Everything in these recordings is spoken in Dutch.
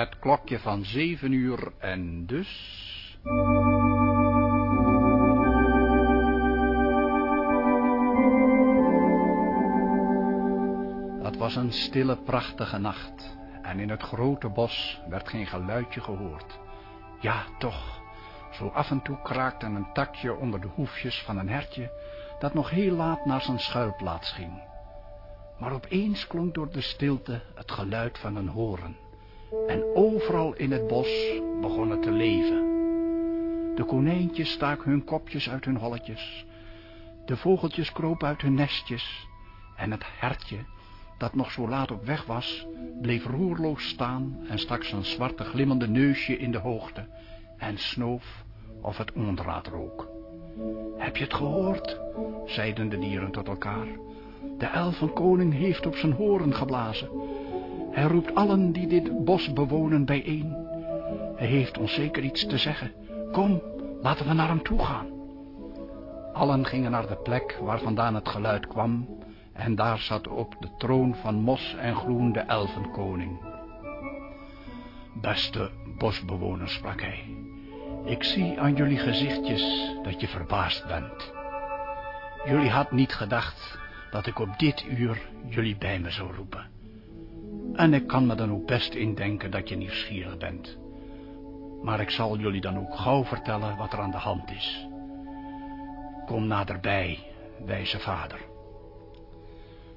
Het klokje van zeven uur en dus... Het was een stille, prachtige nacht en in het grote bos werd geen geluidje gehoord. Ja, toch, zo af en toe kraakte een takje onder de hoefjes van een hertje dat nog heel laat naar zijn schuilplaats ging. Maar opeens klonk door de stilte het geluid van een horen. En overal in het bos begon het te leven. De konijntjes staken hun kopjes uit hun holletjes. De vogeltjes kropen uit hun nestjes. En het hertje, dat nog zo laat op weg was, bleef roerloos staan en stak zijn zwarte glimmende neusje in de hoogte en snoof of het ondraad rook. Heb je het gehoord? zeiden de dieren tot elkaar. De elfenkoning heeft op zijn horen geblazen. Hij roept allen die dit bos bewonen bijeen. Hij heeft ons zeker iets te zeggen. Kom, laten we naar hem toe gaan. Allen gingen naar de plek waar vandaan het geluid kwam, en daar zat op de troon van mos en groen de elfenkoning. Beste bosbewoners, sprak hij, ik zie aan jullie gezichtjes dat je verbaasd bent. Jullie had niet gedacht dat ik op dit uur jullie bij me zou roepen. En ik kan me dan ook best indenken dat je nieuwsgierig bent. Maar ik zal jullie dan ook gauw vertellen wat er aan de hand is. Kom naderbij, wijze vader.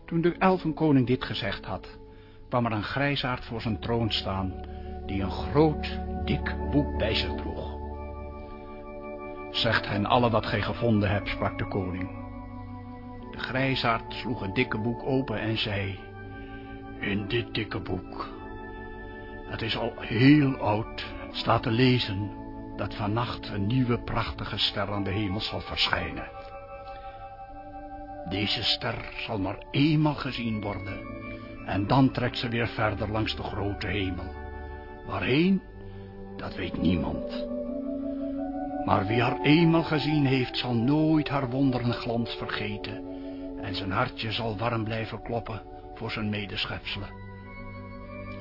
Toen de elfenkoning dit gezegd had, kwam er een grijsaard voor zijn troon staan, die een groot, dik boek bij zich droeg. Zegt hen alle wat gij gevonden hebt, sprak de koning. De grijsaard sloeg het dikke boek open en zei, in dit dikke boek, het is al heel oud, staat te lezen dat vannacht een nieuwe prachtige ster aan de hemel zal verschijnen. Deze ster zal maar eenmaal gezien worden en dan trekt ze weer verder langs de grote hemel. Waarheen, dat weet niemand. Maar wie haar eenmaal gezien heeft, zal nooit haar wonderen glans vergeten en zijn hartje zal warm blijven kloppen voor zijn medeschepselen.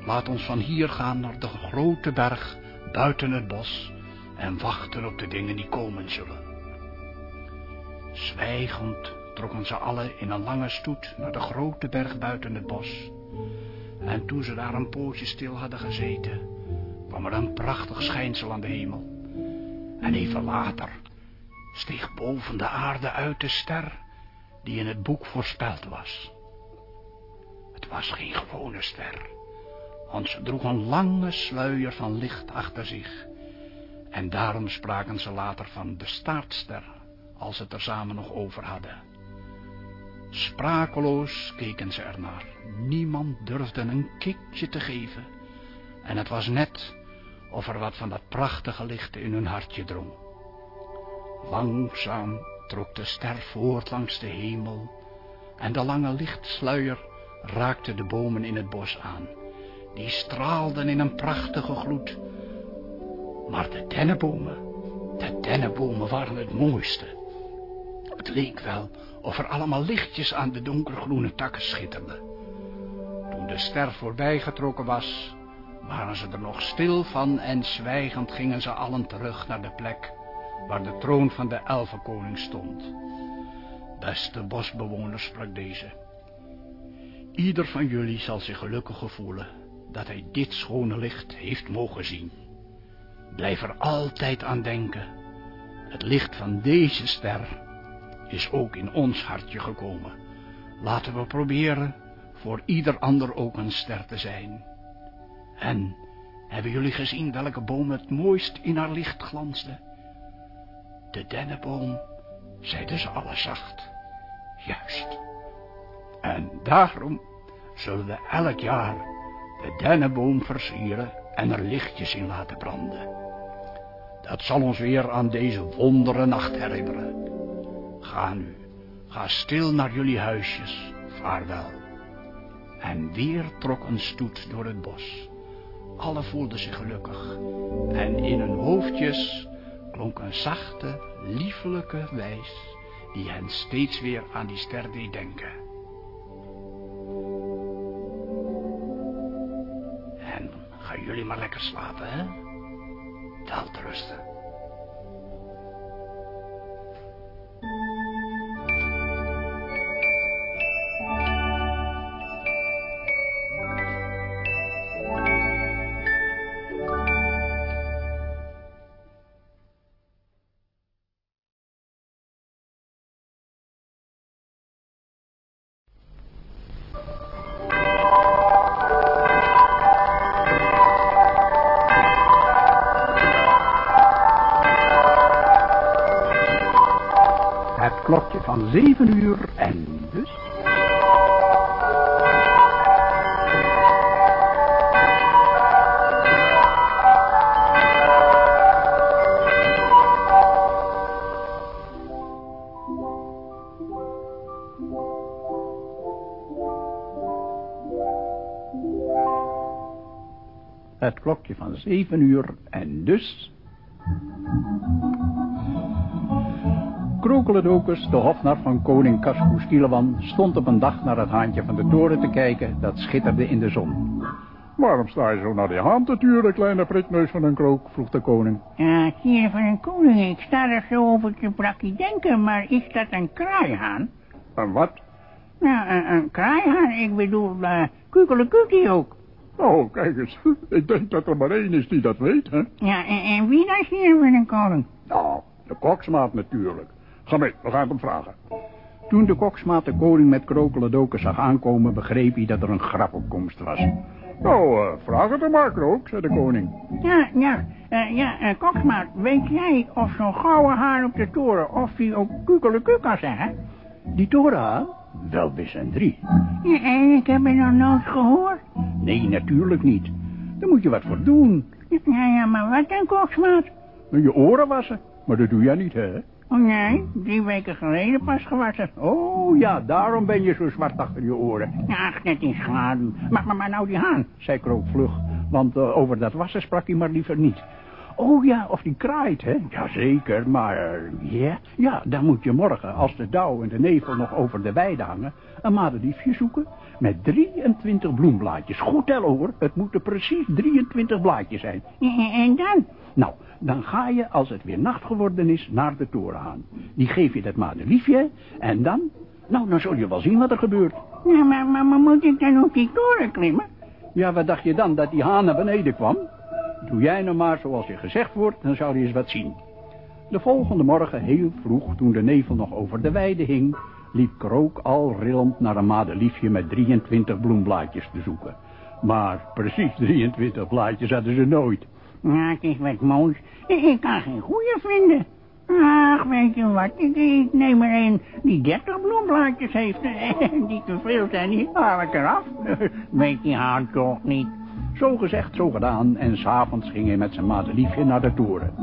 Laat ons van hier gaan naar de grote berg buiten het bos en wachten op de dingen die komen zullen. Zwijgend trokken ze alle in een lange stoet naar de grote berg buiten het bos. En toen ze daar een poosje stil hadden gezeten, kwam er een prachtig schijnsel aan de hemel. En even later steeg boven de aarde uit de ster die in het boek voorspeld was. Was geen gewone ster, want ze droeg een lange sluier van licht achter zich. En daarom spraken ze later van de staartster, als ze het er samen nog over hadden. Sprakeloos keken ze ernaar. Niemand durfde een kikje te geven. En het was net of er wat van dat prachtige licht in hun hartje drong. Langzaam trok de ster voort langs de hemel en de lange lichtsluier raakte de bomen in het bos aan. Die straalden in een prachtige gloed. Maar de dennenbomen, de dennenbomen waren het mooiste. Het leek wel of er allemaal lichtjes aan de donkergroene takken schitterden. Toen de ster voorbijgetrokken was, waren ze er nog stil van en zwijgend gingen ze allen terug naar de plek waar de troon van de elfenkoning stond. Beste bosbewoners, sprak deze. Ieder van jullie zal zich gelukkig voelen dat hij dit schone licht heeft mogen zien. Blijf er altijd aan denken. Het licht van deze ster is ook in ons hartje gekomen. Laten we proberen voor ieder ander ook een ster te zijn. En hebben jullie gezien welke boom het mooist in haar licht glansde? De dennenboom, zeiden ze alle zacht. Juist. En daarom zullen we elk jaar de dennenboom versieren en er lichtjes in laten branden. Dat zal ons weer aan deze wondere nacht herinneren. Ga nu, ga stil naar jullie huisjes, vaarwel. En weer trok een stoet door het bos. Alle voelden zich gelukkig en in hun hoofdjes klonk een zachte, liefelijke wijs, die hen steeds weer aan die ster deed denken. Jullie maar lekker slapen, hè? Telt rusten. Het klokje van zeven uur en dus... Krokeledocus, de hofnar van koning Kaskus Kielewan, stond op een dag naar het haantje van de toren te kijken dat schitterde in de zon. Waarom sta je zo naar die haan te turen, kleine prikneus van een krook? vroeg de koning. Ja, hier van een koning, ik sta er zo over te brakkie denken, maar is dat een kraaihaan? En wat? Nou, een, een kraaihaan, ik bedoel, uh, kukelekukie ook. Oh, kijk eens. Ik denk dat er maar één is die dat weet, hè? Ja, en, en wie dan is hier van een koning? Nou, de koksmaat natuurlijk. Ga mee, we gaan het hem vragen. Toen de koksmaat de koning met krokeledocus zag aankomen, begreep hij dat er een grap op komst was. Nou, uh, vraag het hem maar, krook, zei de koning. Ja, ja, uh, ja, uh, koksmaat, weet jij of zo'n gouden haan op de toren, of die ook kukelekuk kan zeggen? Die torenhaan? Wel wist en drie. Ja, ik heb het nog nooit gehoord. Nee, natuurlijk niet. Daar moet je wat voor doen. Ja, ja, maar wat dan, koksmaat? Je oren wassen. Maar dat doe jij niet, hè? Oh nee, drie weken geleden pas gewassen. Oh ja, daarom ben je zo zwart achter je oren. Ach, net in schaduw. Maar, maar, maar nou die haan. Zei Krook vlug, want uh, over dat wassen sprak hij maar liever niet. Oh ja, of die kraait, hè? Jazeker, maar ja, yeah. ja, dan moet je morgen, als de dauw en de nevel nog over de weide hangen, een madeliefje zoeken met 23 bloemblaadjes. Goed tellen hoor, het moeten precies 23 blaadjes zijn. En dan? Nou, dan ga je, als het weer nacht geworden is, naar de toren aan. Die geef je dat madeliefje en dan, nou, dan zul je wel zien wat er gebeurt. Ja, maar, maar, maar moet ik dan op die toren klimmen? Ja, wat dacht je dan, dat die haan naar beneden kwam? Doe jij nou maar zoals je gezegd wordt, dan zou je eens wat zien. De volgende morgen, heel vroeg, toen de nevel nog over de weide hing, liep Krook al rillend naar een madeliefje met 23 bloemblaadjes te zoeken. Maar precies 23 blaadjes hadden ze nooit. Ja, het is wat moois. Ik kan geen goeie vinden. Ach, weet je wat, ik, ik neem er een die 30 bloemblaadjes heeft. Die te veel zijn, die haal ik eraf. Weet die haan toch niet. Zo gezegd, zo gedaan, en s'avonds ging hij met zijn madeliefje naar de toren.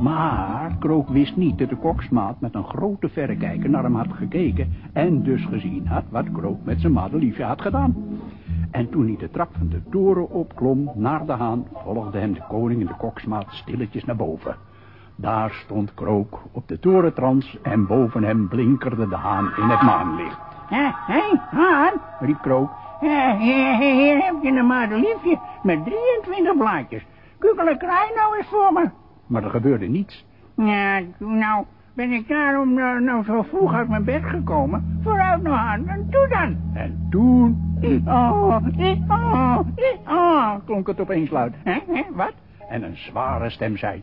Maar Krook wist niet dat de koksmaat met een grote verrekijker naar hem had gekeken... en dus gezien had wat Krook met zijn madeliefje had gedaan. En toen hij de trap van de toren opklom naar de haan... volgde hem de koning en de koksmaat stilletjes naar boven. Daar stond Krook op de torentrans en boven hem blinkerde de haan in het maanlicht. Hé, hé, haan, riep Krook. Ja, hier, hier heb je een madeliefje met 23 blaadjes. Kukkelen kraai nou eens voor me. Maar er gebeurde niets. Ja, nou ben ik daarom nou, nou zo vroeg uit mijn bed gekomen. Vooruit nog aan, en toen dan. En toen... Oh, oh, oh, klonk het opeens luid. Hè, hè, wat? En een zware stem zei...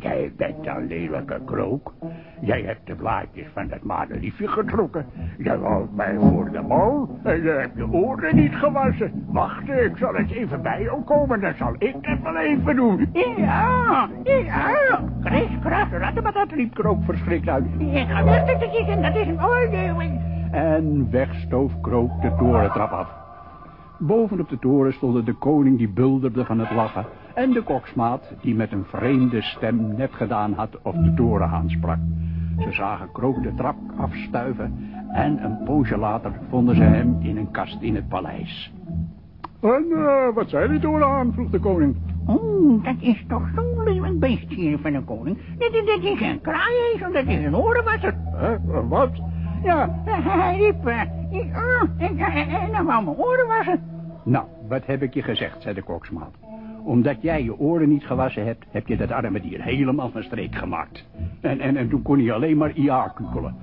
Jij bent een lelijke krook. Jij hebt de blaadjes van dat madeliefje getrokken. Jij houdt mij voor de mol. En je hebt je oren niet gewassen. Wacht, ik zal eens even bij jou komen. Dan zal ik het wel even doen. Ja, ja. Kris, kras, rattebatat, riep Krook verschrikt uit. Ik ga dat dat is een oordeling. En wegstoof Krook de torentrap af. Boven op de toren stonden de koning die bulderde van het lachen... en de koksmaat die met een vreemde stem net gedaan had of de torenhaan sprak. Ze zagen Krook de trap afstuiven... en een poosje later vonden ze hem in een kast in het paleis. En uh, wat zei die torenhaan, vroeg de koning. Oh, dat is toch zo'n lelijk beest hier van de koning. Dit, dit, dit is een kraaienzel, dat is een orenwasser. Hè, uh, wat? Ja, hij riep... Uh, en, en, en dan wou mijn oren wassen. Nou, wat heb ik je gezegd, zei de koksmaat. Omdat jij je oren niet gewassen hebt, heb je dat arme dier helemaal van streek gemaakt. En, en, en toen kon hij alleen maar IA kukelen.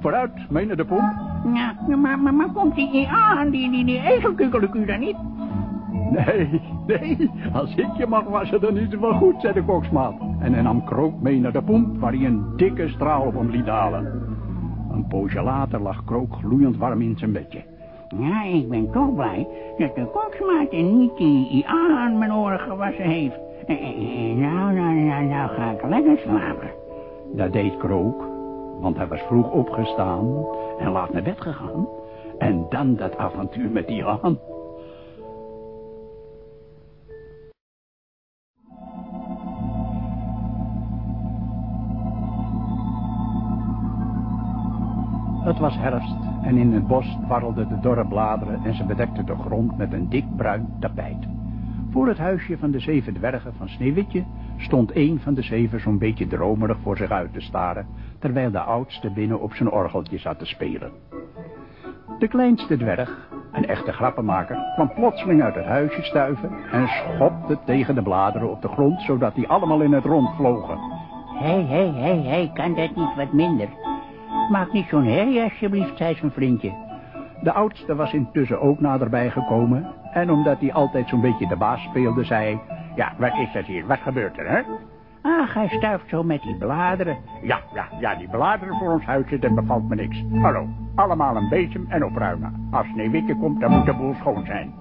Vooruit, mee naar de pomp. Ja, maar, maar, maar komt die IA aan, die, die, die egelkukeleku dan niet? Nee, nee, als ik je mag wassen, dan is het wel goed, zei de koksmaat. En hij nam Krook mee naar de pomp, waar hij een dikke straal op hem liet halen. Een poosje later lag Krook gloeiend warm in zijn bedje. Ja, ik ben toch blij dat de koksmaat niet die IA aan mijn oren gewassen heeft. Eh, eh, eh, Nou, nou, nou, nou ga ik lekker slapen. Dat deed Krook, want hij was vroeg opgestaan en laat naar bed gegaan. En dan dat avontuur met die haan. Het was herfst en in het bos dwarrelden de dorre bladeren en ze bedekten de grond met een dik bruin tapijt. Voor het huisje van de zeven dwergen van Sneeuwwitje stond een van de zeven zo'n beetje dromerig voor zich uit te staren, terwijl de oudste binnen op zijn orgeltje zat te spelen. De kleinste dwerg, een echte grappenmaker, kwam plotseling uit het huisje stuiven en schopte tegen de bladeren op de grond, zodat die allemaal in het rond vlogen. Hé, hé, hé, hé, kan dat niet wat minder? Maak niet zo'n herrie alsjeblieft, zei zijn vriendje. De oudste was intussen ook naderbij gekomen en omdat hij altijd zo'n beetje de baas speelde, zei hij, ja, wat is dat hier, wat gebeurt er, hè? Ach, hij stuift zo met die bladeren. Ja, ja, ja, die bladeren voor ons huisje, dat bevalt me niks. Hallo, allemaal een bezem en opruimen. Als Sneeuwwitje komt, dan moet de boel schoon zijn.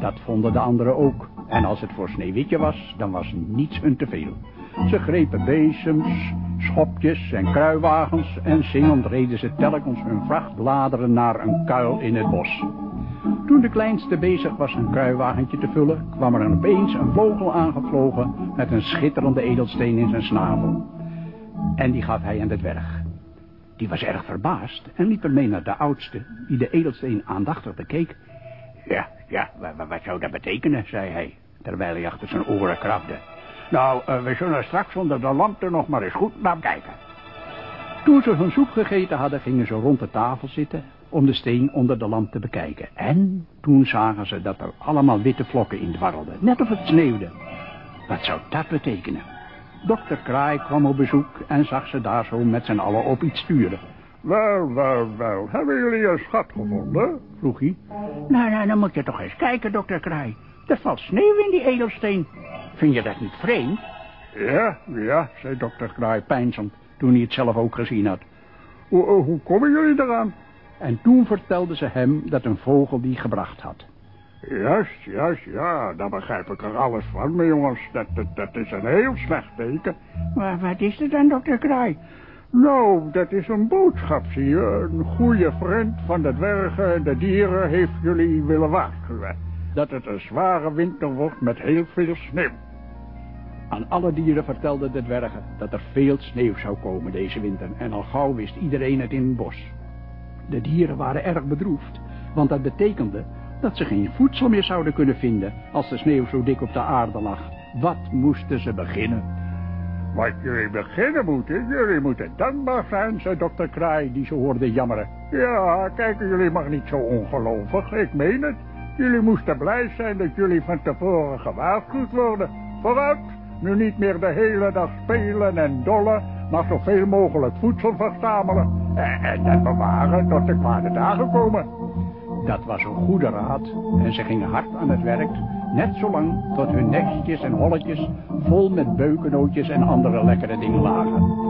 Dat vonden de anderen ook. En als het voor Sneeuwwitje was, dan was niets hun te veel. Ze grepen bezems, schopjes en kruiwagens en zingend reden ze telkens hun vrachtbladeren naar een kuil in het bos. Toen de kleinste bezig was een kruiwagentje te vullen, kwam er opeens een vogel aangevlogen met een schitterende edelsteen in zijn snavel. En die gaf hij aan de dwerg. Die was erg verbaasd en liep ermee naar de oudste, die de edelsteen aandachtig bekeek. Ja, ja, wat, wat zou dat betekenen, zei hij, terwijl hij achter zijn oren krabde. Nou, uh, we zullen straks onder de lamp er nog maar eens goed naar kijken. Toen ze hun soep gegeten hadden, gingen ze rond de tafel zitten om de steen onder de lamp te bekijken. En toen zagen ze dat er allemaal witte vlokken in dwarrelden, net of het sneeuwde. Wat zou dat betekenen? Dokter Kraai kwam op bezoek en zag ze daar zo met z'n allen op iets sturen. Wel, wel, wel. Hebben jullie een schat gevonden? Vroeg hij. Nou, nou, dan moet je toch eens kijken, dokter Kraai. Er valt sneeuw in die edelsteen. Vind je dat niet vreemd? Ja, ja, zei dokter Kraai peinzend, toen hij het zelf ook gezien had. Hoe, hoe komen jullie eraan? En toen vertelde ze hem dat een vogel die gebracht had. Juist, juist, ja, daar begrijp ik er alles van, mijn jongens. Dat, dat, dat is een heel slecht teken. Maar wat is er dan, dokter Kraai? Nou, dat is een boodschap, zie je. Een goede vriend van de dwergen en de dieren heeft jullie willen waarschuwen. Dat het een zware winter wordt met heel veel sneeuw. Aan alle dieren vertelden de dwergen dat er veel sneeuw zou komen deze winter. En al gauw wist iedereen het in het bos. De dieren waren erg bedroefd, want dat betekende dat ze geen voedsel meer zouden kunnen vinden als de sneeuw zo dik op de aarde lag. Wat moesten ze beginnen? Wat jullie beginnen moeten, jullie moeten dankbaar zijn, zei dokter Kraai, die ze hoorde jammeren. Ja, kijken jullie maar niet zo ongelovig, ik meen het. Jullie moesten blij zijn dat jullie van tevoren gewaarschuwd worden. Vooruit, nu niet meer de hele dag spelen en dollen, maar zoveel mogelijk voedsel verzamelen. En, bewaren tot de kwade dagen komen. Dat was een goede raad en ze gingen hard aan het werk, net zolang tot hun nestjes en holletjes vol met beukennootjes en andere lekkere dingen lagen.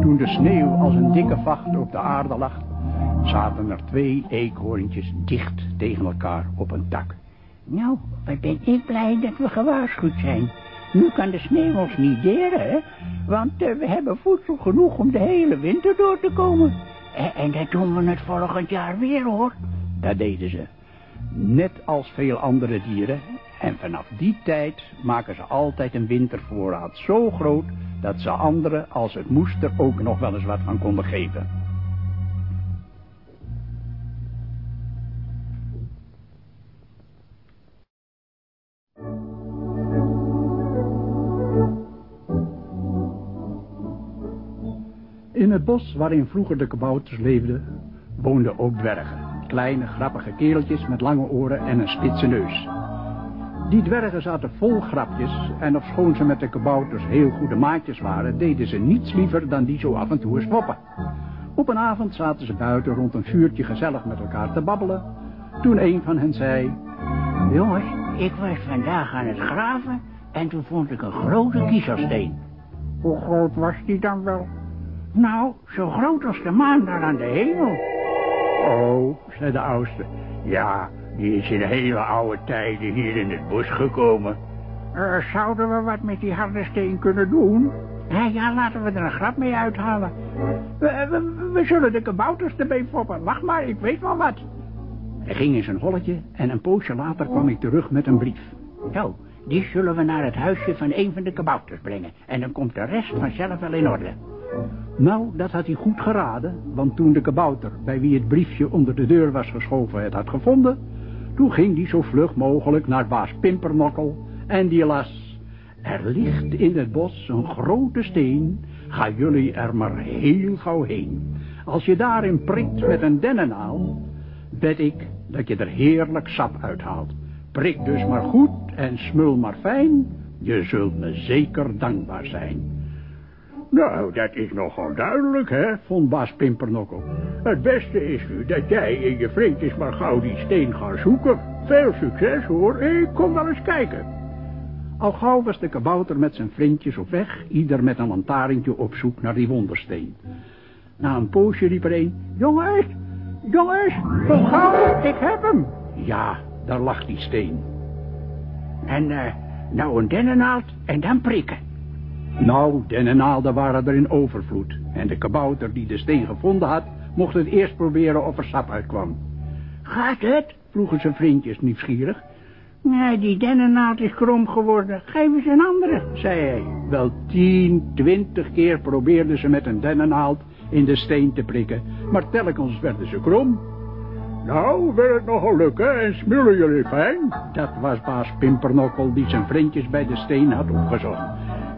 Toen de sneeuw als een dikke vacht op de aarde lag, zaten er twee eekhoorntjes dicht tegen elkaar op een tak. Nou, wat ben ik blij dat we gewaarschuwd zijn. Nu kan de sneeuw ons niet deren, hè? Want uh, we hebben voedsel genoeg om de hele winter door te komen. En, en dat doen we het volgend jaar weer, hoor. Dat deden ze. Net als veel andere dieren. En vanaf die tijd maken ze altijd een wintervoorraad zo groot... dat ze anderen, als het moest, er ook nog wel eens wat van konden geven. In het bos waarin vroeger de kabouters leefden, woonden ook dwergen. Kleine, grappige kereltjes met lange oren en een spitse neus. Die dwergen zaten vol grapjes en ofschoon ze met de kabouters heel goede maatjes waren, deden ze niets liever dan die zo af en toe eens. Op een avond zaten ze buiten rond een vuurtje gezellig met elkaar te babbelen, toen een van hen zei... Jongens, ik was vandaag aan het graven en toen vond ik een grote kiezelsteen. Hoe groot was die dan wel? Nou, zo groot als de maan daar aan de hemel. Oh, zei de oudste. Ja, die is in hele oude tijden hier in het bos gekomen. Uh, zouden we wat met die harde steen kunnen doen? Ja, ja, laten we er een grap mee uithalen. We, we, we zullen de kabouters erbij foppen. Wacht maar, ik weet wel wat. Hij ging in zijn holletje en een poosje later kwam ik terug met een brief. Zo, die zullen we naar het huisje van een van de kabouters brengen. En dan komt de rest vanzelf wel in orde. Nou, dat had hij goed geraden, want toen de kabouter, bij wie het briefje onder de deur was geschoven, het had gevonden, toen ging hij zo vlug mogelijk naar baas Pimpernokkel en die las... Er ligt in het bos een grote steen, ga jullie er maar heel gauw heen. Als je daarin prikt met een dennenaal, bed ik dat je er heerlijk sap uithaalt. Prik dus maar goed en smul maar fijn, je zult me zeker dankbaar zijn. Nou, dat is nogal duidelijk, hè, vond baas Pimpernokkel. Het beste is nu dat jij en je vriendjes maar gauw die steen gaan zoeken. Veel succes, hoor. Ik kom wel eens kijken. Al gauw was de kabouter met zijn vriendjes op weg, ieder met een lantaarntje op zoek naar die wondersteen. Na een poosje riep er een, jongens, jongens, kom gauw, ik heb hem. Ja, daar lag die steen. En uh, nou een dennennaald en dan prikken. Nou, dennennaalden waren er in overvloed. En de kabouter die de steen gevonden had, mocht het eerst proberen of er sap uitkwam. Gaat het? vroegen zijn vriendjes nieuwsgierig. Nee, die dennennaald is krom geworden. Geef eens een andere, zei hij. Wel tien, twintig keer probeerden ze met een dennennaald in de steen te prikken, maar telkens werden ze krom. Nou, wil het nogal lukken en smullen jullie fijn? Dat was baas Pimpernokkel die zijn vriendjes bij de steen had opgezocht.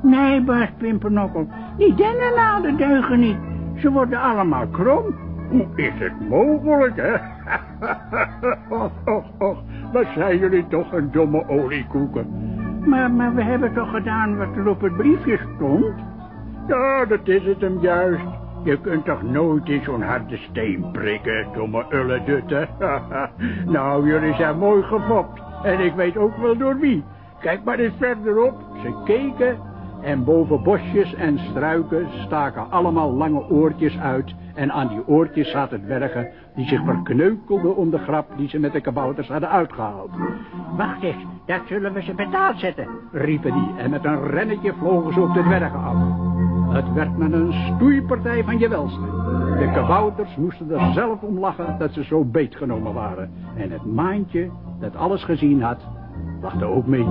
Nee, baas Pimpernokkel, die dennennaalden deugen niet. Ze worden allemaal krom. Hoe is het mogelijk, hè? och, och, och, wat zijn jullie toch een domme oliekoeken. Maar, maar we hebben toch gedaan wat er op het briefje stond? Ja, dat is het hem juist. Je kunt toch nooit in zo'n harde steen prikken, domme ulledutten. nou, jullie zijn mooi gefopt. En ik weet ook wel door wie. Kijk maar eens verderop. Ze keken en boven bosjes en struiken staken allemaal lange oortjes uit... en aan die oortjes zaten dwergen die zich verkneukelden om de grap die ze met de kabouters hadden uitgehaald. Wacht eens, dat zullen we ze betaald zetten, riepen die en met een rennetje vlogen ze op de dwergen af. Het werd met een stoeipartij van je welste. De kabouters moesten er zelf om lachen dat ze zo beetgenomen waren. En het maantje, dat alles gezien had, lachte ook mee.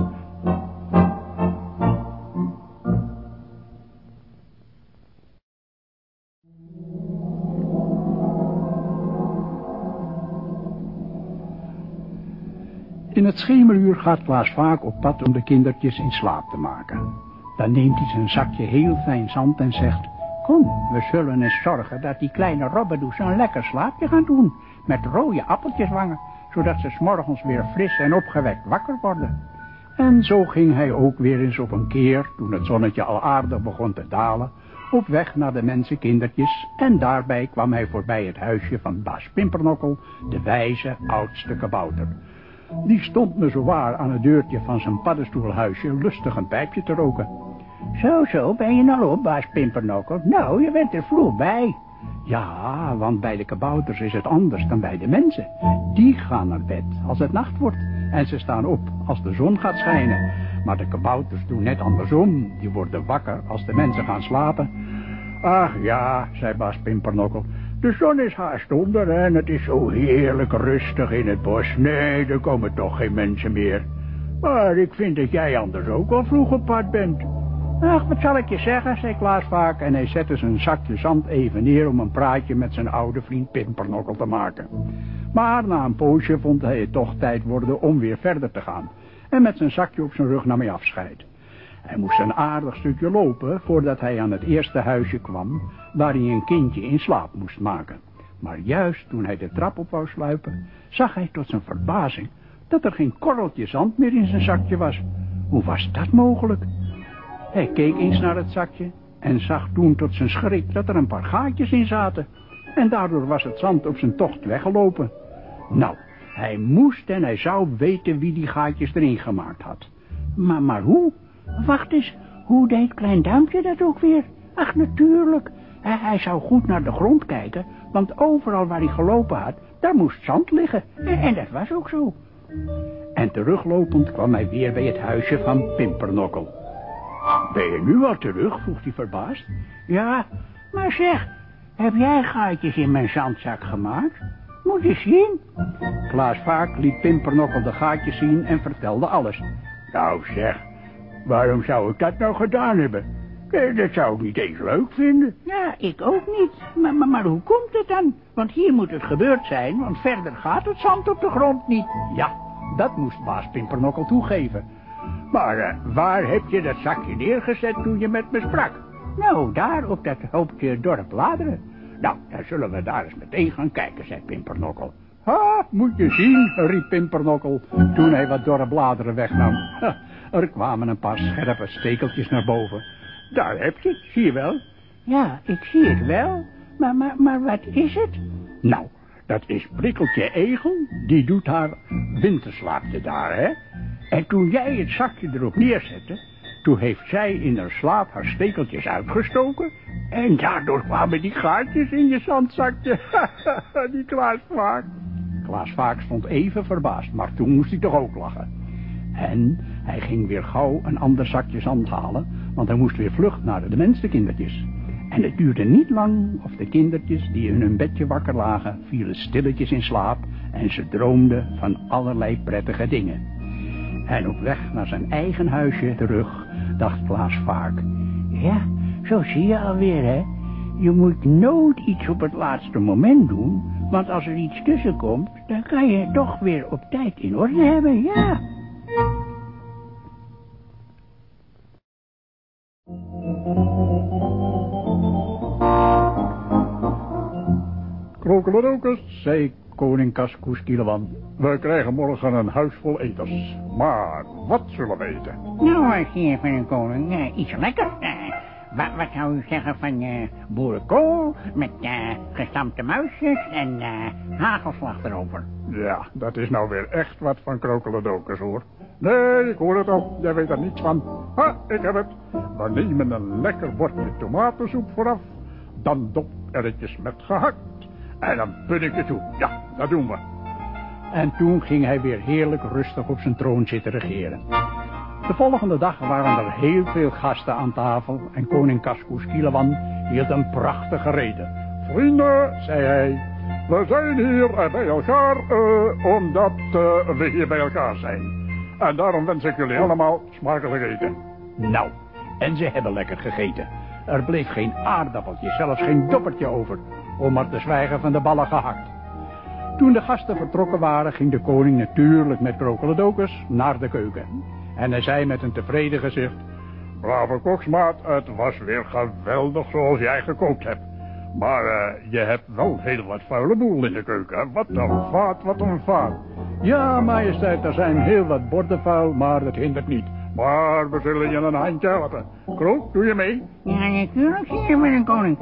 Schemeruur gaat Klaas vaak op pad om de kindertjes in slaap te maken. Dan neemt hij zijn zakje heel fijn zand en zegt... Kom, we zullen eens zorgen dat die kleine robbedoes een lekker slaapje gaan doen. Met rode appeltjeswangen, zodat ze s'morgens weer fris en opgewekt wakker worden. En zo ging hij ook weer eens op een keer, toen het zonnetje al aardig begon te dalen, op weg naar de mensenkindertjes en daarbij kwam hij voorbij het huisje van baas Pimpernokkel, de wijze oudste kabouter. Die stond me zowaar aan het deurtje van zijn paddenstoelhuisje lustig een pijpje te roken. Zo, zo, ben je nou op, baas Pimpernokkel? Nou, je bent er vroeg bij. Ja, want bij de kabouters is het anders dan bij de mensen. Die gaan naar bed als het nacht wordt. En ze staan op als de zon gaat schijnen. Maar de kabouters doen net andersom. Die worden wakker als de mensen gaan slapen. Ach ja, zei baas Pimpernokkel. De zon is haast onder en het is zo heerlijk rustig in het bos. Nee, er komen toch geen mensen meer. Maar ik vind dat jij anders ook al vroeg op pad bent. Ach, wat zal ik je zeggen, zei Klaas vaak en hij zette zijn zakje zand even neer om een praatje met zijn oude vriend Pimpernokkel te maken. Maar na een poosje vond hij het toch tijd worden om weer verder te gaan en met zijn zakje op zijn rug nam hij afscheid. Hij moest een aardig stukje lopen voordat hij aan het eerste huisje kwam waar hij een kindje in slaap moest maken. Maar juist toen hij de trap op wou sluipen, zag hij tot zijn verbazing dat er geen korreltje zand meer in zijn zakje was. Hoe was dat mogelijk? Hij keek eens naar het zakje en zag toen tot zijn schrik dat er een paar gaatjes in zaten. En daardoor was het zand op zijn tocht weggelopen. Nou, hij moest en hij zou weten wie die gaatjes erin gemaakt had. Maar, maar hoe? Wacht eens, hoe deed Klein Duimpje dat ook weer? Ach, natuurlijk. Hij, zou goed naar de grond kijken, want overal waar hij gelopen had, daar moest zand liggen. En, en dat was ook zo. En teruglopend kwam hij weer bij het huisje van Pimpernokkel. Ben je nu al terug? vroeg hij verbaasd. Ja, maar zeg, heb jij gaatjes in mijn zandzak gemaakt? Moet je zien. Klaas Vaak liet Pimpernokkel de gaatjes zien en vertelde alles. Nou zeg, waarom zou ik dat nou gedaan hebben? Eh, Dat zou ik niet eens leuk vinden. Ja, ik ook niet. Maar, maar, maar hoe komt het dan? Want hier moet het gebeurd zijn, want verder gaat het zand op de grond niet. Ja, dat moest baas Pimpernokkel toegeven. Maar eh, waar heb je dat zakje neergezet toen je met me sprak? Nou, daar op dat hoopje dorre bladeren. Nou, dan zullen we daar eens meteen gaan kijken, zei Pimpernokkel. Ha, moet je zien, riep Pimpernokkel, toen hij wat dorre bladeren wegnam. Er kwamen een paar scherpe stekeltjes naar boven. Daar heb je het, zie je wel? Ja, ik zie het wel. Maar, maar, maar wat is het? Nou, dat is Prikkeltje Egel, die doet haar winterslaapje daar, hè? En toen jij het zakje erop neerzette, toen heeft zij in haar slaap haar stekeltjes uitgestoken. En daardoor kwamen die gaatjes in je zandzakje. die Klaas Vaak. Klaas Vaak stond even verbaasd, maar toen moest hij toch ook lachen. En hij ging weer gauw een ander zakje zand halen, want hij moest weer vlug naar de mensenkindertjes. En het duurde niet lang of de kindertjes die in hun bedje wakker lagen, vielen stilletjes in slaap en ze droomden van allerlei prettige dingen. En op weg naar zijn eigen huisje terug, dacht Klaas vaak. Ja, zo zie je alweer, hè. Je moet nooit iets op het laatste moment doen, want als er iets tussen komt, dan kan je het toch weer op tijd in orde hebben, ja. Krokeladokers, zei koning Kaskoes Kielewan. We krijgen morgen een huis vol eters. Maar wat zullen we eten? Nou, als heer van een koning, eh, iets lekkers. Eh, wat, wat zou u zeggen van eh boerenkool met eh gestampte muisjes en eh hagelslag erover? Ja, dat is nou weer echt wat van krokeladokers, hoor. Nee, ik hoor het al. Jij weet er niets van. Ha, ik heb het. We nemen een lekker bordje tomatensoep vooraf. Dan doperretjes met gehakt. En een puddingje toe. Ja, dat doen we. En toen ging hij weer heerlijk rustig op zijn troon zitten regeren. De volgende dag waren er heel veel gasten aan tafel en koning Kaskoes Kielewan hield een prachtige reden. Vrienden, zei hij, we zijn hier bij elkaar eh, omdat eh, we hier bij elkaar zijn. En daarom wens ik jullie allemaal smakelijk eten. Nou, en ze hebben lekker gegeten. Er bleef geen aardappeltje, zelfs geen doppertje over, om maar te zwijgen van de ballen gehakt. Toen de gasten vertrokken waren, ging de koning natuurlijk met krokeladokers naar de keuken. En hij zei met een tevreden gezicht, Brave koksmaat, het was weer geweldig zoals jij gekookt hebt. Maar eh, je hebt wel heel wat vuile boel in de keuken. hè? Wat een vaat, wat een vaat. ja majesteit, er zijn heel wat borden vuil, maar dat hindert niet. Maar we zullen je een handje helpen. Krook, doe je mee? Ja, natuurlijk, van een koning.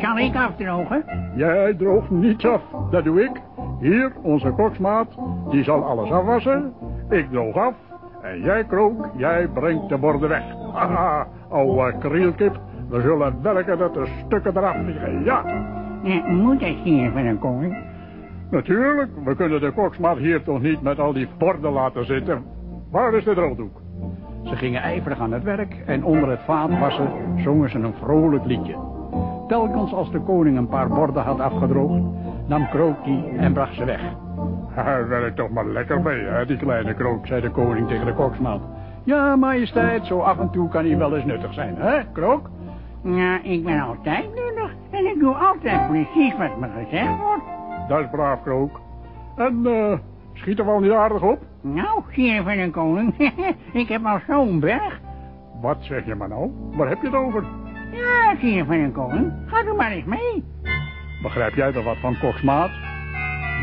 Zal ik afdrogen? Jij droogt niets af, dat doe ik. Hier, onze koksmaat, die zal alles afwassen. Ik droog af. En jij, Krook, jij brengt de borden weg. Haha, ouwe krielkip. We zullen werken dat de stukken eraf vliegen, ja. Ja, moet dat, heer van een koning? Natuurlijk, we kunnen de koksmaat hier toch niet met al die borden laten zitten. Waar is de droogdoek? Ze gingen ijverig aan het werk en onder het vaatwassen zongen ze een vrolijk liedje. Telkens als de koning een paar borden had afgedroogd, nam Krook die en bracht ze weg. Hij werkt toch maar lekker mee, hè, die kleine krook, zei zei de koning tegen de koksmaat. Ja, majesteit, zo af en toe kan hij wel eens nuttig zijn, hè, Krook? Ja, ik ben altijd nuttig en ik doe altijd precies wat me gezegd wordt. Dat is braaf, krook. En, eh, schiet er wel niet aardig op? Nou, heer van een koning, ik heb al zo'n berg. Wat zeg je maar nou? Waar heb je het over? Ja, van een koning, ga er maar eens mee. Begrijp jij er wat van, koksmaat?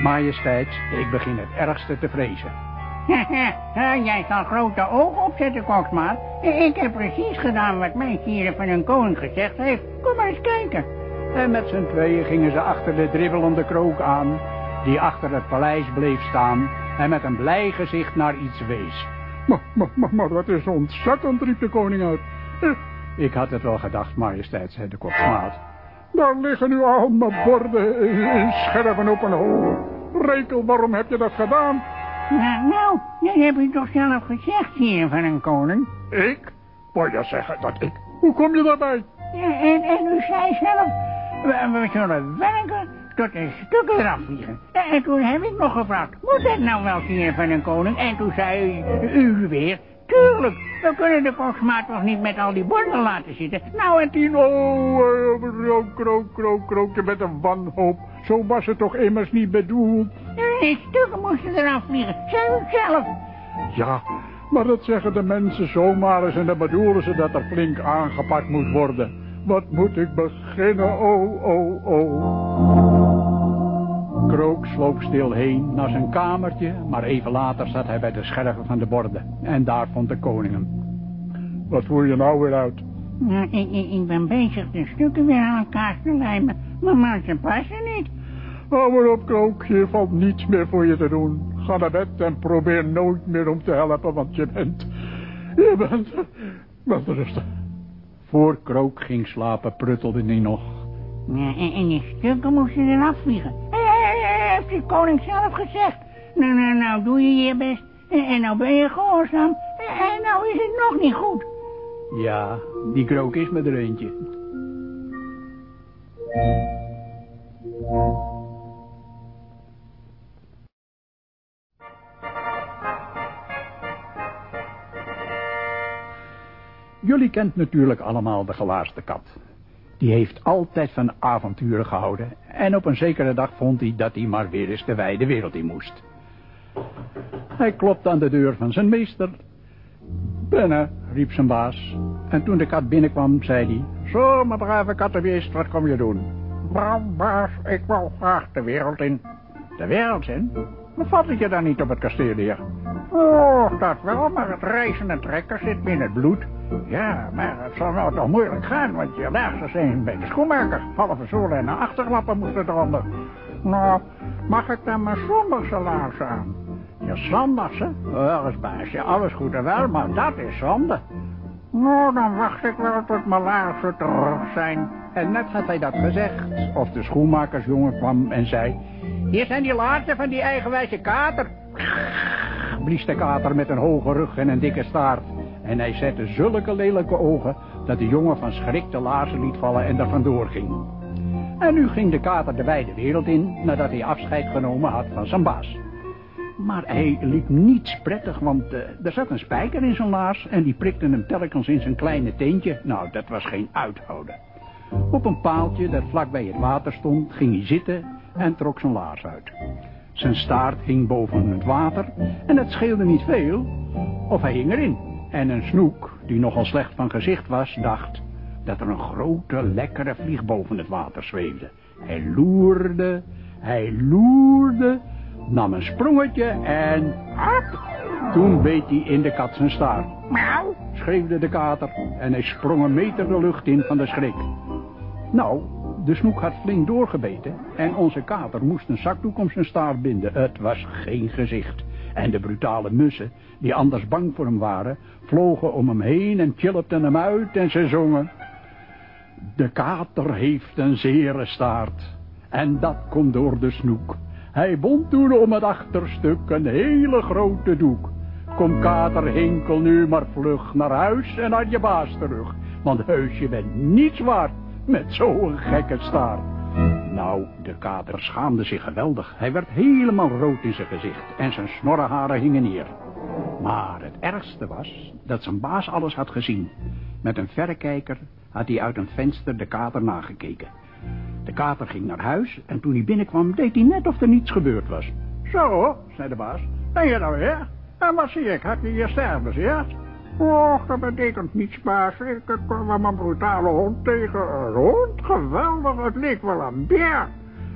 Majesteit, ik begin het ergste te vrezen. Jij zal grote ogen opzetten, koksmaat. Ik heb precies gedaan wat mijn kieren van een koning gezegd heeft. Kom maar eens kijken. En met z'n tweeën gingen ze achter de dribbelende krook aan, die achter het paleis bleef staan en met een blij gezicht naar iets wees. Maar, maar, maar, maar dat is ontzettend, riep de koning uit. Eh, Ik had het wel gedacht, majesteit, zei de koksmaat. Daar liggen nu allemaal borden en scherven op een hoog. Rekel, waarom heb je dat gedaan? Nou, nou, dat heb je toch zelf gezegd, kieren van een koning. Ik? Wou je zeggen dat ik? Hoe kom je daarbij? Ja, en, en u zei zelf, we, we zullen werken tot de stukken eraf vliegen. En toen heb ik nog gevraagd, moet dat nou wel kieren van een koning? En toen zei u, u weer, tuurlijk, we kunnen de koksmaat toch niet met al die borden laten zitten. Nou, en toen... Oh, eh, krook, krook, krook, krook, je bent een wanhoop. Zo was het toch immers niet bedoeld? Die stukken moesten eraf vliegen, zelf. Ja, maar dat zeggen de mensen zomaar eens en dan bedoelen ze dat er flink aangepakt moet worden. Wat moet ik beginnen? Oh, oh, oh. Krook sloop stil heen naar zijn kamertje, maar even later zat hij bij de scherven van de borden. En daar vond de koning hem. Wat voer je nou weer uit? Nou, ik, ik, ik ben bezig de stukken weer aan elkaar te lijmen, maar, maar ze passen niet. Hou maar op, Krook, hier valt niets meer voor je te doen. Ga naar bed en probeer nooit meer om te helpen, want je bent... Je bent... Bent rustig. Voor Krook ging slapen pruttelde hij nog. Ja, en, en die stukken moesten eraf vliegen. Hé, hé, hé, heeft de koning zelf gezegd. Nou, nou, nou, doe je je best. En, en nou ben je gehoorzaam. En, en nou is het nog niet goed. Ja, die Krook is me er eentje. Jullie kent natuurlijk allemaal de gelaarsde kat. Die heeft altijd van avonturen gehouden. En op een zekere dag vond hij dat hij maar weer eens de wijde wereld in moest. Hij klopte aan de deur van zijn meester. Binnen, riep zijn baas. En toen de kat binnenkwam, zei hij... Zo, mijn brave kattenbeest, wat kom je doen? Nou, baas, ik wil graag de wereld in. De wereld in? Bevat het je dan niet op het kasteel hier? Oh, dat wel, maar het reizen en trekken zit me in het bloed. Ja, maar het zal nou toch moeilijk gaan, want je laagste zijn bij de schoenmaker. Halve zolen en achterlappen moesten eronder. Nou, mag ik dan mijn zondagse laarzen aan? Je zondagse? Hoor eens, baasje, alles goed en wel, maar dat is zonde. Nou, dan wacht ik wel tot mijn laarzen terug zijn. En net had hij dat gezegd, of de schoenmakersjongen kwam en zei... Hier zijn die laarzen van die eigenwijze kater. Blies de kater met een hoge rug en een dikke staart. En hij zette zulke lelijke ogen dat de jongen van schrik de laarzen liet vallen en er vandoor ging. En nu ging de kater de wijde wereld in nadat hij afscheid genomen had van zijn baas. Maar hij liep niets prettig, want eh, er zat een spijker in zijn laars en die prikte hem telkens in zijn kleine teentje. Nou, dat was geen uithouden. Op een paaltje dat vlak bij het water stond, ging hij zitten en trok zijn laars uit. Zijn staart hing boven het water en het scheelde niet veel of hij hing erin. En een snoek, die nogal slecht van gezicht was, dacht dat er een grote, lekkere vlieg boven het water zweefde. Hij loerde, hij loerde, nam een sprongetje en... Hap! Toen beet hij in de kat zijn staart. Miauw, schreeuwde de kater en hij sprong een meter de lucht in van de schrik. Nou, de snoek had flink doorgebeten en onze kater moest een zakdoek om zijn staart binden. Het was geen gezicht. En de brutale mussen, die anders bang voor hem waren, vlogen om hem heen en chillipten hem uit en ze zongen. De kater heeft een zere staart en dat komt door de snoek. Hij bond toen om het achterstuk een hele grote doek. Kom kater hinkel nu maar vlug naar huis en naar je baas terug. Want heusje bent niets waard met zo'n gekke staart. Nou, de kater schaamde zich geweldig. Hij werd helemaal rood in zijn gezicht en zijn snorrenharen hingen neer. Maar het ergste was dat zijn baas alles had gezien. Met een verrekijker had hij uit een venster de kater nagekeken. De kater ging naar huis en toen hij binnenkwam deed hij net of er niets gebeurd was. Zo, zei de baas, ben je nou weer? En wat zie ik, had je je ster bezeerd? Och, dat betekent niets, baas. Ik kwam een brutale hond tegen. Een hond? Geweldig, het leek wel een beer.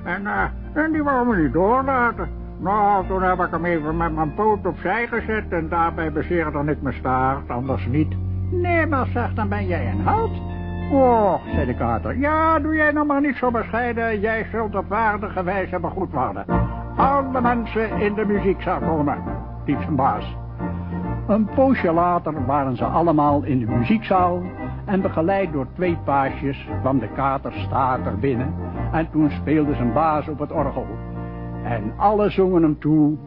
En, uh, en die wou me niet doorlaten. Nou, toen heb ik hem even met mijn poot opzij gezet en daarbij bezeerde ik mijn staart, anders niet. Nee, maar zeg, dan ben jij een held. Oh, zei de kater. Ja, doe jij nou maar niet zo bescheiden. Jij zult op waardige wijze begroet worden. Alle mensen in de muziekzaal komen, riep zijn baas. Een poosje later waren ze allemaal in de muziekzaal en begeleid door twee paasjes kwam de kater statig binnen en toen speelde zijn baas op het orgel. En alle zongen hem toe.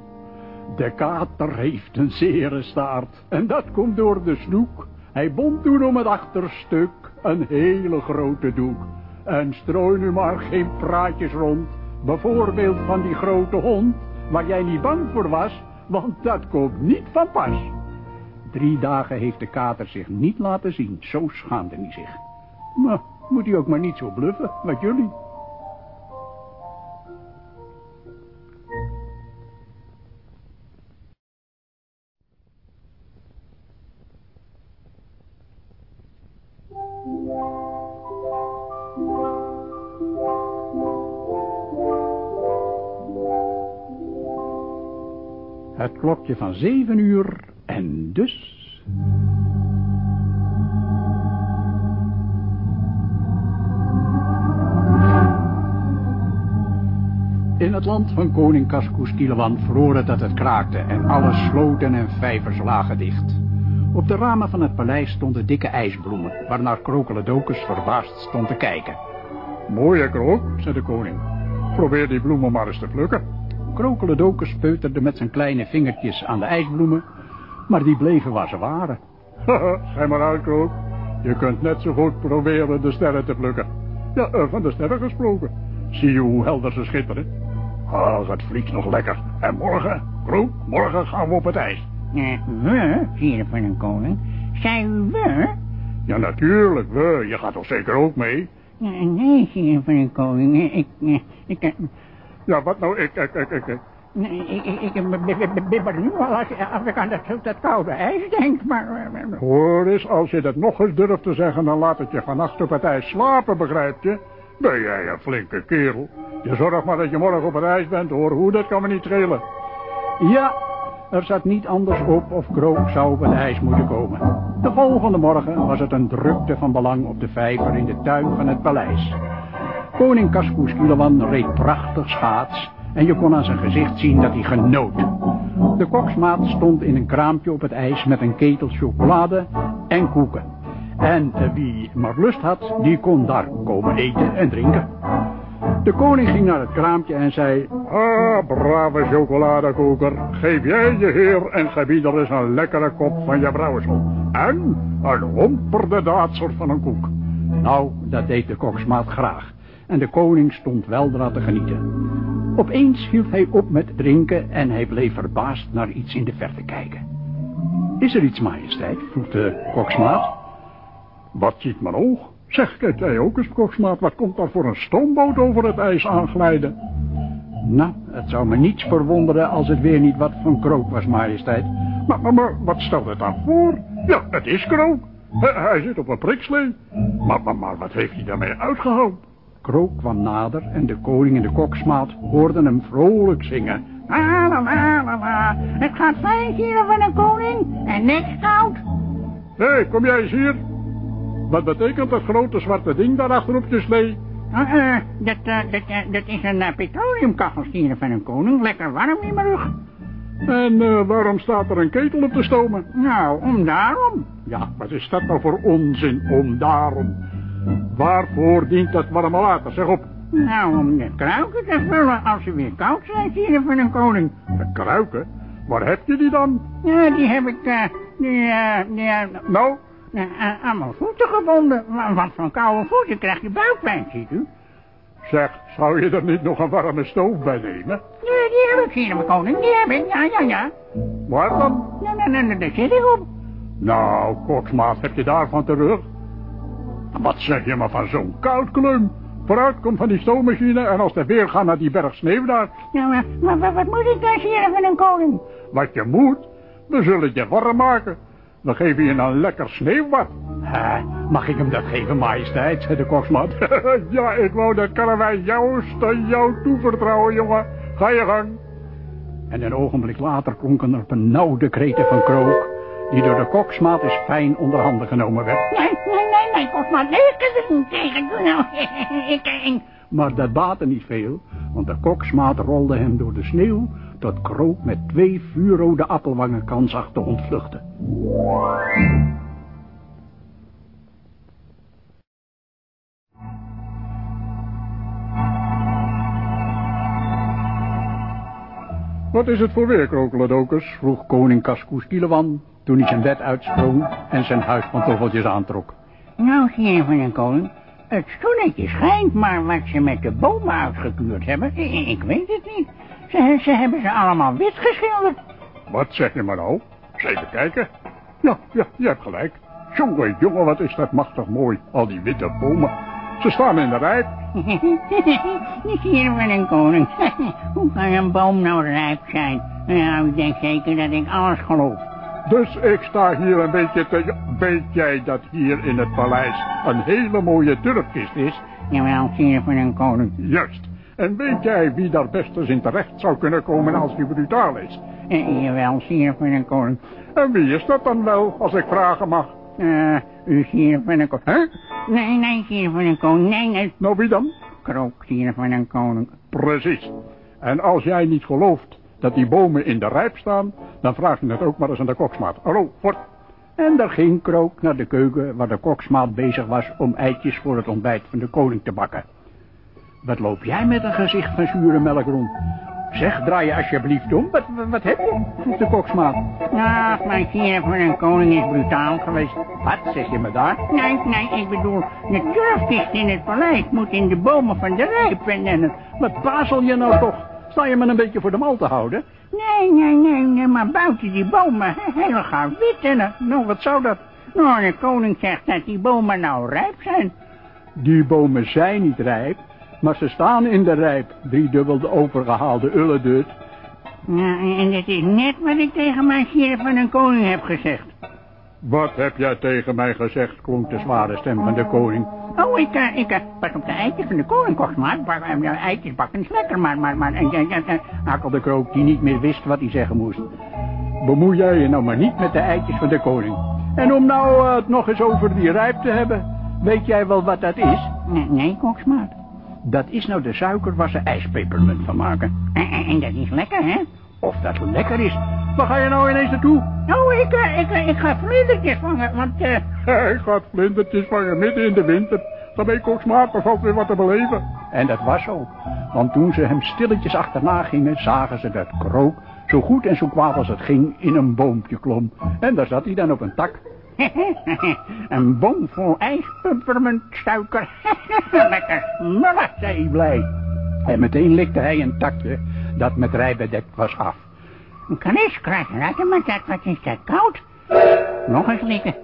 De kater heeft een zere staart en dat komt door de snoek. Hij bond toen om het achterstuk een hele grote doek. En strooi nu maar geen praatjes rond, bijvoorbeeld van die grote hond, waar jij niet bang voor was, want dat komt niet van pas. Drie dagen heeft de kater zich niet laten zien, zo schaamde hij zich. Maar moet hij ook maar niet zo bluffen, wat jullie. Klokje van zeven uur en dus... In het land van koning Kaskus Kielewan vroor het dat het kraakte en alle sloten en vijvers lagen dicht. Op de ramen van het paleis stonden dikke ijsbloemen, waarnaar Krokeledocus verbaasd stond te kijken. Mooie krook, zei de koning. Probeer die bloemen maar eens te plukken. Krokeledocus peuterde met zijn kleine vingertjes aan de ijsbloemen, maar die bleven waar ze waren. Ga maar uit, Krook. Je kunt net zo goed proberen de sterren te plukken. Ja, eh, van de sterren gesproken. Zie je hoe helder ze schitteren? Oh, het vliegt nog lekker. En morgen, Krook, morgen gaan we op het ijs. Uh, we, vieren van een koning. Zijn u we? Ja, natuurlijk, we. Je gaat toch zeker ook mee? Nee, vieren van een koning. Ik, uh, ik, uh, Ja, wat nou? Ik, ik, ik, ik. nee, ik, ik, ik bibber nu al als, als ik aan dat, dat koude ijs denk, maar... uh, Hoor eens, als je dat nog eens durft te zeggen, dan laat ik je vannacht op het ijs slapen, begrijp je? Ben jij een flinke kerel? Je zorgt maar dat je morgen op het ijs bent, hoor. Hoe, dat kan me niet schelen. Ja, er zat niet anders op of Krook zou op het ijs moeten komen. De volgende morgen was het een drukte van belang op de vijver in de tuin van het paleis. Koning Kaskus Kielewan reed prachtig schaats en je kon aan zijn gezicht zien dat hij genoot. De koksmaat stond in een kraampje op het ijs met een ketel chocolade en koeken. En wie maar lust had, die kon daar komen eten en drinken. De koning ging naar het kraampje en zei... Ah, brave chocoladekoker. Geef jij je heer en gebieder eens een lekkere kop van je brouwersel. En een homperde daadser van een koek. Nou, dat deed de koksmaat graag. En de koning stond weldra te genieten. Opeens hield hij op met drinken en hij bleef verbaasd naar iets in de verte kijken. Is er iets, majesteit? vroeg de koksmaat. Wat ziet mijn oog? Zeg, kijk jij ook eens, koksmaat, wat komt daar voor een stoomboot over het ijs aanglijden? Nou, het zou me niets verwonderen als het weer niet wat van Krook was, majesteit. Maar, maar, maar wat stelt het dan voor? Ja, het is Krook. Hij, hij zit op een prikslee. Maar, maar, maar wat heeft hij daarmee uitgehaald? Krook kwam nader en de koning en de koksmaat hoorden hem vrolijk zingen. La la la la la. Het gaat fijn hier van een koning en niks koud. Hé, hey, kom jij eens hier? Wat betekent dat grote zwarte ding daar achter op je slee? Uh, uh, dat, uh, dat, uh, dat is een uh, petroleumkachel stieren van een koning. Lekker warm in mijn rug. En waarom staat er een ketel op te stomen? Nou, om daarom. Ja, wat is dat nou voor onzin, om daarom? Waarvoor dient dat warme water? Zeg op. Nou, om de kruiken te vullen als ze weer koud zijn van een koning. De kruiken? Waar heb je die dan? Ja, die heb ik, uh, die, uh, die, uh, Nou, aan mijn voeten gebonden. Want van van koude voeten krijg je buikpijn, ziet u. zeg, zou je er niet nog een warme stoof bij nemen? Nee, die heb ik hier, mijn koning. Die heb ik, ja, ja, ja. Waar dan? Ja, nee, nee, nee, daar zit ik op. Nou, koksmaat, heb je daarvan terug? Wat zeg je maar van zo'n koudkleum? Vooruit, kom van die stoommachine en als de weer gaat naar die berg sneeuw daar. Ja, maar, wat moet ik dan hier van een koning? Wat je moet, we zullen je warm maken. We geven je een lekker sneeuwbad. Eh, mag ik hem dat geven, majesteit, zei de koksmaat. ja, ik wou dat karrewijn juist aan jou toevertrouwen, jongen. Ga je gang. En een ogenblik later klonken er benauwde kreten van Krook, die door de koksmaat eens fijn onder handen genomen werd. Nee, nee, nee, nee, koksmaat, nee, ik kan er niet tegen doen. Nou, ik, Maar dat baatte niet veel, want de koksmaat rolde hem door de sneeuw, tot Krook met twee vuurrode appelwangen kan zag te ontvluchten. Wat is het voor weer, Krokeladokers? vroeg koning Kaskoes Kielewan, toen hij zijn bed uitsprong en zijn huispantoffeltjes aantrok. Nou, de koning, het zonnetje schijnt, maar wat ze met de bomen uitgekuurd hebben, ik weet het niet. Ze, ze hebben ze allemaal wit geschilderd. Wat zeg je maar nou? Even kijken. Ja, ja, je hebt gelijk. Jongen, jongen, wat is dat machtig mooi, al die witte bomen. Ze staan in de rij. Niet hier van een koning. Hoe kan een boom nou rijp zijn? Nou, ik denk zeker dat ik alles geloof. Dus ik sta hier een beetje te... Weet jij dat hier in het paleis een hele mooie turfkist is? Jawel, hier van een koning. Juist. En weet jij wie daar best eens in terecht zou kunnen komen als hij brutaal is? Eh, jawel, van een koning. En wie is dat dan wel, als ik vragen mag? Eh, u hier van een koning. Hè? Nee, nee, van een koning. Nee, nee. Nou, wie dan? Krook, hier van een koning. Precies. En als jij niet gelooft dat die bomen in de rijp staan, dan vraag je het ook maar eens aan de koksmaat. Hallo, fort. En daar ging Krook naar de keuken waar de koksmaat bezig was om eitjes voor het ontbijt van de koning te bakken. Wat loop jij met een gezicht van zure melk rond? Zeg, draai je alsjeblieft om. Wat, wat, heb je? vroeg de koksmaat. Ach, mijn hier van een koning is brutaal geweest. Wat zeg je me daar? Nee, nee, ik bedoel, de turfkist in het paleis moet in de bomen van de rijp en... en Wat bazel je nou toch? Sta je me een beetje voor de mal te houden? Nee, nee, nee, nee, maar buiten die bomen, helemaal gaan wit en... Nou, wat zou dat? Nou, de koning zegt dat die bomen nou rijp zijn. Die bomen zijn niet rijp, maar ze staan in de rijp. Driedubbel de overgehaalde ulledut. Ja, en dat is net wat ik tegen mijn heer van een koning heb gezegd. Wat heb jij tegen mij gezegd, klonk de zware stem van de koning. Oh, ik, eh, ik, eh, pas op de eitjes van de koning, kost maar. Eh, Eitjes bakken is lekker, maar, maar, maar, Hakelde Krook die niet meer wist wat hij zeggen moest. Bemoei jij je nou maar niet met de eitjes van de koning. En om nou het nog eens over die rijp te hebben, weet jij wel wat dat is? nee, nee, koksmaat. Dat is nou de suiker waar ze ijspepermunt van maken. En, en, en dat is lekker, hè? Of dat lekker is. Waar ga je nou ineens naartoe? Oh, ik, eh, ik, eh, ik ga vlindertjes vangen, want, eh... Hij gaat vlindertjes vangen midden in de winter. Dan ben je koksmaat, er valt weer wat te beleven. En dat was zo. Want toen ze hem stilletjes achterna gingen, zagen ze dat Krook, zo goed en zo kwaad als het ging, in een boompje klom. En daar zat hij dan op een tak. een boom vol ijspeppermuntsuiker. lekker. Mullig, zei hij blij. En meteen likte hij een takje dat met rij bedekt was af. Ik kan eens krijgen maar dat, wat is dat koud? Nog eens likken.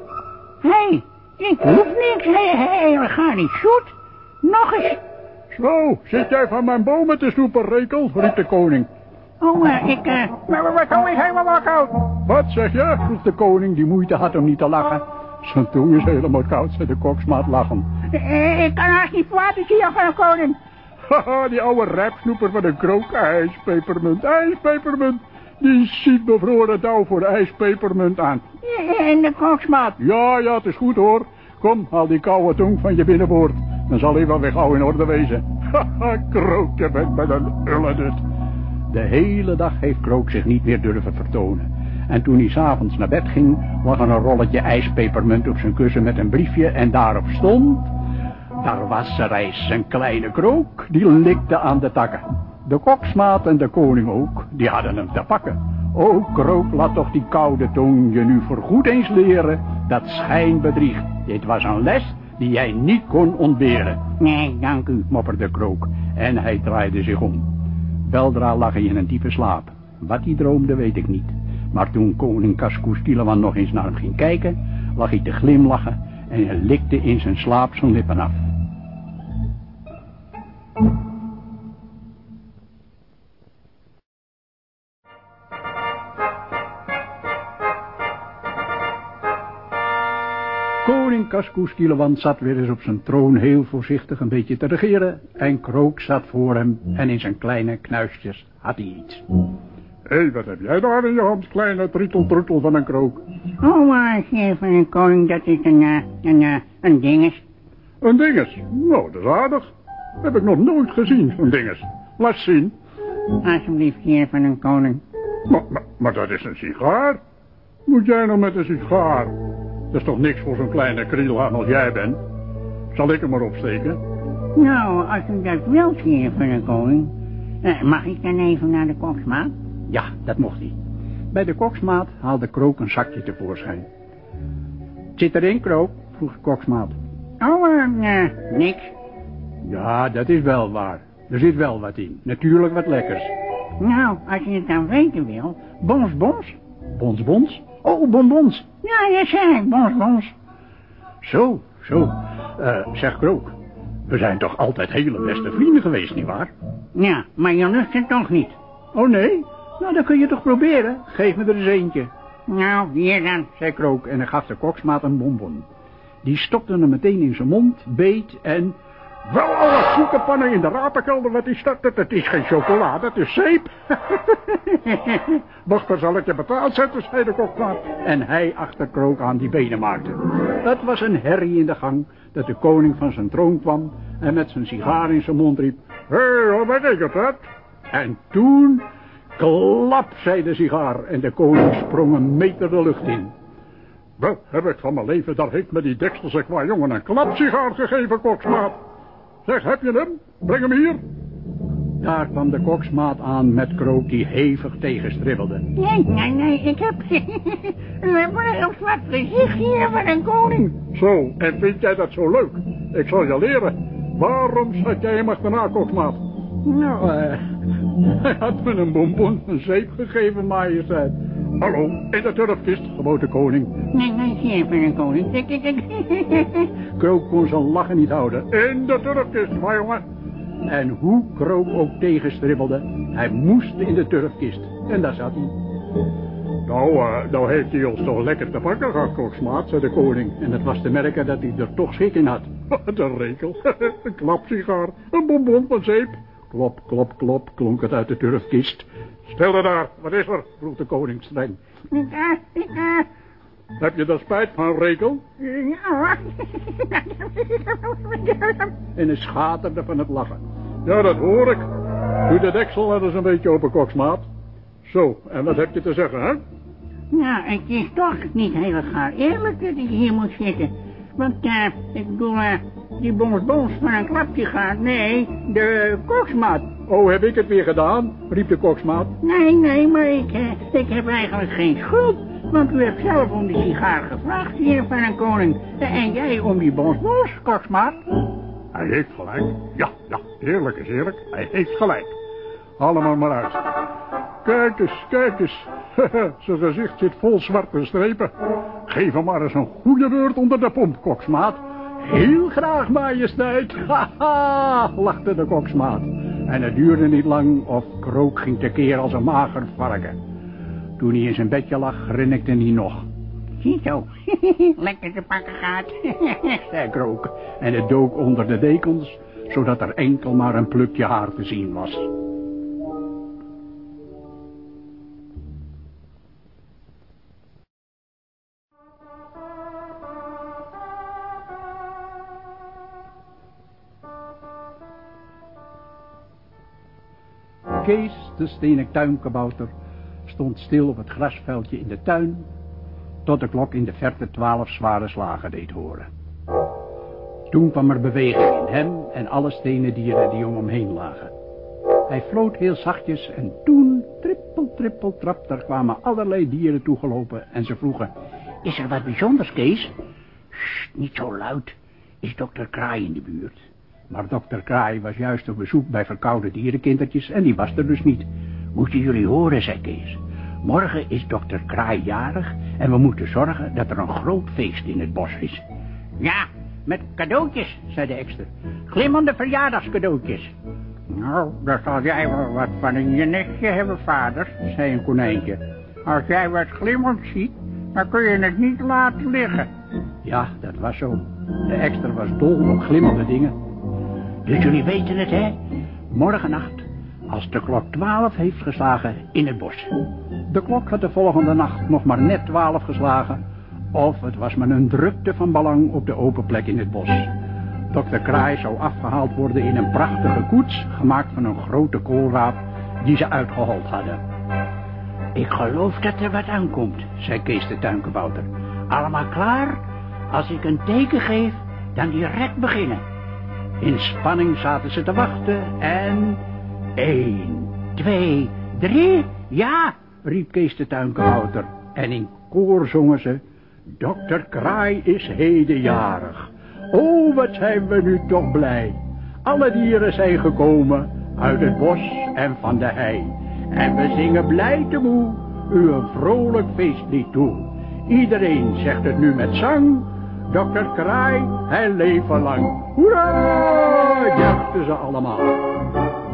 Hé, hey, ik hoef niks, hé, we gaan niet zoet. Nog eens. Zo, zit jij van mijn bomen te snoepen, Rekel? riep de koning. Oh, eh, ik, eh... Maar wat tong is helemaal koud. Wat zeg je? vroeg de koning, die moeite had om niet te lachen. Zijn tong is helemaal koud, zei de koksmaat lachen. Eh, ik kan haast niet praten, zie je van de koning. Haha, die oude rapsnoeper van een krook. IJspepermunt, ijspepermunt. Die ziet bevroren touw voor de ijspepermunt aan. En de koksmaat. Ja, ja, het is goed hoor. Kom, haal die koude tong van je binnenboord. Dan zal hij wel weer gauw in orde wezen. Haha, Krook, je bent met een ulledut. De hele dag heeft Krook zich niet meer durven vertonen. En toen hij s'avonds naar bed ging, lag er een rolletje ijspepermunt op zijn kussen met een briefje en daarop stond... Daar was er eens een kleine krook, die likte aan de takken. De koksmaat en de koning ook, die hadden hem te pakken. O krook, laat toch die koude tong je nu voorgoed eens leren, dat schijn bedriegt. Dit was een les die jij niet kon ontberen. Nee, dank u. mopperde krook, en hij draaide zich om. Weldra lag hij in een diepe slaap. Wat hij droomde, weet ik niet. Maar toen koning Kaskoes Kielewan nog eens naar hem ging kijken, lag hij te glimlachen en hij likte in zijn slaap zijn lippen af. Koning Kaskoes Kielewan zat weer eens op zijn troon heel voorzichtig een beetje te regeren. En Krook zat voor hem en in zijn kleine knuistjes had hij iets. Hé, wat heb jij daar in je hand, kleine trieteltroetel van een krook? Oh, uh, van een koning, dat is een, uh, een, uh, een dinges. Een dinges? Nou, dat is aardig. Heb ik nog nooit gezien, zo'n dinges. Laat zien. Alsjeblieft, heer van een koning. Maar, maar, maar dat is een sigaar. Moet jij nou met een sigaar? Dat is toch niks voor zo'n kleine krielhaan als jij bent? Zal ik hem maar opsteken? Nou, als u dat wilt, heer van een koning. Uh, mag ik dan even naar de koksmaat? Ja, dat mocht hij. Bij de koksmaat haalde Krook een zakje tevoorschijn. Zit erin, Krook? vroeg de koksmaat. Oh, uh, niks. Ja, dat is wel waar. Er zit wel wat in. Natuurlijk wat lekkers. Nou, als je het dan weten wil, bons bons. Bons bons? Oh, bonbons. Ja, dat zei ik, bons bons. Zo, zo. Uh, zeg Krook, we zijn toch altijd hele beste vrienden geweest, nietwaar? Ja, maar je lust het toch niet. Oh nee? Nou, dan kun je toch proberen. Geef me er eens eentje. Nou, hier dan, zei Krook en hij gaf de koksmaat een bonbon. Die stopte hem meteen in zijn mond, beet en... Wel alle zoekenpannen in de rapenkelder, wat is dat? Het is geen chocolade, het is zeep. Dan zal ik je betaald zetten, zei de koksmaat. En hij achter Krook aan die benen maakte. Dat was een herrie in de gang, dat de koning van zijn troon kwam en met zijn sigaar in zijn mond riep... Hé, hey, wat betekent dat? En toen Klap, zei de sigaar en de koning sprong een meter de lucht in. Wel, heb ik van mijn leven, daar heeft me die dekstelse qua jongen een klapsigaar gegeven, koksmaat. Zeg, heb je hem? Breng hem hier. Daar kwam de koksmaat aan met Krook die hevig tegenstribbelde. Nee, nee, nee, ik heb... U hebt een heel zwart gezicht hier van een koning. Zo, en vind jij dat zo leuk? Ik zal je leren. Waarom zat jij hem achterna, koksmaat? Nou, eh... Hij had me een bonbon, een zeep gegeven, majesteit. Hallo, in de turfkist, geboten koning. Nee, nee, van een koning. Krook kon zijn lachen niet houden. In de turfkist, maar jongen. En hoe Krook ook tegenstribbelde, hij moest in de turfkist. En daar zat hij. Nou, uh, nou heeft hij ons toch lekker te pakken gehad, koksmaat, zei de koning. En het was te merken dat hij er toch schik in had. De rekel, een klapsigaar, een bonbon van zeep. Klop, klop, klop, klonk het uit de turfkist. Stil daar, wat is er? vroeg de koning streng. Heb je daar spijt van, Rekel? Ja. En hij schaterde van het lachen. Ja, dat hoor ik. Doe de deksel er eens een beetje open, koksmaat. Zo, en wat heb je te zeggen, hè? Nou, het is toch niet helemaal eerlijk dat ik hier moet zitten. Want, uh, ik bedoel, uh, die bons bons van een klapje gaat. Nee, de koksmaat. Oh, heb ik het weer gedaan? riep de koksmaat. Nee, nee, maar ik, uh, ik heb eigenlijk geen schuld. Want u hebt zelf om die sigaar gevraagd, heer van een koning. En jij om die bons bons, koksmaat. Hij heeft gelijk. Ja, ja, eerlijk is eerlijk. Hij heeft gelijk. Er maar uit. Kijk eens, kijk eens. Zijn gezicht zit vol zwarte strepen. Geef hem maar eens een goede beurt onder de pomp, koksmaat. Heel graag, majesteit. Haha, lachte de koksmaat. En het duurde niet lang of Krook ging tekeer als een mager varken. Toen hij in zijn bedje lag, grinnikte hij nog. Ziezo, lekker te pakken gaat, zei Krook. En het dook onder de dekens, zodat er enkel maar een plukje haar te zien was. Kees, de stenen tuinkabouter, stond stil op het grasveldje in de tuin, tot de klok in de verte twaalf zware slagen deed horen. Toen kwam er beweging in hem en alle stenen dieren die om hem heen lagen. Hij floot heel zachtjes en toen, trippel, trippel, trap, daar kwamen allerlei dieren toegelopen en ze vroegen... Is er wat bijzonders, Kees? Sst, niet zo luid. Is dokter Kraai in de buurt? Maar dokter Kraai was juist op bezoek bij verkoude dierenkindertjes en die was er dus niet. Moeten jullie horen, zei Kees. Morgen is dokter Kraai jarig en we moeten zorgen dat er een groot feest in het bos is. Ja, met cadeautjes, zei de ekster. Glimmende verjaardagscadeautjes. Nou, daar zal jij wel wat van in je nekje hebben, vader, zei een konijntje. Als jij wat glimmend ziet, dan kun je het niet laten liggen. Ja, dat was zo. De ekster was dol op glimmende dingen. Dus jullie weten het, hè? Morgennacht, als de klok twaalf heeft geslagen in het bos. De klok had de volgende nacht nog maar net twaalf geslagen, of het was maar een drukte van belang op de open plek in het bos. Dokter Kraai zou afgehaald worden in een prachtige koets, gemaakt van een grote koolraap, die ze uitgehold hadden. Ik geloof dat er wat aankomt, zei Kees de tuinkebouter. Allemaal klaar? Als ik een teken geef, dan direct beginnen. In spanning zaten ze te wachten en... één, twee, drie, ja, riep Kees de tuinkebouter. En in koor zongen ze... Dokter Kraai is hedenjarig. Oh, wat zijn we nu toch blij. Alle dieren zijn gekomen uit het bos en van de hei. En we zingen blij te moe u een vrolijk feestlied toe. Iedereen zegt het nu met zang. Dokter Kraai, hij leven lang. Hoera, juichten ze allemaal.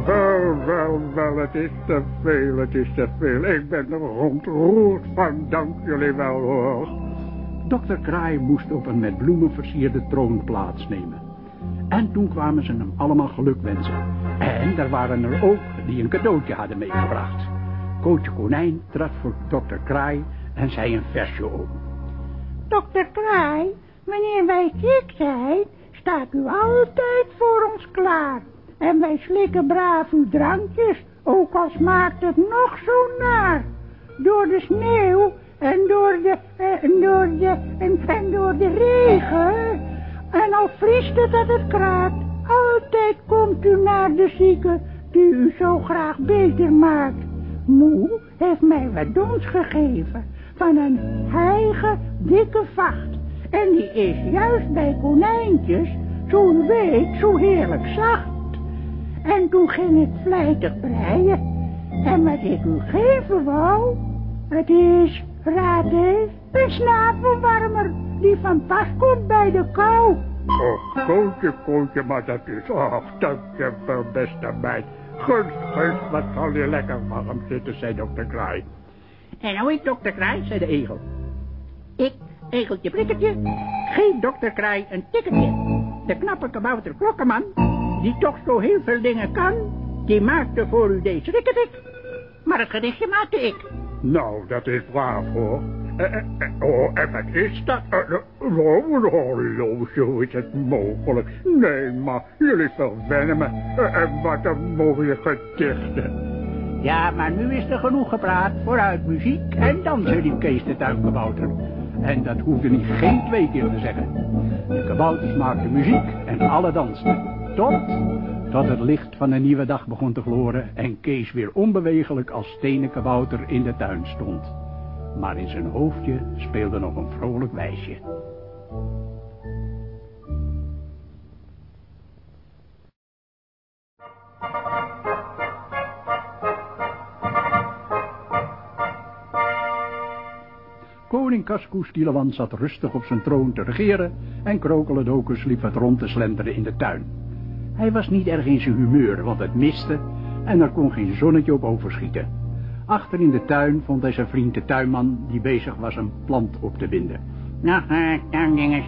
Wel, wel, wel, het is te veel, het is te veel. Ik ben er ontroerd van, dank jullie wel hoor. Dokter Kraai moest op een met bloemen versierde troon plaatsnemen. En toen kwamen ze hem allemaal geluk wensen. En er waren er ook die een cadeautje hadden meegebracht. Kootje Konijn trad voor dokter Kraai en zei een versje op. Dokter Kraai, wanneer wij ziek zijn, staat u altijd voor ons klaar. En wij slikken braaf uw drankjes, ook al smaakt het nog zo naar. Door de sneeuw en door de, eh, door de, en, en door de regen. En al vriest het dat het kraakt, altijd komt u naar de zieke, die u zo graag beter maakt. Moe heeft mij wat dons gegeven van een heilige, dikke vacht. En die is juist bij konijntjes, zo u weet, zo heerlijk zacht. En toen ging ik vlijtig breien. En wat ik u geven wou, het is, raad eens, een snavelwarmer die van pas komt bij de kou. Oh, kootje, kootje, maar dat is, ach, dank je wel, beste meid. Gunst, gunst, wat zal je lekker warm zitten, zei dokter Kraai. En nou ik, dokter Kraai, zei de egel. Ik, egeltje prikkertje, geef dokter Kraai een tikketje. De knappe kabouter klokkenman, die toch zo heel veel dingen kan, die maakte voor u deze rikketik. Maar het gedichtje maakte ik. Nou, dat is braaf hoor. Eh, eh, eh, oh, en wat is dat? Eh, eh, oh, hallo, zo is het mogelijk. Nee, maar jullie verwennen me. En wat een mooie gedichten. Ja, maar nu is er genoeg gepraat. Vooruit muziek en dansen, riep Kees de tuinkabouter. En dat hoefde niet geen twee keer te zeggen. De kabouters maakten muziek en alle dansten. Tot, tot het licht van een nieuwe dag begon te gloren... en Kees weer onbewegelijk als stenen kabouter in de tuin stond. Maar in zijn hoofdje speelde nog een vrolijk wijsje. Koning Kielewan zat rustig op zijn troon te regeren en Krokeledocus liep wat rond te slenteren in de tuin. Hij was niet erg in zijn humeur, want het miste en er kon geen zonnetje op overschieten. Achter in de tuin vond hij zijn vriend de tuinman die bezig was een plant op te binden. Nou, eh, tuindingers.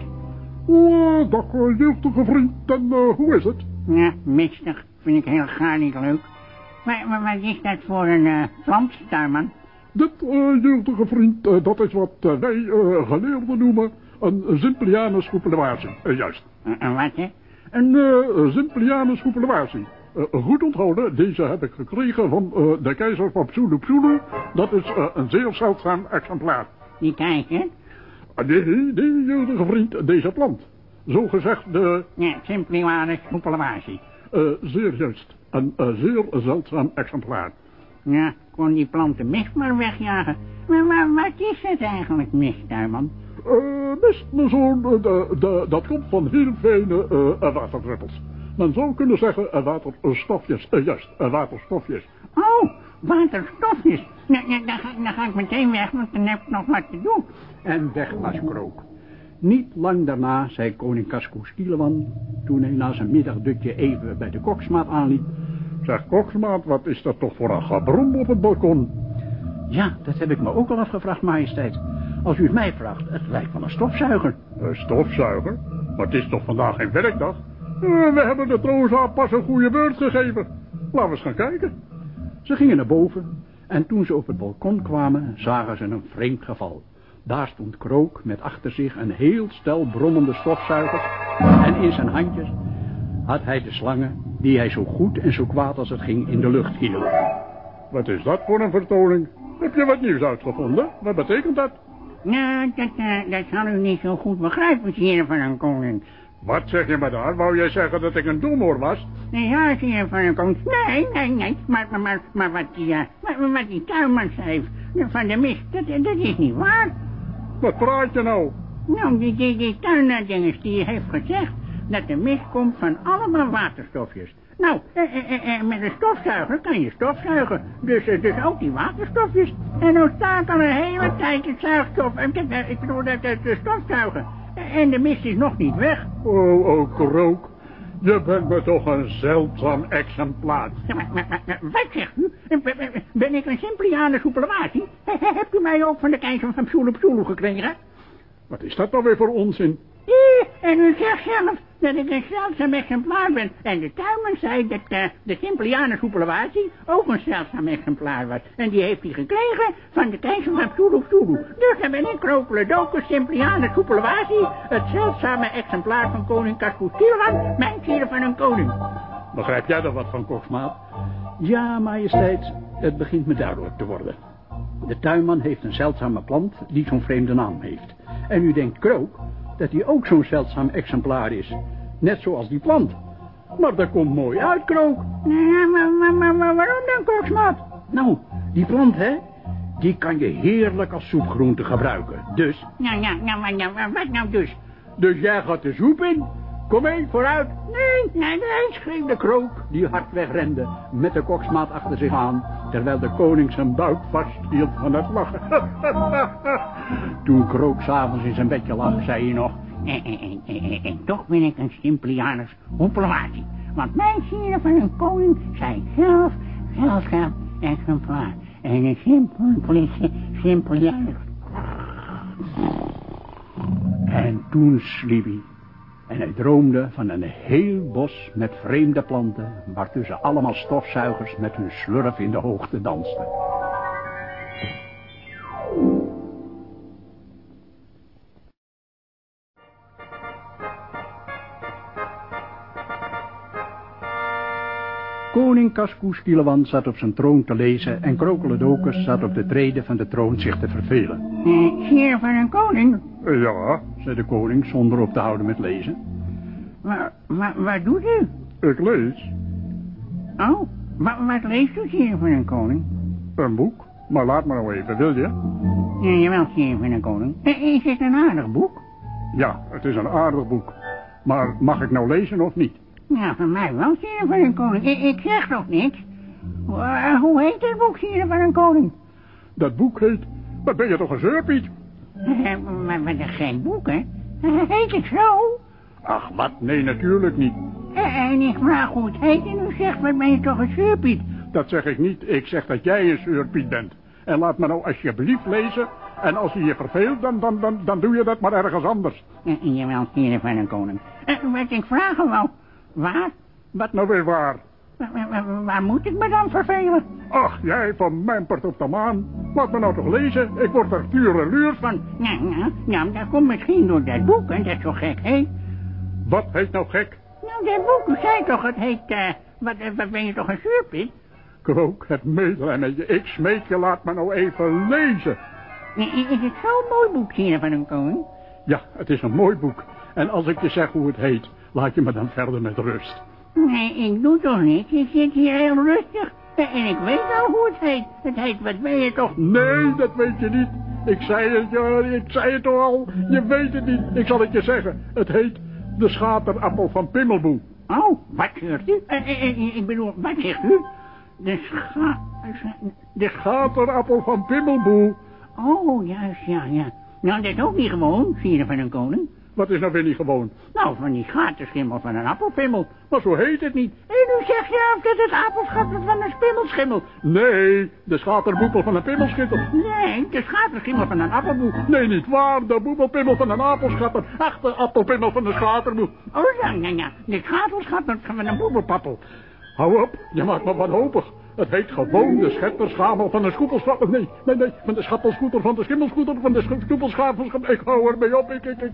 Oh, dag, jeugdige vriend, en eh, hoe is het? Ja, mistig. Vind ik heel gaar niet leuk. Maar, maar wat is dat voor een eh plant, tuinman? Dit, eh, jeugdige vriend, eh, dat is wat eh, wij geleerden noemen een Simplianus hoepelaarsie. Eh, juist. Een, wat, hè? Een Simplianus hoepelaarsie. Eh, goed onthouden, deze heb ik gekregen van de keizer van Psulu Psulu. Dat is een zeer zeldzaam exemplaar. Die keizer? Ah, Nee, nee, jeugdige vriend, deze plant. Zo gezegd, de, Ja, Simpliwanus Hoepelwazi. eh, zeer juist, een zeer zeldzaam exemplaar. Ja, kon die planten mist maar wegjagen. Maar, maar wat is het eigenlijk, mist, tuinman? Eh, mist, mijn zoon, eh, de, de, dat komt van heel fijne eh, waterdruppels. Men zou kunnen zeggen eh, waterstofjes, eh, juist, eh, waterstofjes. Oh, waterstofjes. Nou, nou, dan, ga, dan ga ik meteen weg, want dan heb ik nog wat te doen. En weg was Krook. Niet lang daarna zei koning Kaskoes Kielewan, toen hij na zijn middagdutje even bij de koksmaat aanliep. Zeg, koksmaat, wat is dat toch voor een gebrom op het balkon? Ja, dat heb ik me ook al afgevraagd, majesteit. Als u het mij vraagt, het lijkt wel een stofzuiger. Een stofzuiger? Maar het is toch vandaag geen werkdag? Eh, we hebben de troozaal pas een goede beurt gegeven. Laten we eens gaan kijken. Ze gingen naar boven en toen ze op het balkon kwamen, zagen ze een vreemd geval. Daar stond Krook met achter zich een heel stel brommende stofzuigers en in zijn handjes had hij de slangen die hij zo goed en zo kwaad als het ging in de lucht hield. Wat is dat voor een vertoning? Heb je wat nieuws uitgevonden? Wat betekent dat? Nou, dat, uh, dat zal u niet zo goed begrijpen, heer van een koning. Wat zeg je maar daar? Wou jij zeggen dat ik een doelmoor was? Ja, heer van een koning. Nee, nee, nee. Maar, maar, maar, maar wat, die, uh, wat, wat die tuinman schreef van de mist, dat, dat is niet waar. Wat praat je nou? Nou, die, die, die tuinerdingers die heeft gezegd dat de mist komt van allemaal waterstofjes. Nou, eh, eh, eh, met een stofzuiger kan je stofzuigen. Dus, dus ook die waterstofjes. En dan staat al een hele tijd het zuigstof. ik bedoel, dat het stofzuigen. En de mist is nog niet weg. Oh, oh, Krook. Je bent me toch een zeldzaam exemplaar. Ja, maar, maar, maar, wat zegt u? Ben ik een Simpliane soepelatie? Hebt u mij ook van de keizer van Psoelo Psoelo gekregen? Wat is dat nou weer voor onzin? En u zegt zelf dat ik een zeldzaam exemplaar ben. En de tuinman zei dat uh, de Simpliane soepelatie ook een zeldzaam exemplaar was. En die heeft hij gekregen van de keizer van Psoelo Psoelo. Dus dan ben ik Kropeledocus Simpliane soepelatie, het zeldzame exemplaar van koning Kaspoestilan, mijn kier van een koning. Begrijp jij er wat van, koksmaat? Ja, majesteit, het begint me duidelijk te worden. De tuinman heeft een zeldzame plant die zo'n vreemde naam heeft. En u denkt, Krook, dat hij ook zo'n zeldzaam exemplaar is. Net zoals die plant. Maar dat komt mooi uit, Krook. Ja, maar, maar, maar, maar waarom dan, koksmaat? Nou, die plant, hè? Die kan je heerlijk als soepgroente gebruiken. Dus... Ja, ja, ja, maar, ja, maar wat nou dus? Dus jij gaat de soep in? Kom mee, vooruit. Nee, nee, nee, schreeuwde de krook, die hard wegrende, met de koksmaat achter zich aan, terwijl de koning zijn buik vasthield van het lachen. Toen krook s'avonds in zijn bedje lag, zei hij nog... En, en, en, en, toch ben ik een Simplianus hoepelatie. Want mijn sieren van een koning zijn zelf, zelfschap exemplaar. En een simpel, Simplianus. En toen sliep hij. En hij droomde van een heel bos met vreemde planten, waartussen allemaal stofzuigers met hun slurf in de hoogte dansten. Koning Kaskoes zat op zijn troon te lezen en Krokeledocus zat op de treden van de troon zich te vervelen. Eh, heer van een koning? Ja, zei de koning zonder op te houden met lezen. Maar, maar wat doet u? Ik lees. Oh, wat, wat leest u, heer van een koning? Een boek, maar laat maar nou even, wil je? Ja, jawel, heer van een koning. Eh, is het een aardig boek? Ja, het is een aardig boek. Maar mag ik nou lezen of niet? Ja, van mij wel, Sire van een koning. Ik, ik zeg nog niks. Uh, hoe heet het boek, Sire van een koning? Dat boek heet... Wat ben je toch een zeurpiet? Uh, maar, maar dat is geen boek, hè? heet het zo? Ach, wat? Nee, natuurlijk niet. En ik vraag hoe het heet en u zegt, wat ben je toch een zeurpiet? Dat zeg ik niet. Ik zeg dat jij een zeurpiet bent. En laat me nou alsjeblieft lezen. En als je je verveelt, dan, dan, dan, dan doe je dat maar ergens anders. Uh, jawel, Sire van een koning. Wat ik vragen wou... Waar? Wat nou weer waar? Waar, waar, moet ik me dan vervelen? Ach, jij van mijn part op de maan. Laat me nou toch lezen. Ik word er tureluur van. Nou, nou, nou, dat komt misschien door dat boek, en dat is zo gek heet. Wat heet nou gek? Nou, dat boek, zei toch, het heet, uh, wat, wat ben je toch een zuurpiet? Krook, het medelijden met je. Ik smeek je, laat me nou even lezen. Is het zo'n mooi boek, van een koning? Ja, het is een mooi boek. En als ik je zeg hoe het heet, laat je me dan verder met rust. Nee, ik doe toch niet. Ik zit hier heel rustig. En ik weet al hoe het heet. Het heet, wat weet je toch? Nee, dat weet je niet. Ik zei het, ja, ik zei het toch al. Je weet het niet. Ik zal het je zeggen. Het heet de schaterappel van Pimmelboe. Oh, wat zegt u? Ik bedoel, wat zegt u? De scha... De schaterappel van Pimmelboe. Oh, juist, ja, ja. Nou, dat is ook niet gewoon, vieren van een koning. Wat is nou weer niet gewoon? Nou, van die schaterschimmel van een appelpimmel. Maar zo heet het niet. En u zegt zelf dat het appelschap is van een spimmelschimmel. Nee, de schaterboepel van een pimmelschimmel. Nee, de schaterschimmel van een appelboe. Nee, niet waar. De boepelpimmel van een appelschapper. Ach, de appelpimmel van de schaterboe. Oh, ja, ja, ja. De schaterschapper van een boepelpappel. Hou op, je maakt me wanhopig. Het heet gewoon de schepperschamel van de schoepelschap. Nee, nee, nee, van de schappelschoeter, van de schimmelschoeter, van de schoepelschapel. Ik hou ermee op, ik, ik, ik.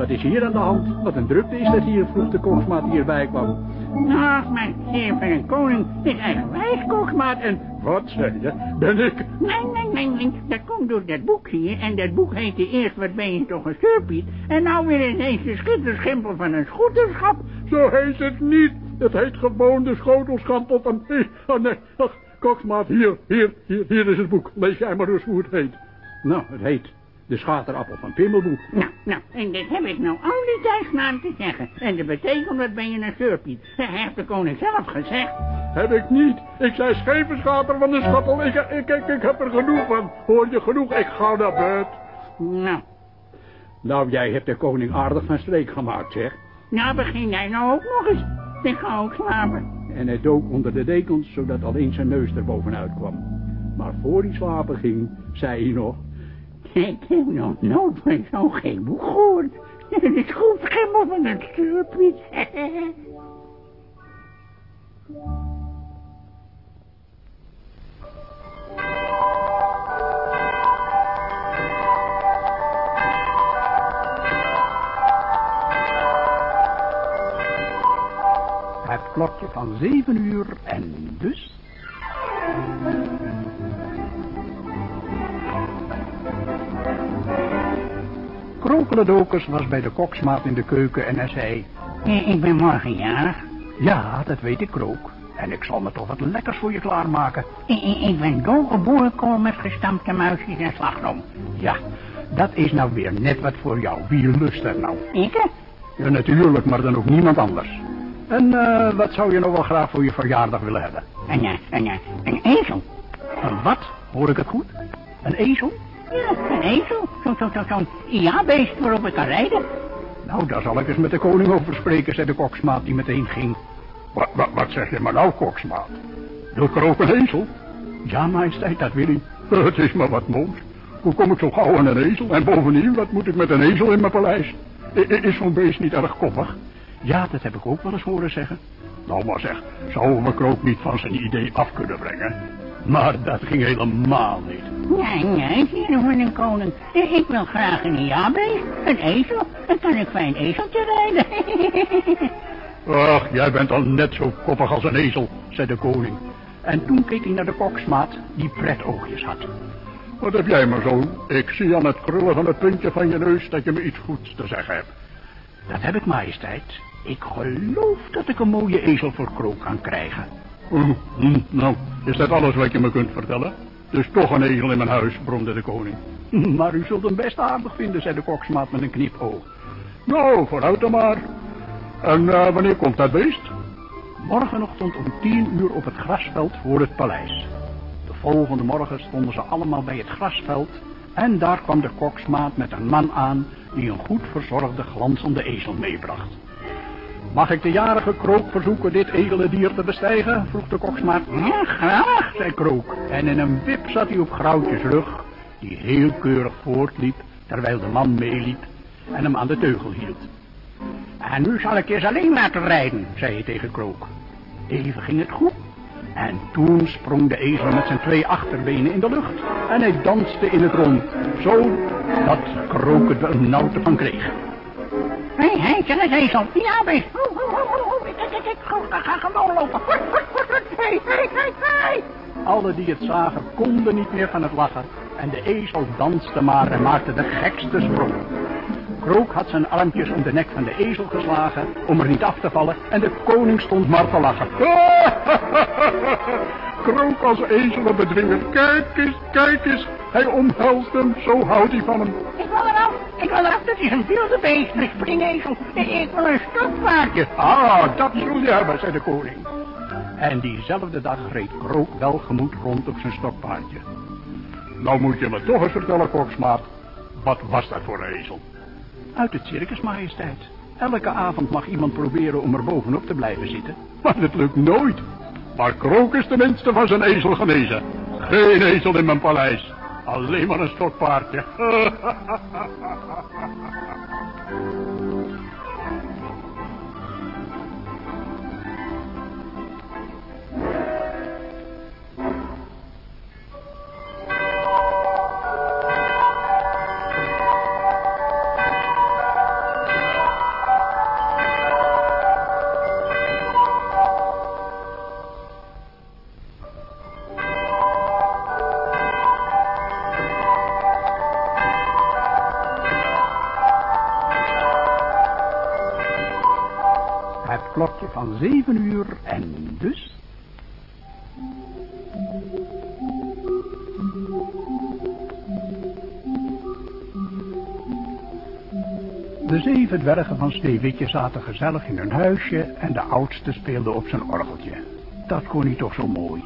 Wat is hier aan de hand? Wat een drukte is dat hier, vroeg de koksmaat die hierbij kwam. Ach, mijn heer van een koning is eigenwijs, koksmaat. En Wat zei je? Ben ik? Nee, nee, nee, nee. Dat komt door dat boek hier. En dat boek heette eerst Wat ben je toch een surpiet. En nou weer ineens de schitterschimpel van een schoeterschap. Zo heet het niet. Het heet gewoon de schotelschampel van... Oh nee, ach, koksmaat, hier, hier, hier, hier is het boek. Lees jij maar eens hoe het heet. Nou, het heet De Schaterappel van Pimmelboek. Nou, nou, en dit heb ik nou al die tijd gedaan te zeggen. En dat betekent wat ben je een surpiet. Dat heeft de koning zelf gezegd. Heb ik niet. Ik zei schepenschaper van de schappel. Ik, ik, ik, ik heb er genoeg van. Hoor je genoeg? Ik ga naar bed. Nou, Nou, jij hebt de koning aardig van streek gemaakt, zeg. nou begin jij nou ook nog eens. Ik ga ook slapen. En hij dook onder de dekens, zodat alleen zijn neus er bovenuit kwam. Maar voor hij slapen ging, zei hij nog... Ik heb nog nooit van zo'n boek gehoord. Het is goed schimmel van een surpiet. Het klokje van zeven uur en dus... Krokeledokers was bij de koksmaat in de keuken en hij zei... Eh, Ik ben morgen jarig. Ja, dat weet ik, Krook. En ik zal me toch wat lekkers voor je klaarmaken. Ik, ik, ik ben kool met gestampte muisjes en slagroom. Ja, dat is nou weer net wat voor jou. Wie lust er nou? Ik? Ja, natuurlijk, maar dan ook niemand anders. En eh, wat zou je nou wel graag voor je verjaardag willen hebben? Een, eh, een, eh, een ezel. Een wat? Hoor ik het goed? Een ezel? Ja, een ezel. Zo'n zo, zo, zo'n ja-beest waarop ik kan rijden. Nou, daar zal ik eens met de koning over spreken, zei de koksmaat die meteen ging. Wat, wat, wat zeg je maar nou, koksmaat? Wil ik er ook een ezel? Ja, majesteit, dat wil ik. Het is maar wat moos. Hoe kom ik zo gauw aan een ezel? En bovendien, wat moet ik met een ezel in mijn paleis? I- is zo'n beest niet erg koppig? Ja, dat heb ik ook wel eens horen zeggen. Nou maar zeg, zou me Krook niet van zijn idee af kunnen brengen? Maar dat ging helemaal niet. Nee, nee, heer van een koning. Ik ik wil graag een ja-beest. Een ezel. Dan kan ik bij een ezeltje rijden. Ach, jij bent al net zo koppig als een ezel. zei de koning. En toen keek hij naar de koksmaat die pretoogjes had. Wat heb jij maar zo? Ik zie aan het krullen van het puntje van je neus dat je me iets goeds te zeggen hebt. Dat heb ik, majesteit. Ik geloof dat ik een mooie ezel voor krook kan krijgen. Hm, hm, nou, is dat alles wat je me kunt vertellen? Dus toch een ezel in mijn huis, bromde de koning. Maar u zult hem best aardig vinden, zei de koksmaat met een knipoog. Nou, vooruit dan maar. En eh, wanneer komt dat beest? Morgenochtend om tien uur op het grasveld voor het paleis. De volgende morgen stonden ze allemaal bij het grasveld en daar kwam de koksmaat met een man aan die een goed verzorgde glanzende ezel meebracht. Mag ik de jarige Krook verzoeken dit edele dier te bestijgen? vroeg de koksmaat. Ja, graag, zei Krook. En in een wip zat hij op Groutjes rug, die heel keurig voortliep, terwijl de man meeliep en hem aan de teugel hield. En nu zal ik je eens alleen laten rijden, zei hij tegen Krook. Even ging het goed. En toen sprong de ezel met zijn twee achterbenen in de lucht. En hij danste in het rond. Zo dat Krook er nauw te van kreeg. Hé, hé, zeg eens oh, oh, oh, oh. Ik, ik, ik, ik ga- ga gewoon lopen. Hé, hé, hé, hé. Alle die het zagen konden niet meer van het lachen. En de ezel danste maar en maakte de gekste sprong. Krook had zijn armpjes om de nek van de ezel geslagen om er niet af te vallen. En de koning stond maar te lachen. Krook als ezelenbedwinger. Kijk eens, kijk eens. Hij omhelst hem, zo houdt hij van hem. Ik wil eraf. Ik wil eraf. Dat is een wilde beest. Een springezel. Ik, ik wil een stokpaardje. Ah, dat zul je hebben, zei de koning. En diezelfde dag reed Krook welgemoed rond op zijn stokpaardje. Nou moet je me toch eens vertellen, koksmaat. Wat was dat voor een ezel? Uit het circus, majesteit. Elke avond mag iemand proberen om er bovenop te blijven zitten. Maar het lukt nooit. Maar Krook is tenminste van zijn ezel genezen. Geen ezel in mijn paleis. Alleen maar een stokpaardje. dwergen van Sneeuwwitje zaten gezellig in hun huisje en de oudste speelde op zijn orgeltje. Dat kon hij toch zo mooi.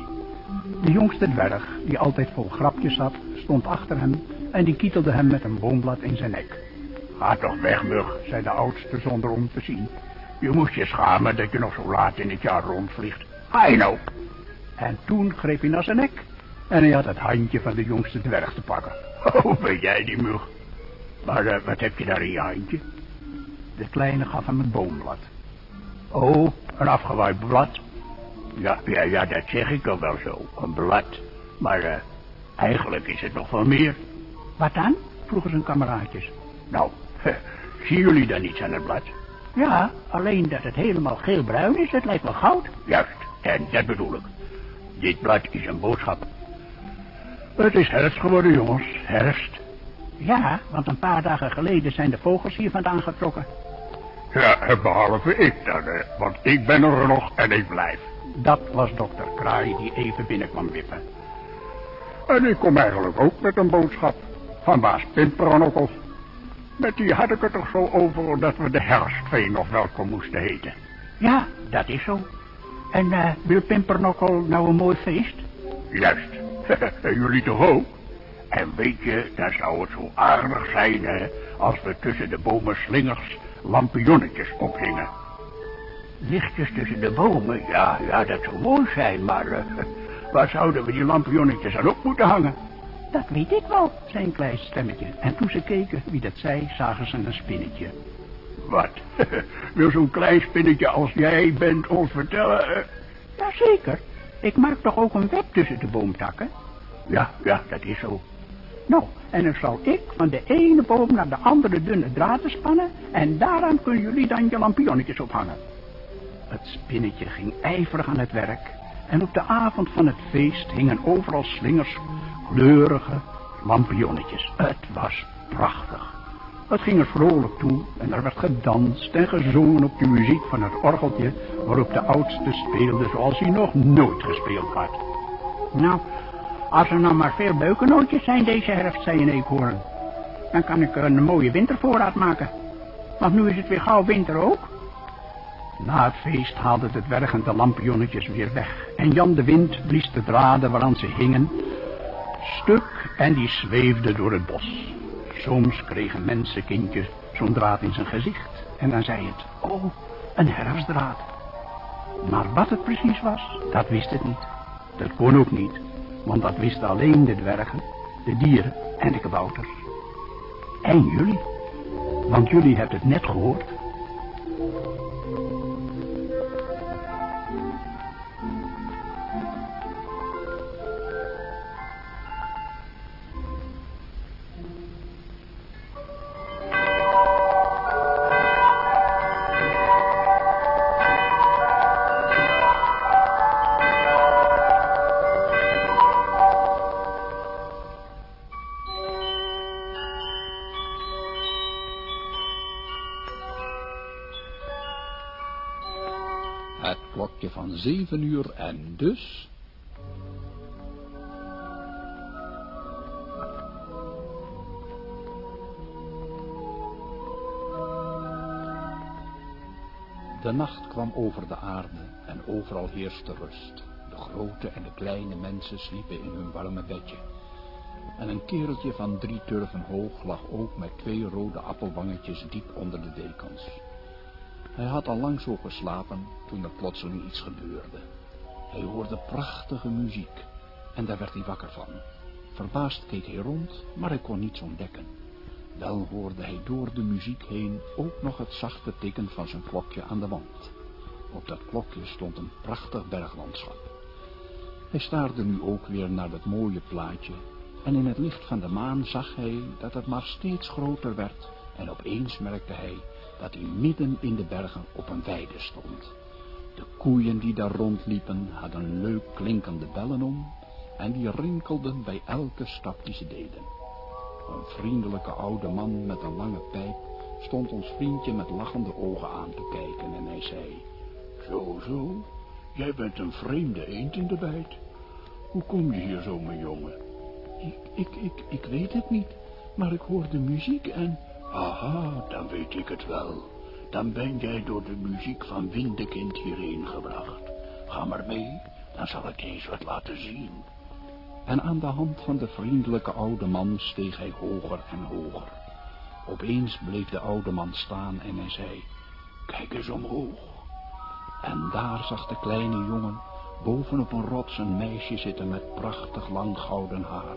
De jongste dwerg, die altijd vol grapjes zat, stond achter hem en die kietelde hem met een boomblad in zijn nek. Ga toch weg, mug, zei de oudste zonder om te zien. Je moest je schamen dat je nog zo laat in het jaar rondvliegt. Ga je nou? En toen greep hij naar zijn nek en hij had het handje van de jongste dwerg te pakken. Oh, ben jij die mug? Maar uh, wat heb je daar in je handje? De kleine gaf hem een boomblad. Oh, een afgewaaid blad. Ja, ja, ja, dat zeg ik dan wel zo. Een blad. Maar uh, eigenlijk is het nog wel meer. Wat dan? vroegen zijn kameraadjes. Nou, zien jullie dan iets aan het blad? Ja, alleen dat het helemaal geelbruin is, het lijkt wel goud. Juist, en dat bedoel ik. Dit blad is een boodschap. Het is herfst geworden, jongens, herfst. Ja, want een paar dagen geleden zijn de vogels hier vandaan getrokken. Ja, behalve ik dan, want ik ben er nog en ik blijf. Dat was dokter Kraai die even binnenkwam wippen. En ik kom eigenlijk ook met een boodschap van baas Pimpernokkel. Met die had ik het toch zo over dat we de herfstvee nog welkom moesten heten. Ja, dat is zo. En uh, wil Pimpernokkel nou een mooi feest? Juist. en jullie toch ook? En weet je, dan zou het zo aardig zijn, hè, als we tussen de bomen slingers lampionnetjes ophingen. Lichtjes tussen de bomen, ja, ja, dat zou mooi zijn, maar uh, waar zouden we die lampionnetjes aan op moeten hangen? Dat weet ik wel, zei een klein stemmetje. En toen ze keken wie dat zei, zagen ze een spinnetje. Wat? Wil zo'n klein spinnetje als jij bent ons vertellen? Uh... Jazeker. Ik maak toch ook een web tussen de boomtakken? Ja, ja, dat is zo. Nou, en dan zal ik van de ene boom naar de andere dunne draden spannen... en daaraan kunnen jullie dan je lampionnetjes ophangen. Het spinnetje ging ijverig aan het werk... en op de avond van het feest hingen overal slingers... kleurige lampionnetjes. Het was prachtig. Het ging er vrolijk toe en er werd gedanst en gezongen op de muziek van het orgeltje... waarop de oudste speelde zoals hij nog nooit gespeeld had. Nou, als er nou maar veel beukennootjes zijn deze herfst, zei een eekhoorn. Dan kan ik een mooie wintervoorraad maken. Want nu is het weer gauw winter ook. Na het feest haalde de dwergen de lampionnetjes weer weg. En Jan de Wind blies de draden waaraan ze hingen stuk en die zweefde door het bos. Soms kreeg een mensenkindje zo'n draad in zijn gezicht. En dan zei het, oh, een herfstdraad. Maar wat het precies was, dat wist het niet. Dat kon ook niet. Want dat wisten alleen de dwergen, de dieren en de kabouters. En jullie. Want jullie hebben het net gehoord. Zeven uur en dus... De nacht kwam over de aarde en overal heerste rust. De grote en de kleine mensen sliepen in hun warme bedje. En een kereltje van drie turven hoog lag ook met twee rode appelwangetjes diep onder de dekens. Hij had al lang zo geslapen toen er plotseling iets gebeurde. Hij hoorde prachtige muziek en daar werd hij wakker van. Verbaasd keek hij rond, maar hij kon niets ontdekken. Wel hoorde hij door de muziek heen ook nog het zachte tikken van zijn klokje aan de wand. Op dat klokje stond een prachtig berglandschap. Hij staarde nu ook weer naar dat mooie plaatje en in het licht van de maan zag hij dat het maar steeds groter werd en opeens merkte hij dat hij midden in de bergen op een weide stond. De koeien die daar rondliepen hadden leuk klinkende bellen om en die rinkelden bij elke stap die ze deden. Een vriendelijke oude man met een lange pijp stond ons vriendje met lachende ogen aan te kijken en hij zei, Zo, zo. Jij bent een vreemde eend in de bijt. Hoe kom je hier zo, mijn jongen? Ik, ik, ik, ik weet het niet, maar ik hoor de muziek en... Aha, dan weet ik het wel. Dan ben jij door de muziek van Windekind hierheen gebracht. Ga maar mee, dan zal ik je eens wat laten zien. En aan de hand van de vriendelijke oude man steeg hij hoger en hoger. Opeens bleef de oude man staan en hij zei, kijk eens omhoog. En daar zag de kleine jongen boven op een rots een meisje zitten met prachtig lang gouden haar.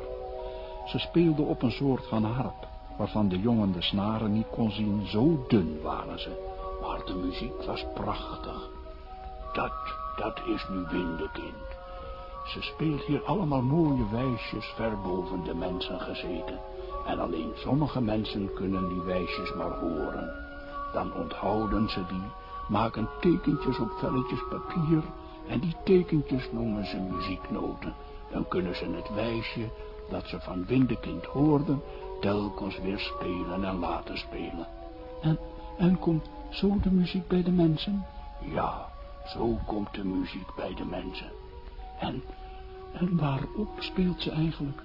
Ze speelde op een soort van harp, waarvan de jongen de snaren niet kon zien, zo dun waren ze. Maar de muziek was prachtig. Dat, dat is nu Windekind. Ze speelt hier allemaal mooie wijsjes ver boven de mensen gezeten. En alleen sommige mensen kunnen die wijsjes maar horen. Dan onthouden ze die, maken tekentjes op velletjes papier en die tekentjes noemen ze muzieknoten. Dan kunnen ze het wijsje dat ze van Windekind hoorden telkens weer spelen en laten spelen. En, en komt zo de muziek bij de mensen? Ja, zo komt de muziek bij de mensen. En, en waarop speelt ze eigenlijk?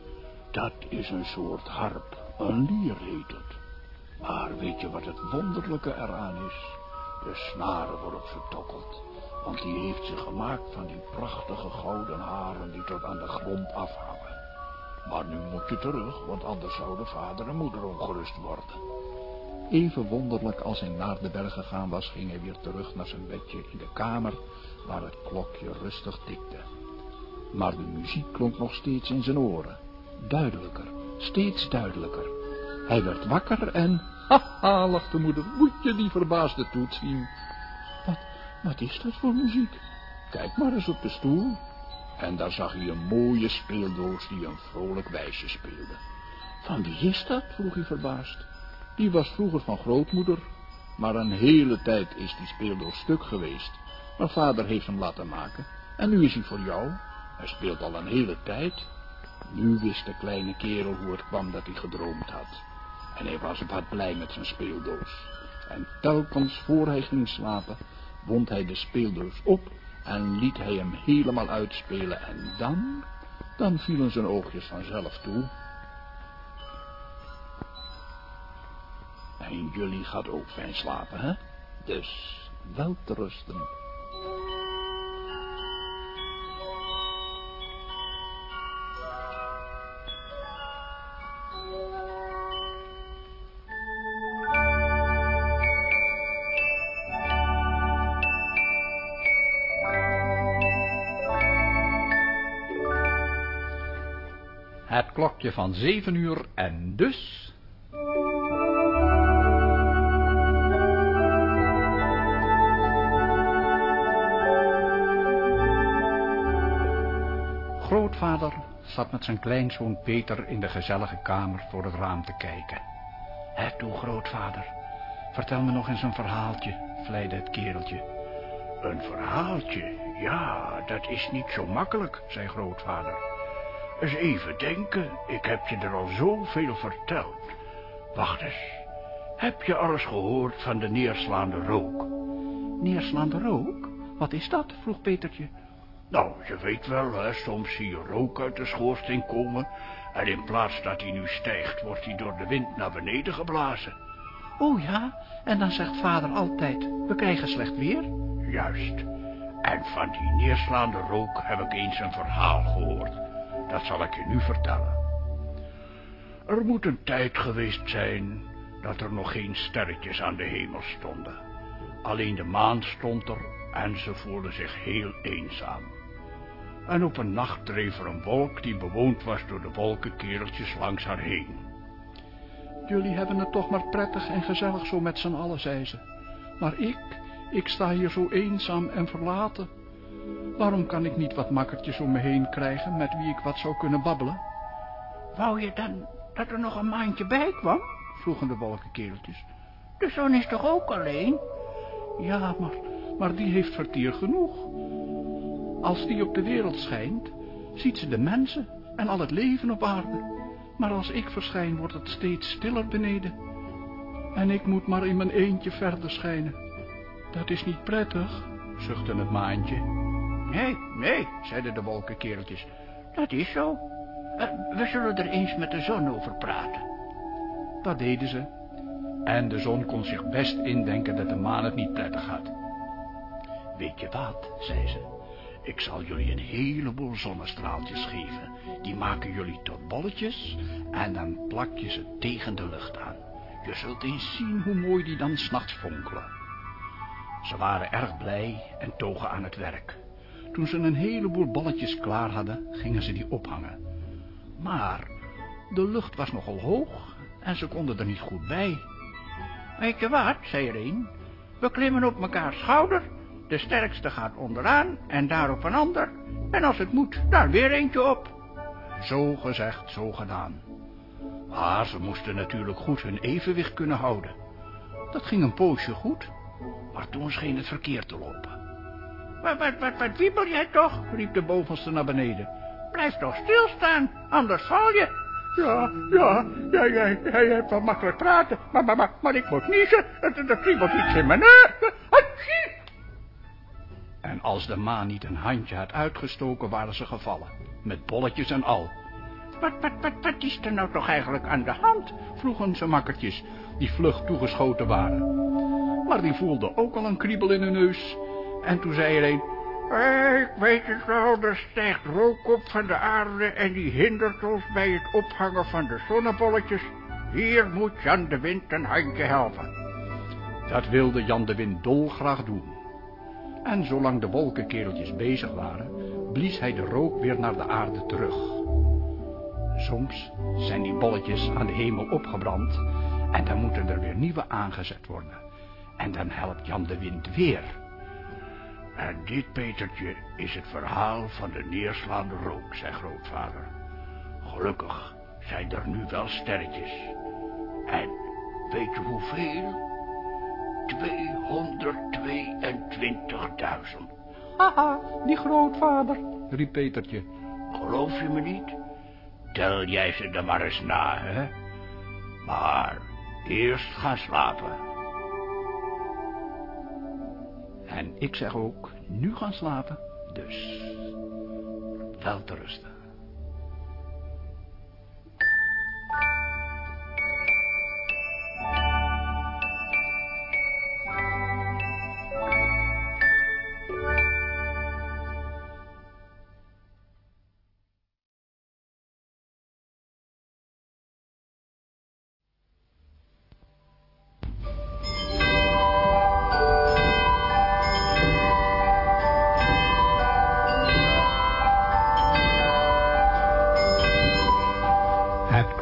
Dat is een soort harp, een lier heet het. Maar weet je wat het wonderlijke eraan is? De snaren waarop ze tokkelt. Want die heeft ze gemaakt van die prachtige gouden haren die tot aan de grond afhangen. Maar nu moet je terug, want anders zouden vader en moeder ongerust worden. Even wonderlijk als hij naar de berg gegaan was, ging hij weer terug naar zijn bedje in de kamer, waar het klokje rustig tikte. Maar de muziek klonk nog steeds in zijn oren. Duidelijker, steeds duidelijker. Hij werd wakker en... Haha, lachte moeder, moet je die verbaasde toet zien. Wat, wat is dat voor muziek? Kijk maar eens op de stoel. En daar zag hij een mooie speeldoos die een vrolijk wijsje speelde. Van wie is dat? vroeg hij verbaasd. Die was vroeger van grootmoeder, maar een hele tijd is die speeldoos stuk geweest. Maar vader heeft hem laten maken en nu is hij voor jou. Hij speelt al een hele tijd. Nu wist de kleine kerel hoe het kwam dat hij gedroomd had. En hij was wat blij met zijn speeldoos. En telkens voor hij ging slapen, wond hij de speeldoos op en liet hij hem helemaal uitspelen. En dan, dan vielen zijn oogjes vanzelf toe En jullie gaat ook fijn slapen, hè? Dus, wel te rusten. Van zeven uur en dus Grootvader zat met zijn kleinzoon Peter in de gezellige kamer voor het raam te kijken. Hé, toe, grootvader, vertel me nog eens een verhaaltje, vleide het kereltje. Een verhaaltje? Ja, dat is niet zo makkelijk, zei grootvader. Eens even denken, ik heb je er al zoveel verteld. Wacht eens, heb je alles gehoord van de neerslaande rook? Neerslaande rook? Wat is dat? vroeg Petertje. Nou, je weet wel, hè, soms zie je rook uit de schoorsteen komen... en in plaats dat hij nu stijgt, wordt hij door de wind naar beneden geblazen. Oh ja, en dan zegt vader altijd, we krijgen slecht weer? Juist. En van die neerslaande rook heb ik eens een verhaal gehoord. Dat zal ik je nu vertellen. Er moet een tijd geweest zijn dat er nog geen sterretjes aan de hemel stonden. Alleen de maan stond er en ze voelden zich heel eenzaam en op een nacht dreef er een wolk die bewoond was door de wolkenkereltjes langs haar heen. Jullie hebben het toch maar prettig en gezellig zo met z'n allen, zei ze. Maar ik, ik sta hier zo eenzaam en verlaten. Waarom kan ik niet wat makkertjes om me heen krijgen met wie ik wat zou kunnen babbelen? Wou je dan dat er nog een maandje bij kwam? vroegen de wolkenkereltjes. De zon is toch ook alleen? Ja, maar, maar die heeft vertier genoeg. Als die op de wereld schijnt, ziet ze de mensen en al het leven op aarde. Maar als ik verschijn, wordt het steeds stiller beneden. En ik moet maar in mijn eentje verder schijnen. Dat is niet prettig. zuchtte het maantje. Nee, nee, zeiden de wolkenkereltjes. Dat is zo. Eh, we zullen er eens met de zon over praten. Dat deden ze. En de zon kon zich best indenken dat de maan het niet prettig had. Weet je wat, zei ze. Ik zal jullie een heleboel zonnestraaltjes geven. Die maken jullie tot bolletjes en dan plak je ze tegen de lucht aan. Je zult eens zien hoe mooi die dan s'nachts fonkelen. Ze waren erg blij en togen aan het werk. Toen ze een heleboel bolletjes klaar hadden, gingen ze die ophangen. Maar de lucht was nogal hoog en ze konden er niet goed bij. Weet je wat, zei er een, we klimmen op mekaars schouder, de sterkste gaat onderaan en daarop een ander, en als het moet, daar weer eentje op. Zo gezegd, zo gedaan. Maar ze moesten natuurlijk goed hun evenwicht kunnen houden. Dat ging een poosje goed, maar toen scheen het verkeerd te lopen. Wat, wat, wiebel jij toch? riep de bovenste naar beneden. Blijf toch stilstaan, anders val je. Ja, ja, jij, jij, jij hebt wel makkelijk praten, maar, maar, maar, maar ik moet niezen. Er, er kriebelt iets in mijn neus. En als de maan niet een handje had uitgestoken, waren ze gevallen. Met bolletjes en al. Wat, wat, wat, wat is er nou toch eigenlijk aan de hand? vroegen ze makkertjes, die vlug toegeschoten waren. Maar die voelden ook al een kriebel in hun neus. En toen zei er een... Ik weet het wel, er stijgt rook op van de aarde en die hindert ons bij het ophangen van de zonnebolletjes. Hier moet Jan de Wind een handje helpen. Dat wilde Jan de Wind dolgraag doen. En zolang de wolkenkereltjes bezig waren, blies hij de rook weer naar de aarde terug. Soms zijn die bolletjes aan de hemel opgebrand en dan moeten er weer nieuwe aangezet worden. En dan helpt Jan de Wind weer. En dit, Petertje, is het verhaal van de neerslaande rook, zei grootvader. Gelukkig zijn er nu wel sterretjes. En weet je hoeveel? 222.000. Haha, die grootvader, riep Petertje. Geloof je me niet? Tel jij ze dan maar eens na, hè? Maar eerst gaan slapen. En ik zeg ook, nu gaan slapen, dus wel te rusten.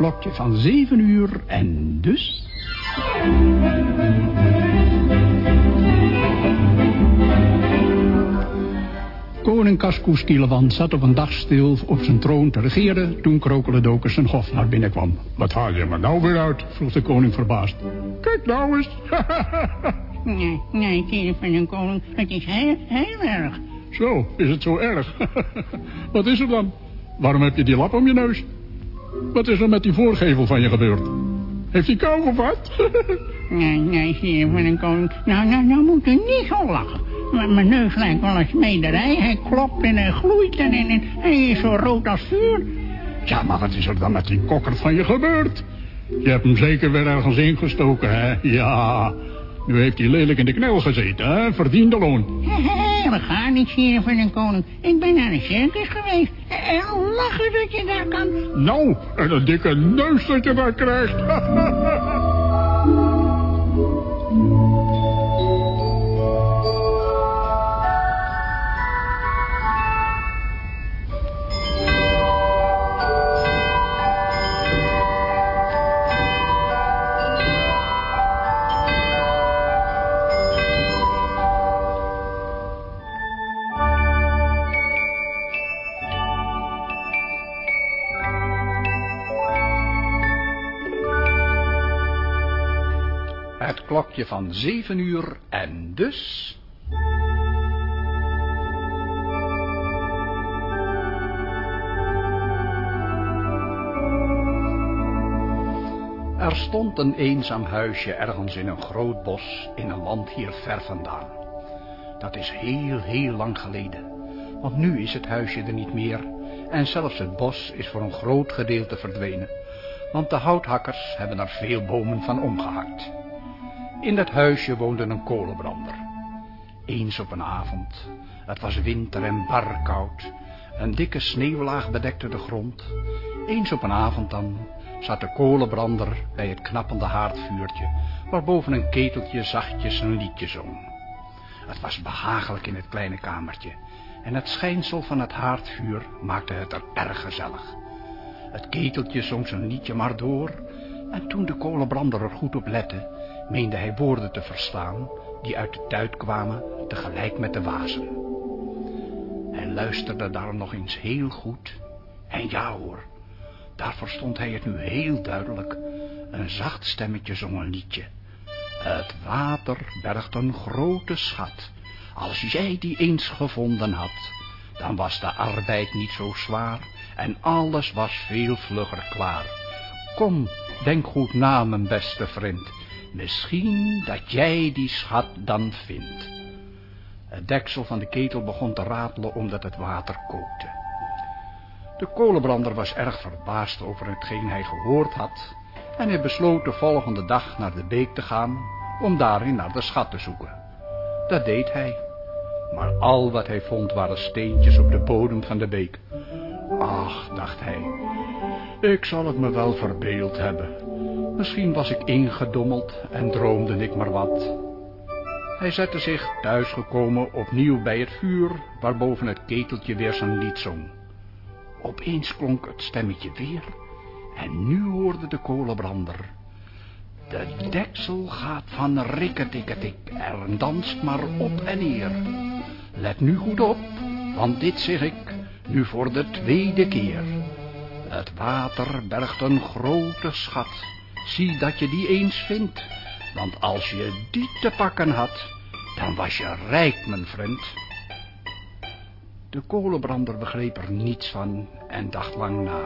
Klokje van zeven uur en dus... Koning Kaskoes Kielewan zat op een dag stil op zijn troon te regeren... toen Krokeledokers zijn hof naar binnen kwam. Wat haal je me nou weer uit? vroeg de koning verbaasd. Kijk nou eens. Nee, nee, kind van een koning, het is heel, heel erg. Zo, is het zo erg? Wat is er dan? Waarom heb je die lap om je neus? Wat is er met die voorgevel van je gebeurd? Heeft hij kou of wat? Nee, nee, zie van een koning. Nou, nou, nou moet u niet zo lachen. M mijn neus lijkt wel een smederij. Hij klopt en hij gloeit en, en, en hij is zo rood als vuur. Ja, maar wat is er dan met die kokkerd van je gebeurd? Je hebt hem zeker weer ergens ingestoken, hè? Ja, nu heeft hij lelijk in de knel gezeten, hè? Verdiende loon. Helemaal niet, zie van een koning. Ik ben naar een circus geweest. En lachen dat je daar kan. Nou, en een dikke neus dat je daar krijgt. klokje van zeven uur en dus... Er stond een eenzaam huisje ergens in een groot bos in een land hier ver vandaan. Dat is heel, heel lang geleden. Want nu is het huisje er niet meer en zelfs het bos is voor een groot gedeelte verdwenen. Want de houthakkers hebben er veel bomen van omgehakt. In dat huisje woonde een kolenbrander. Eens op een avond, het was winter en bar koud, een dikke sneeuwlaag bedekte de grond. Eens op een avond dan zat de kolenbrander bij het knappende haardvuurtje, waarboven een keteltje zachtjes een liedje zong. Het was behagelijk in het kleine kamertje, en het schijnsel van het haardvuur maakte het er erg gezellig. Het keteltje zong zijn liedje maar door, en toen de kolenbrander er goed op lette, meende hij woorden te verstaan, die uit de tuit kwamen, tegelijk met de wazen. Hij luisterde daar nog eens heel goed, en ja hoor, daar verstond hij het nu heel duidelijk. Een zacht stemmetje zong een liedje. Het water bergt een grote schat. Als jij die eens gevonden had, dan was de arbeid niet zo zwaar en alles was veel vlugger klaar. Kom, denk goed na, mijn beste vriend. Misschien dat jij die schat dan vindt. Het deksel van de ketel begon te ratelen omdat het water kookte. De kolenbrander was erg verbaasd over hetgeen hij gehoord had en hij besloot de volgende dag naar de beek te gaan om daarin naar de schat te zoeken. Dat deed hij, maar al wat hij vond waren steentjes op de bodem van de beek. Ach, dacht hij, ik zal het me wel verbeeld hebben. Misschien was ik ingedommeld en droomde ik maar wat. Hij zette zich thuisgekomen opnieuw bij het vuur, waarboven het keteltje weer zijn lied zong. Opeens klonk het stemmetje weer en nu hoorde de kolenbrander. De deksel gaat van rikketikketik en danst maar op en neer. Let nu goed op, want dit zeg ik nu voor de tweede keer. Het water bergt een grote schat. Zie dat je die eens vindt, want als je die te pakken had, dan was je rijk, mijn vriend. De kolenbrander begreep er niets van en dacht lang na.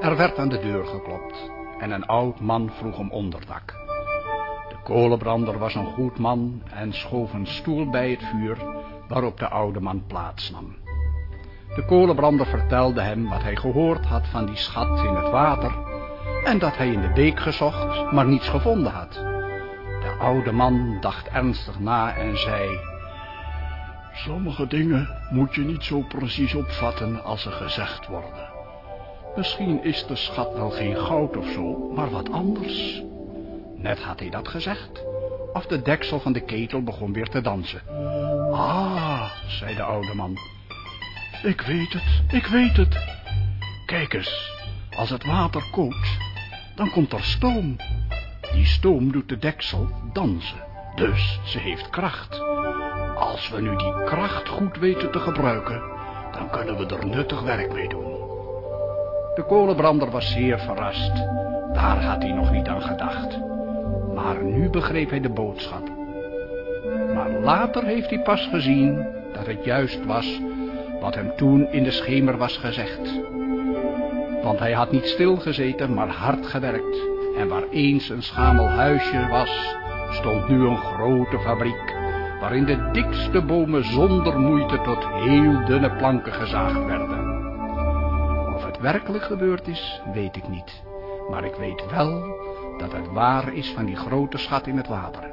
Er werd aan de deur geklopt en een oud man vroeg om onderdak. De kolenbrander was een goed man en schoof een stoel bij het vuur waarop de oude man plaats nam. De kolenbrander vertelde hem wat hij gehoord had van die schat in het water en dat hij in de beek gezocht, maar niets gevonden had. De oude man dacht ernstig na en zei... Sommige dingen moet je niet zo precies opvatten als ze gezegd worden. Misschien is de schat wel geen goud of zo, maar wat anders. Net had hij dat gezegd, of de deksel van de ketel begon weer te dansen. Ah, zei de oude man. Ik weet het, ik weet het. Kijk eens, als het water kookt, dan komt er stoom. Die stoom doet de deksel dansen, dus ze heeft kracht. Als we nu die kracht goed weten te gebruiken, dan kunnen we er nuttig werk mee doen. De kolenbrander was zeer verrast. Daar had hij nog niet aan gedacht. Maar nu begreep hij de boodschap. Maar later heeft hij pas gezien dat het juist was wat hem toen in de schemer was gezegd. Want hij had niet stilgezeten, maar hard gewerkt. En waar eens een schamel huisje was, stond nu een grote fabriek, waarin de dikste bomen zonder moeite tot heel dunne planken gezaagd werden. Of het werkelijk gebeurd is, weet ik niet. Maar ik weet wel dat het waar is van die grote schat in het water.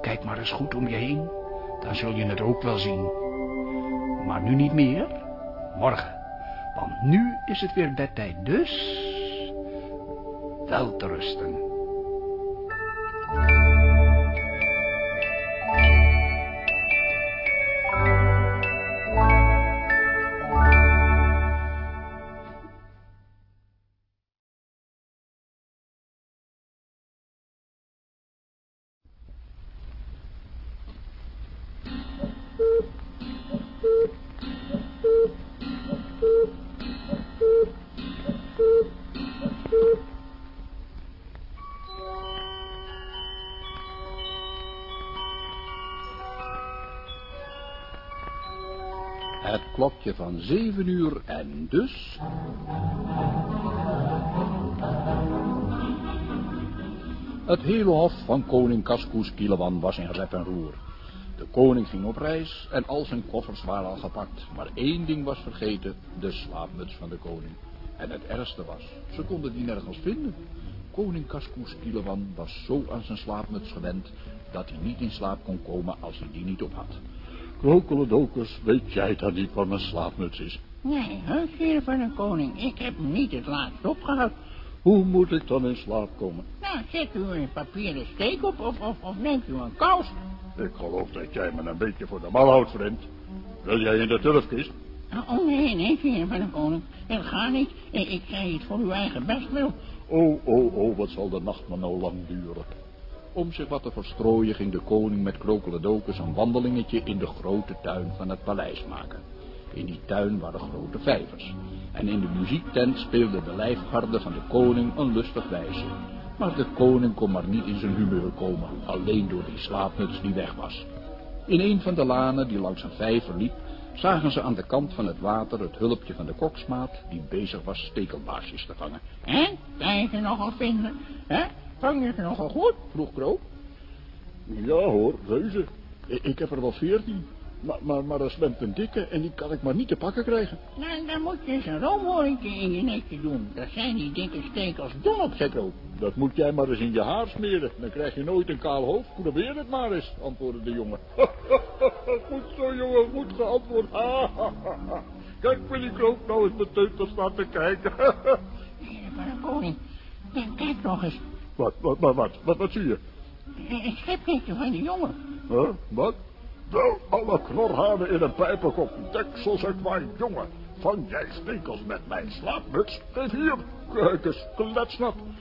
Kijk maar eens goed om je heen, dan zul je het ook wel zien. Maar nu niet meer, morgen. Want nu is het weer bedtijd, dus... Wel te rusten. Van zeven uur en dus... Het hele hof van koning Kaskus Kielewan was in rep en roer. De koning ging op reis en al zijn koffers waren al gepakt. Maar één ding was vergeten, de slaapmuts van de koning. En het ergste was, ze konden die nergens vinden. Koning Kaskoes Kielewan was zo aan zijn slaapmuts gewend, dat hij niet in slaap kon komen als hij die niet op had. Krokeledokers, weet jij dat niet wat mijn slaapmuts is? Nee, huisheer van de koning, ik heb hem niet het laatst opgehad. Hoe moet ik dan in slaap komen? Nou, zet u een papieren steek op of, of, of neemt u een kous. Ik geloof dat jij me een beetje voor de mal houdt, vriend. Wil jij in de turfkist? Oh, nee, nee, heer van de koning. Dat gaat niet. Ik, ik zei het voor uw eigen best wil. Oh, oh, oh, wat zal de nacht maar nou lang duren. Om zich wat te verstrooien ging de koning met krokeledokers een wandelingetje in de grote tuin van het paleis maken. In die tuin waren grote vijvers. En in de muziektent speelde de lijfgarde van de koning een lustig wijsje. Maar de koning kon maar niet in zijn humeur komen, alleen door die slaapmuts die weg was. In een van de lanen die langs een vijver liep, zagen ze aan de kant van het water het hulpje van de koksmaat die bezig was stekelbaarsjes te vangen. En, kan je ze nogal vinden? Hè? Vang je ze nogal goed? Vroeg Krook. Ja hoor, reuze. Ik, ik heb er wel veertien. Maar, maar, maar er zwemt een dikke en die kan ik maar niet te pakken krijgen. Nou, dan moet je eens een roomhoorntje in je nekje doen. Dat zijn die dikke stekels dol op Zeg Krook, dat moet jij maar eens in je haar smeren. Dan krijg je nooit een kaal hoofd. Probeer het maar eens, antwoordde de jongen. goed zo, jongen, goed geantwoord. Kijk, Willy Krook, nou eens de teutels staan te kijken. Heer van de koning, kijk nog eens. Wat, wat, wat, wat, wat, wat zie je? Een schepnetje van de jongen. Huh? Wat? Wel, alle knorhanen in een pijpenkop, deksels en kwaai jongen. Vang jij stekels met mijn slaapmuts? Geef hier, kijk eens.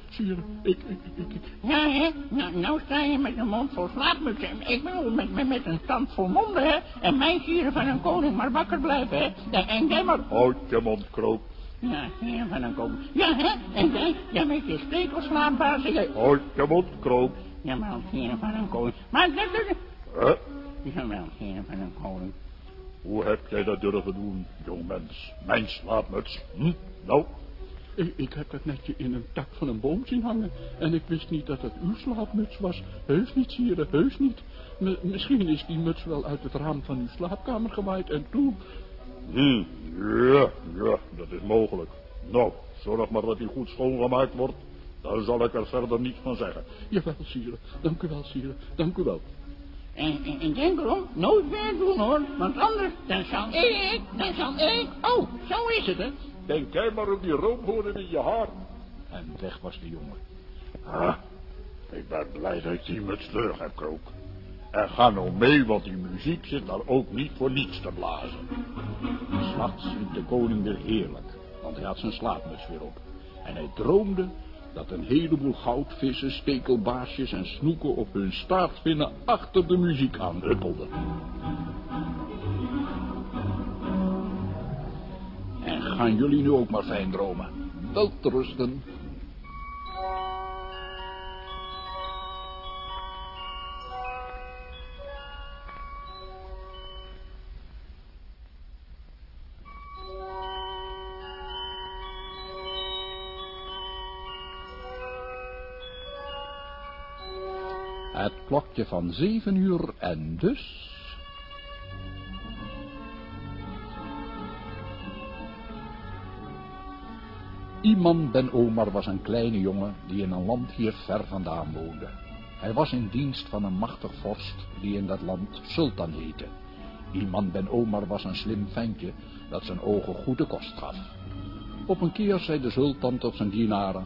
Zie je, ik, ik, ik, ik... Ja, hè? Nou, nou sta je met een mond vol slaapmutsen. Ik bedoel, met, met, met een tand vol monden, hè? En mijn gieren van een koning maar wakker blijven, hè? En jij maar... Houd je mond, kroop. Ja, gieren van een koning. Ja, hè? En jij, jij met je stekelslaapbaas, jij... Houd je mond, kroop. Ja, maar gieren van een koning. Maar dat... dat... Huh? Jawel, heren van een koning. Hoe heb jij dat durven doen, jongmens? Mijn slaapmuts, hm? Nou? Ik, ik heb het netje in een tak van een boom zien hangen. En ik wist niet dat het uw slaapmuts was. Heus niet, sire, heus niet. M misschien is die muts wel uit het raam van uw slaapkamer gewaaid en toen... Hm, ja, ja, dat is mogelijk. Nou, zorg maar dat hij goed schoongemaakt wordt. Dan zal ik er verder niets van zeggen. Jawel, sire. Dank u wel, sire. Dank u wel. En, en, en denk erom, nooit meer doen hoor, want anders, dan zal ik, dan zal ik, oh, zo is het hè. Denk jij maar op die roomhoorn in je haar. En weg was de jongen. Ah, ik ben blij dat ik die muts terug heb, Krook. En ga nou mee, want die muziek zit daar ook niet voor niets te blazen. S'nachts sliep de koning weer heerlijk, want hij had zijn slaapmuts weer op. En hij droomde dat een heleboel goudvissen, stekelbaarsjes en snoeken op hun staartvinnen achter de muziek aan huppelden. En gaan jullie nu ook maar fijn dromen. Wel klokje van zeven uur en dus... Iman Ben Omar was een kleine jongen die in een land hier ver vandaan woonde. Hij was in dienst van een machtig vorst die in dat land sultan heette. Iman Ben Omar was een slim ventje dat zijn ogen goede kost gaf. Op een keer zei de sultan tot zijn dienaren,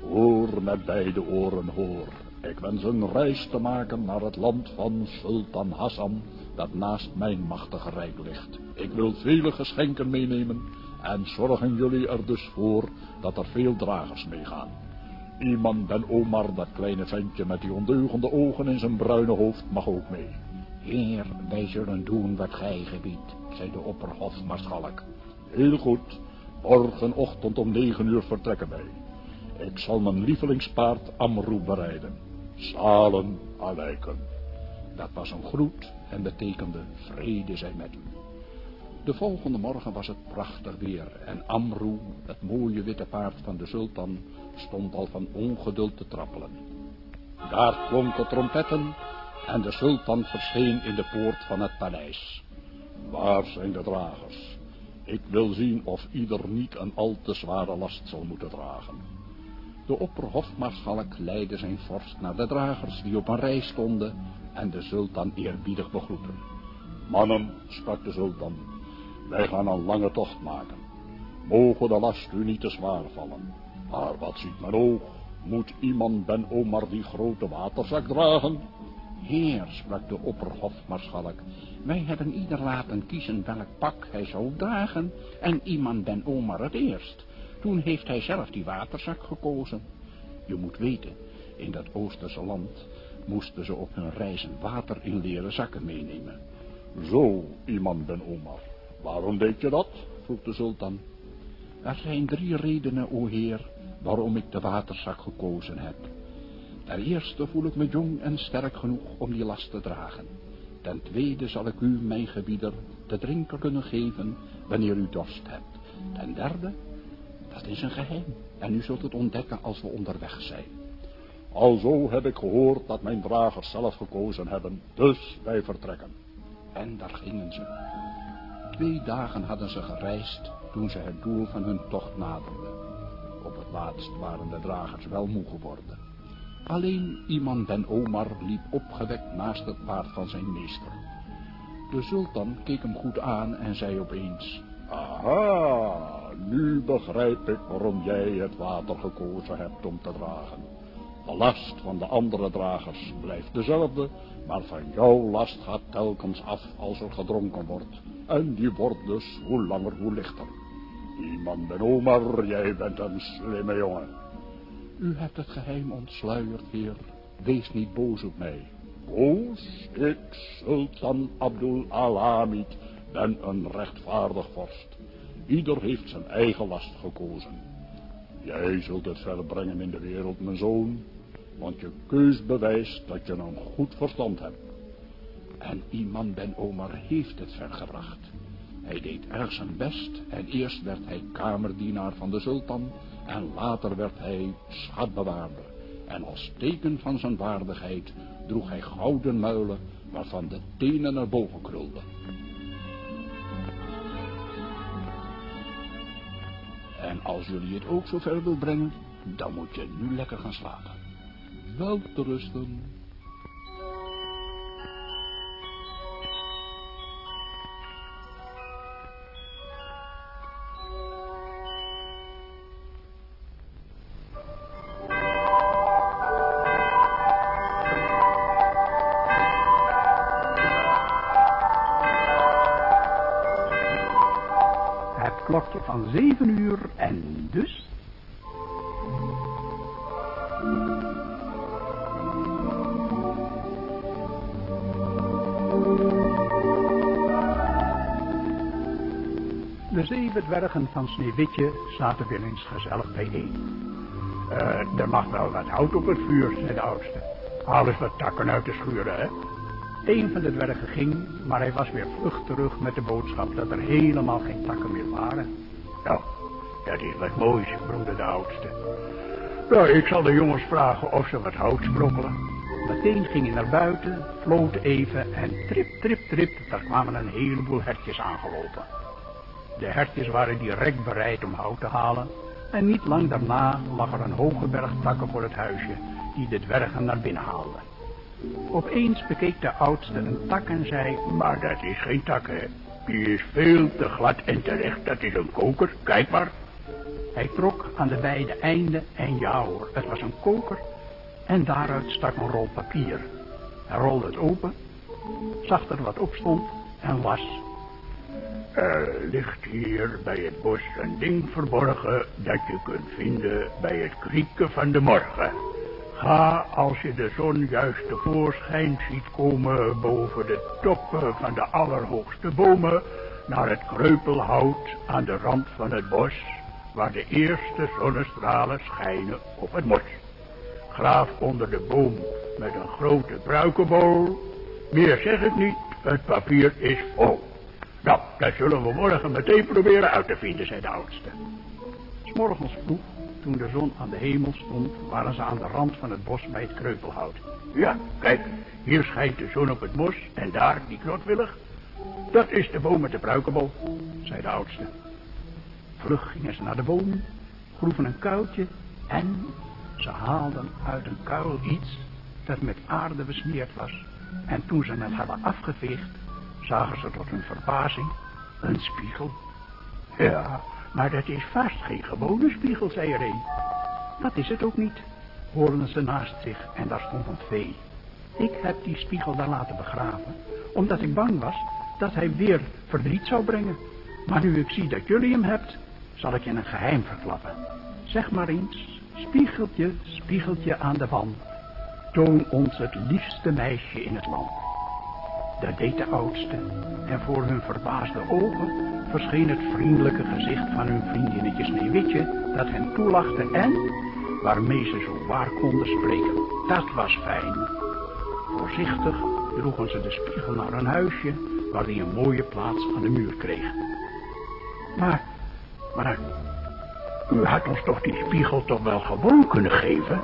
Hoor met beide oren, hoor. Ik wens een reis te maken naar het land van Sultan Hassan, dat naast mijn machtige rijk ligt. Ik wil vele geschenken meenemen en zorgen jullie er dus voor dat er veel dragers meegaan. Iemand ben Omar, dat kleine ventje met die ondeugende ogen in zijn bruine hoofd, mag ook mee. Heer, wij zullen doen wat gij gebiedt, zei de opperhofmaarschalk. Heel goed, morgenochtend om negen uur vertrekken wij. Ik zal mijn lievelingspaard Amru bereiden. Salen aleikum. Dat was een groet en betekende vrede zij met u. De volgende morgen was het prachtig weer en Amru, het mooie witte paard van de sultan, stond al van ongeduld te trappelen. Daar klonken trompetten En de sultan verscheen in de poort van het paleis. Waar zijn de dragers? Ik wil zien of ieder niet een al te zware last zal moeten dragen. De opperhofmaarschalk leidde zijn vorst naar de dragers die op een rij stonden en de sultan eerbiedig begroeten. Mannen, sprak de sultan, wij gaan een lange tocht maken. Mogen de last u niet te zwaar vallen. Maar wat ziet mijn oog? Moet iemand Ben Omar die grote waterzak dragen? Heer, sprak de opperhofmaarschalk, wij hebben ieder laten kiezen welk pak hij zou dragen en iemand Ben Omar het eerst. Toen heeft hij zelf die waterzak gekozen. Je moet weten, in dat Oosterse land moesten ze op hun reizen water in leren zakken meenemen. Zo, iemand Ben Omar. Waarom deed je dat? vroeg de sultan. Er zijn drie redenen, o heer, waarom ik de waterzak gekozen heb. Ten eerste voel ik me jong en sterk genoeg om die last te dragen. Ten tweede zal ik u, mijn gebieder, te drinken kunnen geven wanneer u dorst hebt. Ten derde, dat is een geheim en u zult het ontdekken als we onderweg zijn. Alzo heb ik gehoord dat mijn dragers zelf gekozen hebben, dus wij vertrekken. En daar gingen ze. Twee dagen hadden ze gereisd toen ze het doel van hun tocht naderden. Op het laatst waren de dragers wel moe geworden. Alleen iemand Ben Omar liep opgewekt naast het paard van zijn meester. De sultan keek hem goed aan en zei opeens... Aha, nu begrijp ik waarom jij het water gekozen hebt om te dragen. De last van de andere dragers blijft dezelfde, maar van jouw last gaat telkens af als er gedronken wordt. En die wordt dus hoe langer hoe lichter. Iemand ben Omar, jij bent een slimme jongen. U hebt het geheim ontsluierd, heer. Wees niet boos op mij. Boos? Ik, Sultan Abdul Alamid, ben een rechtvaardig vorst. Ieder heeft zijn eigen last gekozen. Jij zult het verder brengen in de wereld, mijn zoon, want je keus bewijst dat je een goed verstand hebt. En iemand Ben Omar heeft het vergebracht. Hij deed erg zijn best en eerst werd hij kamerdienaar van de sultan en later werd hij schatbewaarder. En als teken van zijn waardigheid droeg hij gouden muilen waarvan de tenen naar boven krulden. En als jullie het ook zo ver wil brengen, dan moet je nu lekker gaan slapen. Wel te rusten. Sneeuwwitje zaten weer eens gezellig bijeen. Eh, er mag wel wat hout op het vuur, zei de oudste. Haal eens wat takken uit de schuren, hè. Een van de dwergen ging, maar hij was weer vlug terug met de boodschap dat er helemaal geen takken meer waren. Nou, dat is wat moois, bromde de oudste. Nou, ik zal de jongens vragen of ze wat hout sprokkelen. Meteen ging hij naar buiten, floot even en trip, trip, trip, daar kwamen een heleboel hertjes aangelopen. De hertjes waren direct bereid om hout te halen en niet lang daarna lag er een hoge berg takken voor het huisje die de dwergen naar binnen haalden. Opeens bekeek de oudste een tak en zei, maar dat is geen tak, hè. Die is veel te glad en terecht, dat is een koker, kijk maar. Hij trok aan de beide einden en ja hoor, het was een koker en daaruit stak een rol papier. Hij rolde het open, zag er wat op stond en las. Er ligt hier bij het bos een ding verborgen dat je kunt vinden bij het krieken van de morgen. Ga als je de zon juist tevoorschijn ziet komen boven de toppen van de allerhoogste bomen naar het kreupelhout aan de rand van het bos waar de eerste zonnestralen schijnen op het mos. Graaf onder de boom met een grote pruikenbol. Meer zeg ik niet, het papier is vol. Nou, dat zullen we morgen meteen proberen uit te vinden, zei de oudste. Morgens vroeg, toen de zon aan de hemel stond, waren ze aan de rand van het bos bij het kreupelhout. Ja, kijk, hier schijnt de zon op het bos en daar, die knotwillig. Dat is de boom met de pruikenbol, zei de oudste. Vlug gingen ze naar de boom, groeven een kuiltje en ze haalden uit een kuil iets dat met aarde besmeerd was. En toen ze het hadden afgeveegd, zagen ze tot hun verbazing een spiegel. Ja, maar dat is vast geen gewone spiegel, zei er een. Dat is het ook niet, hoorden ze naast zich en daar stond een vee. Ik heb die spiegel daar laten begraven, omdat ik bang was dat hij weer verdriet zou brengen. Maar nu ik zie dat jullie hem hebt, zal ik je een geheim verklappen. Zeg maar eens, spiegeltje, spiegeltje aan de wand, toon ons het liefste meisje in het land. Dat deed de oudste, en voor hun verbaasde ogen verscheen het vriendelijke gezicht van hun vriendinnetje Sneeuwwitje, dat hen toelachte en waarmee ze zo waar konden spreken. Dat was fijn. Voorzichtig droegen ze de spiegel naar een huisje, waar hij een mooie plaats aan de muur kreeg. Maar, maar, u had ons toch die spiegel toch wel gewoon kunnen geven,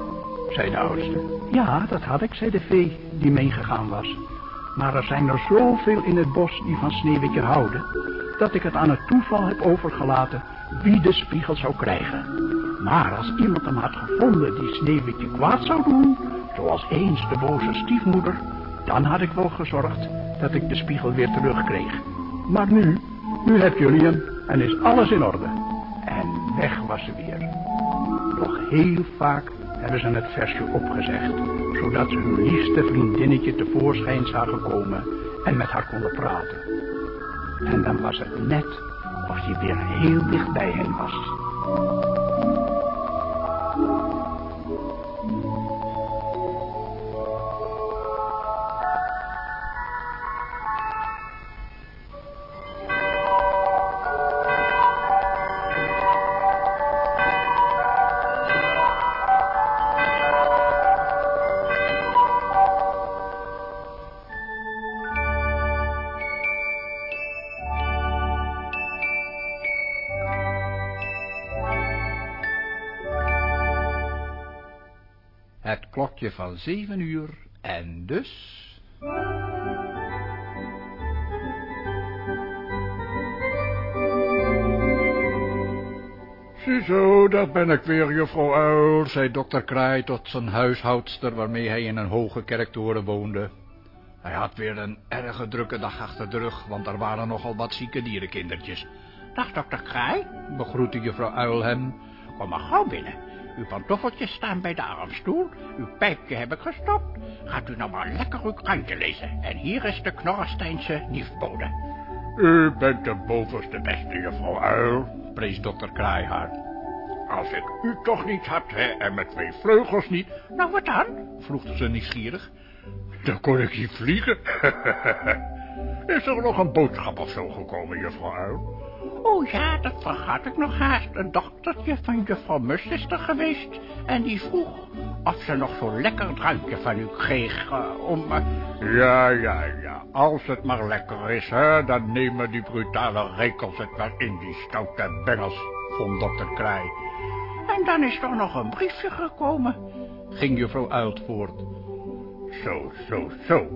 zei de oudste. Ja, dat had ik, zei de vee die meegegaan was. Maar er zijn er zoveel in het bos die van Sneeuwwitje houden, dat ik het aan het toeval heb overgelaten wie de spiegel zou krijgen. Maar als iemand hem had gevonden die Sneeuwwitje kwaad zou doen, zoals eens de boze stiefmoeder, dan had ik wel gezorgd dat ik de spiegel weer terugkreeg. Maar nu, nu heb jullie hem en is alles in orde. En weg was ze weer. Nog heel vaak hebben ze het versje opgezegd, zodat ze hun liefste vriendinnetje tevoorschijn zagen komen en met haar konden praten. En dan was het net of je weer heel dicht bij hen was. Van zeven uur en dus... Ziezo, dat ben ik weer, juffrouw Uil, zei dokter Kraai tot zijn huishoudster waarmee hij in een hoge kerktoren woonde. Hij had weer een erge drukke dag achter de rug, want er waren nogal wat zieke dierenkindertjes. Dag, dokter Kraai. Begroette juffrouw Uil hem. Kom maar gauw binnen. Uw pantoffeltjes staan bij de armstoel. Uw pijpje heb ik gestopt. Gaat u nou maar lekker uw krantje lezen. En hier is de Knorresteinse niefbode. U bent de bovenste beste, juffrouw Uil, prees dokter Kraai haar. Als ik u toch niet had, hè, en met twee vleugels niet... Nou, wat dan? vroeg ze nieuwsgierig. Dan kon ik niet vliegen. is er nog een boodschap of zo gekomen, juffrouw Uil? Oh ja, dat vergat ik nog haast. Een dochtertje van juffrouw Mus is er geweest. En die vroeg of ze nog zo'n lekker drankje van u kreeg uh, om... Uh... Ja, ja, ja. Als het maar lekker is, hè, dan nemen die brutale rekels het maar in die stoute bengels, vond dokter Kraai. En dan is er nog een briefje gekomen, ging juffrouw Uilt voort. Zo, zo, zo.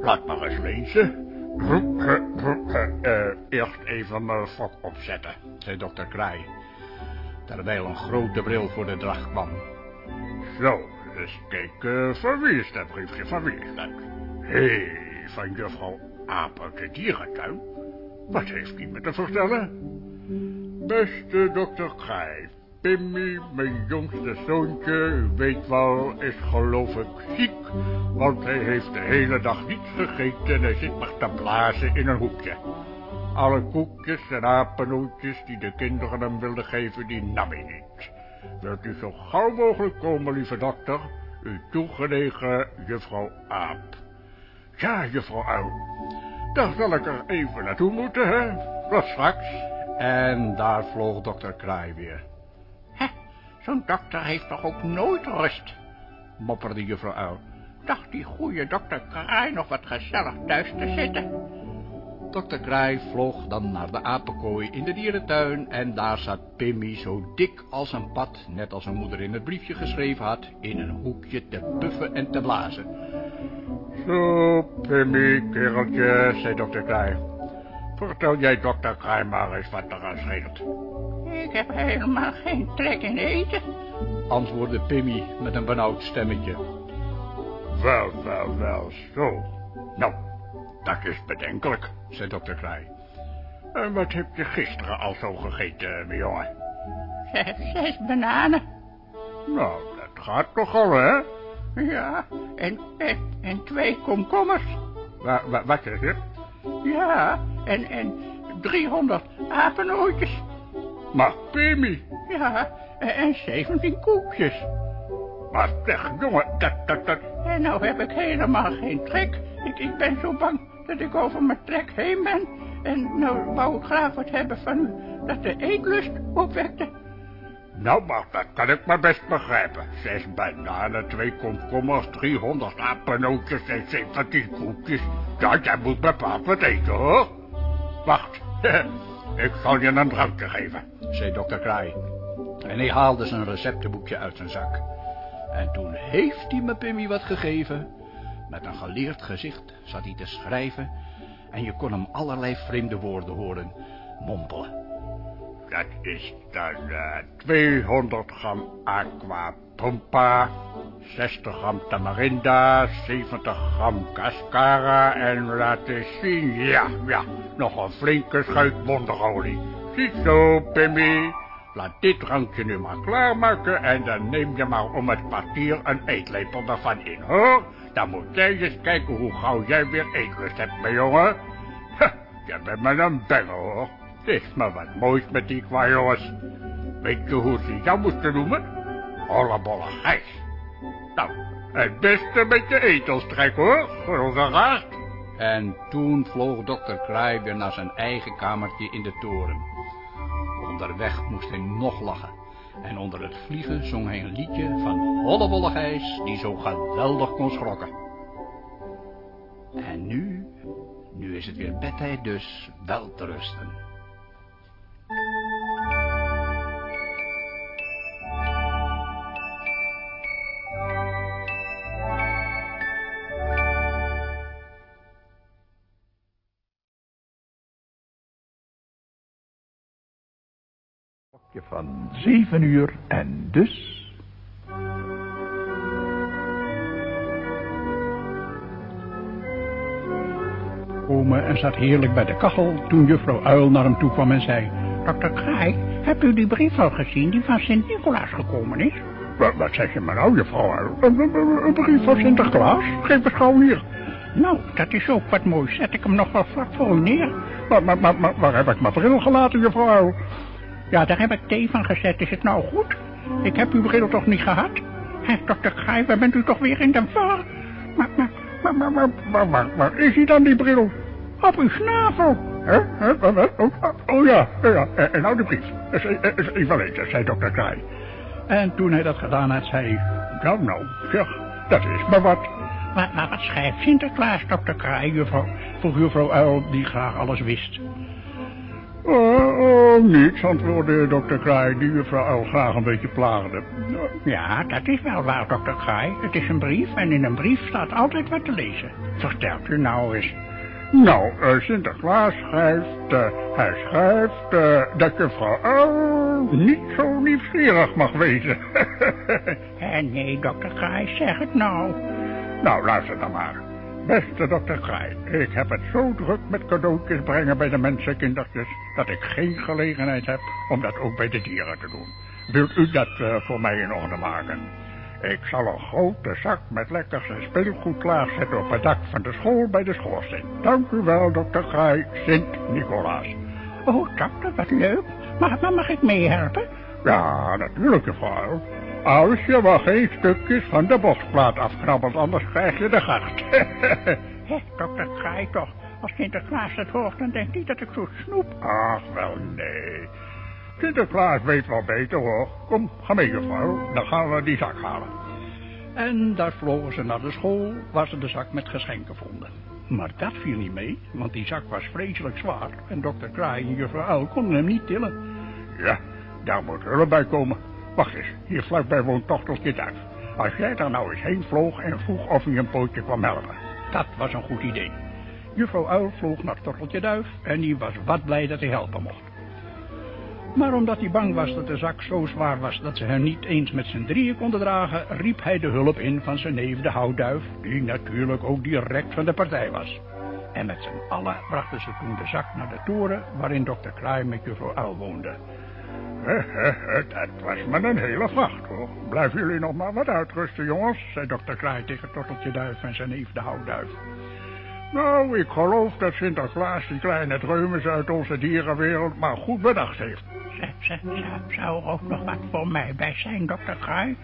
Laat maar eens lezen. Uh, eerst even mijn fok opzetten, zei dokter Kraai, terwijl een grote bril voor de dag kwam. Zo, eens kijken, van wie is briefje, dat? Hé, hey, van juffrouw Aap de dierentuin. Wat heeft die me te vertellen? Beste dokter Kraai, Pimmy, mijn jongste zoontje, weet wel, is geloof ik ziek, want hij heeft de hele dag niets gegeten en hij zit maar te blazen in een hoekje. Alle koekjes en apennootjes die de kinderen hem wilden geven, die nam hij niet. Wilt u zo gauw mogelijk komen, lieve dokter? Uw toegenegen juffrouw Aap. Ja, juffrouw Uil, dan zal ik er even naartoe moeten, hè? Tot straks. En daar vloog dokter Kraai weer. Zo'n dokter heeft toch ook nooit rust, mopperde juffrouw Uil. Dacht die goede dokter Kraai nog wat gezellig thuis te zitten. Dokter Kraai vloog dan naar de apenkooi in de dierentuin en daar zat Pimmy zo dik als een pad, net als zijn moeder in het briefje geschreven had, in een hoekje te puffen en te blazen. Zo, Pimmy, kereltje, zei dokter Kraai. Vertel jij dokter Kraai maar eens wat er aan scheelt. Ik heb helemaal geen trek in eten. Antwoordde Pimmy met een benauwd stemmetje. Wel, wel, wel, zo. Nou, dat is bedenkelijk, zei dokter Kraai. En wat heb je gisteren al zo gegeten, mijn jongen? Zes, zes bananen. Nou, dat gaat toch al, hè? Ja, en, en, en twee komkommers. Wa, wa, wat is het? Ja, en, en 300 apenootjes. Maar Pimmy, Ja, en, en 17 koekjes. maar zeg, jongen, dat, dat, dat... En nou heb ik helemaal geen trek. Ik, ik ben zo bang dat ik over mijn trek heen ben. En nou wou ik graag wat hebben van u dat de eetlust opwekte. Nou, maar dat kan ik maar best begrijpen. Zes bananen, twee komkommers, 300 apenootjes en 17 koekjes. Ja, jij moet bepaald wat eten, hoor. Wacht, ik zal je een drankje geven. zei dokter Kraai. En hij haalde zijn receptenboekje uit zijn zak. En toen heeft hij me Pimmy wat gegeven. Met een geleerd gezicht zat hij te schrijven. En je kon hem allerlei vreemde woorden horen mompelen. Dat is dan eh 200 gram aqua pompa, 60 gram tamarinda, 70 gram cascara en laat eens zien, ja, ja, nog een flinke scheut wonderolie. Ziezo, Pimmy. Laat dit drankje nu maar klaarmaken en dan neem je maar om het kwartier een eetlepel ervan in, hoor. Dan moet jij eens kijken hoe gauw jij weer eetlust hebt, mijn jongen. Ha, je bent me een bengel, hoor. Het is maar wat moois met die qua jongens. Weet je hoe ze jou moesten noemen? Hollebolle Gijs. Nou, het beste met je etelstrek, hoor. Gulgeraard. En toen vloog dokter Kraai weer naar zijn eigen kamertje in de toren. Onderweg moest hij nog lachen. En onder het vliegen zong hij een liedje van Hollebolle Gijs, die zo geweldig kon schrokken. En nu, nu is het weer bedtijd, dus wel te rusten. Van zeven uur en dus... Ome en zat heerlijk bij de kachel toen juffrouw Uil naar hem toe kwam en zei... Dokter Kraai, hebt u die brief al gezien die van Sint-Nicolaas gekomen is? Wat, zeg je maar nou, juffrouw? Een, een, brief van Sinterklaas? Geef het gauw hier. Nou, dat is ook wat mooi. Zet ik hem nog wel vlak voor u neer? Maar, maar, maar, waar heb ik mijn bril gelaten, juffrouw? Ja, daar heb ik thee van gezet. Is het nou goed? Ik heb uw bril toch niet gehad? Hé, dokter waar bent u toch weer in de var? Maar, maar, Maar, maar, maar, maar, waar, waar is hij dan, die bril? op uw snavel. Hè? Oh, oh, oh ja, ja, ja. En, en nou de brief. Eens, eens even lezen, zei dokter Kraai. En toen hij dat gedaan had, zei hij... Nou, nou, zeg, dat is maar wat. Maar, maar wat schrijft Sinterklaas, dokter Kraai, juffrouw? Vroeg juffrouw Uil, die graag alles wist. Oh, oh, niets, antwoordde dokter Kraai, die Uil graag een beetje plaagde. Ja, dat is wel waar, dokter Kraai. Het is een brief en in een brief staat altijd wat te lezen. Vertelt u nou eens. Nou, eh, Sinterklaas schrijft, eh, hij schrijft eh, dat juffrouw Uil niet zo nieuwsgierig mag wezen. Nee, dokter Kraai, zeg het nou. nou, luister dan maar. Beste dokter Kraai, ik heb het zo druk met cadeautjes brengen bij de mensenkindertjes... dat ik geen gelegenheid heb om dat ook bij de dieren te doen. Wilt u dat eh, voor mij in orde maken? Ik zal een grote zak met lekkers en speelgoed klaarzetten op het dak van de school bij de schoorsteen. Dank u wel, dokter Kraai, Sint-Nicolaas. Oh, dokter, wat leuk. Maar, maar mag ik meehelpen? Ja, natuurlijk, mevrouw. Als je maar geen stukjes van de borstplaat afknabbelt, anders krijg je de gacht. Hé, dokter Kraai toch. Als Sinterklaas het hoort, dan denkt hij dat ik zo snoep. Ach, wel nee. Sinterklaas weet wel beter, hoor. Kom, ga mee, juffrouw. Dan gaan we die zak halen. En daar vlogen ze naar de school, waar ze de zak met geschenken vonden. Maar dat viel niet mee, want die zak was vreselijk zwaar en dokter Kraai en juffrouw Uil konden hem niet tillen. Ja, daar moet hulp bij komen. Wacht eens, hier vlakbij woont Tochteltje Duif. Als jij daar nou eens heen vloog en vroeg of hij een pootje kwam helpen. Dat was een goed idee. Juffrouw Uil vloog naar Torteltje Duif en die was wat blij dat hij helpen mocht. Maar omdat hij bang was dat de zak zo zwaar was dat ze hem niet eens met z'n drieën konden dragen, riep hij de hulp in van zijn neef de houtduif, die natuurlijk ook direct van de partij was. En met z'n allen brachten ze toen de zak naar de toren waarin dokter Kraai met juffrouw Uil woonde. Dat was maar een hele vracht, hoor. Blijven jullie nog maar wat uitrusten, jongens, zei dokter Kraai tegen Torteltje Duif en zijn neef de houtduif. Nou, ik geloof dat Sinterklaas die kleine dreumes uit onze dierenwereld maar goed bedacht heeft. Zou er ook nog wat voor mij bij zijn, dokter Kraai?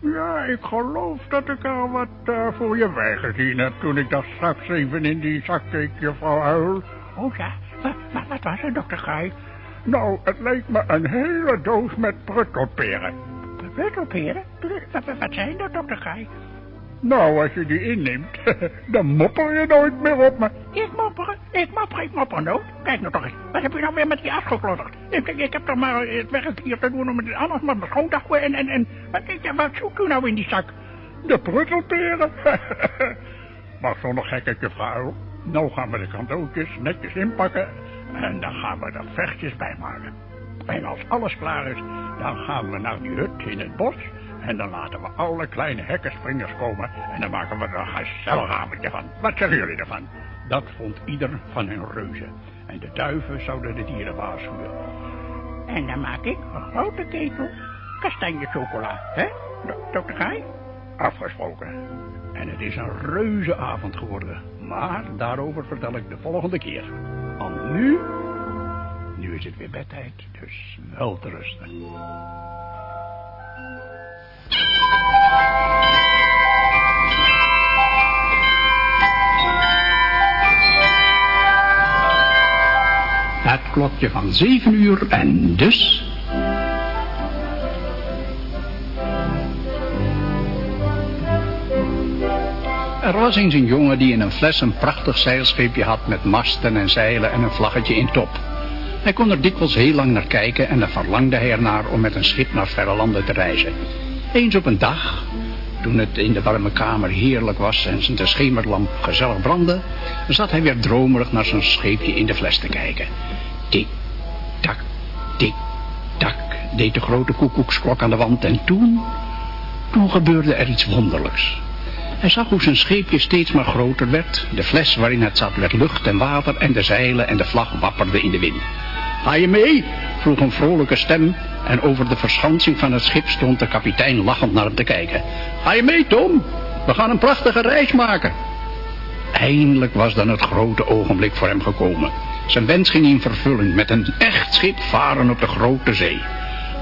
Ja, ik geloof dat ik al wat uh, voor je weggezien heb toen ik dat straks even in die zak keek, juffrouw Uil. Oh ja, wat, wat, wat was er, dokter Kraai? Nou, het leek me een hele doos met pruttelperen. Pruttelperen? Wat, wat zijn dat, dokter Kraai? Nou, als je die inneemt, dan mopper je nooit meer op me. Ik mopperen? Ik mopper, ik mopper nooit. Kijk nou toch eens, wat heb je nou weer met die afgeklodderd? Ik, ik, ik heb toch maar het werk hier te doen om het anders met mijn schoondag en, en, en wat, wat zoekt u nou in die zak? De pruttelperen. maar zonder gekketje vrouw. Nou gaan we de cadeautjes netjes inpakken en dan gaan we er vechtjes bij maken. En als alles klaar is, dan gaan we naar die hut in het bos en dan laten we alle kleine hekkenspringers komen en dan maken we er een gezellig avondje van. Wat zeggen jullie ervan? Dat vond ieder van hun reuzen. En de duiven zouden de dieren waarschuwen. En dan maak ik een grote ketel kastanje chocola, hè, dokter Gaai? Afgesproken. En het is een reuze avond geworden. Maar daarover vertel ik de volgende keer. Want nu, nu is het weer bedtijd, dus wel te rusten. Het klokje van zeven uur en dus... Er was eens een jongen die in een fles een prachtig zeilscheepje had met masten en zeilen en een vlaggetje in top. Hij kon er dikwijls heel lang naar kijken en dan verlangde hij ernaar om met een schip naar verre landen te reizen. Eens op een dag, toen het in de warme kamer heerlijk was en zijn schemerlamp gezellig brandde, zat hij weer dromerig naar zijn scheepje in de fles te kijken. Tik, tak, tik, tak, deed de grote koekoeksklok aan de wand en toen, toen gebeurde er iets wonderlijks. Hij zag hoe zijn scheepje steeds maar groter werd. De fles waarin het zat werd lucht en water en de zeilen en de vlag wapperden in de wind. Ga je mee? vroeg een vrolijke stem en over de verschansing van het schip stond de kapitein lachend naar hem te kijken. Ga je mee, Tom? We gaan een prachtige reis maken. Eindelijk was dan het grote ogenblik voor hem gekomen. Zijn wens ging in vervulling met een echt schip varen op de grote zee.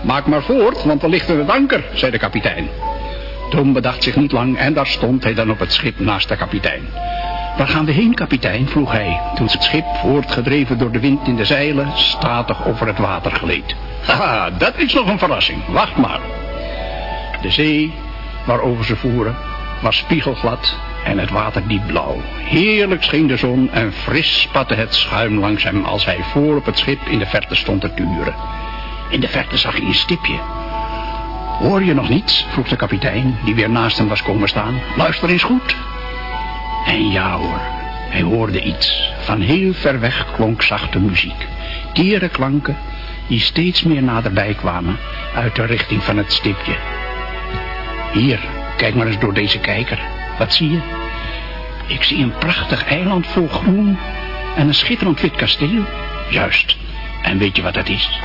Maak maar voort, want we lichten het anker, zei de kapitein. Tom bedacht zich niet lang en daar stond hij dan op het schip naast de kapitein. Waar gaan we heen, kapitein? vroeg hij, toen het schip, voortgedreven door de wind in de zeilen, statig over het water gleed. Haha, dat is nog een verrassing. Wacht maar. De zee, waarover ze voeren, was spiegelglad en het water diep blauw. Heerlijk scheen de zon en fris spatte het schuim langs hem als hij voor op het schip in de verte stond te turen. In de verte zag hij een stipje. Hoor je nog niets? vroeg de kapitein, die weer naast hem was komen staan. Luister eens goed. En ja hoor, hij hoorde iets. Van heel ver weg klonk zachte muziek. Tere klanken die steeds meer naderbij kwamen uit de richting van het stipje. Hier, kijk maar eens door deze kijker. Wat zie je? Ik zie een prachtig eiland vol groen en een schitterend wit kasteel. Juist. En weet je wat dat is?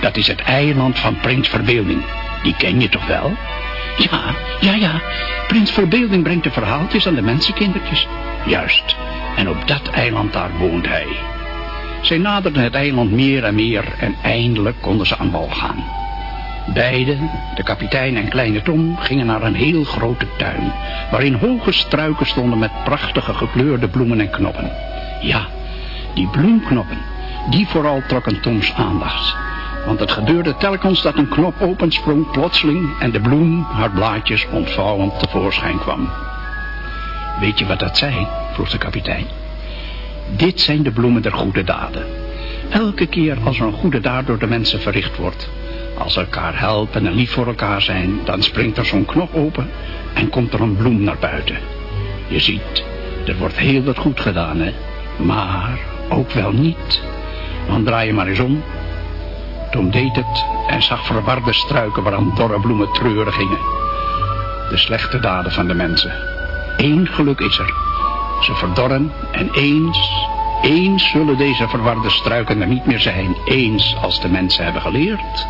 Dat is het eiland van Prins Verbeelding. Die ken je toch wel? Ja, ja, ja. Prins Verbeelding brengt de verhaaltjes aan de mensenkindertjes. Juist. En op dat eiland daar woont hij. Zij naderden het eiland meer en meer en eindelijk konden ze aan wal gaan. Beiden, de kapitein en kleine Tom, gingen naar een heel grote tuin, waarin hoge struiken stonden met prachtige gekleurde bloemen en knoppen. Ja, die bloemknoppen, die vooral trokken Toms aandacht. Want het gebeurde telkens dat een knop opensprong plotseling en de bloem haar blaadjes ontvouwend tevoorschijn kwam. Weet je wat dat zei? vroeg de kapitein. Dit zijn de bloemen der goede daden. Elke keer als er een goede daad door de mensen verricht wordt, als ze elkaar helpen en lief voor elkaar zijn, dan springt er zo'n knop open en komt er een bloem naar buiten. Je ziet, er wordt heel wat goed gedaan, hè. Maar ook wel niet. Want draai je maar eens om. Tom deed het en zag verwarde struiken waaraan dorre bloemen treuren gingen. De slechte daden van de mensen. Eén geluk is er. Ze verdorren en eens, eens zullen deze verwarde struiken er niet meer zijn. Eens als de mensen hebben geleerd.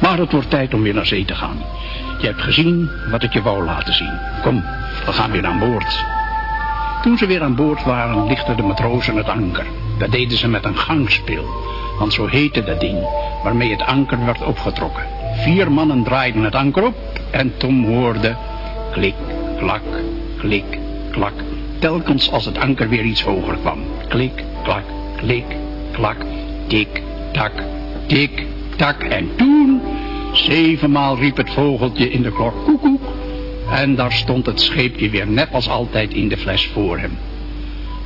Maar het wordt tijd om weer naar zee te gaan. Je hebt gezien wat ik je wou laten zien. Kom, we gaan weer aan boord. Toen ze weer aan boord waren, lichten de matrozen het anker. Dat deden ze met een gangspil, want zo heette dat ding, waarmee het anker werd opgetrokken. Vier mannen draaiden het anker op en Tom hoorde klik, klak, klik, klak. Telkens als het anker weer iets hoger kwam. Klik, klak, klik, klak, tik, tak, tik, tak. En toen, zevenmaal riep het vogeltje in de klok koekoek. En daar stond het scheepje weer net als altijd in de fles voor hem.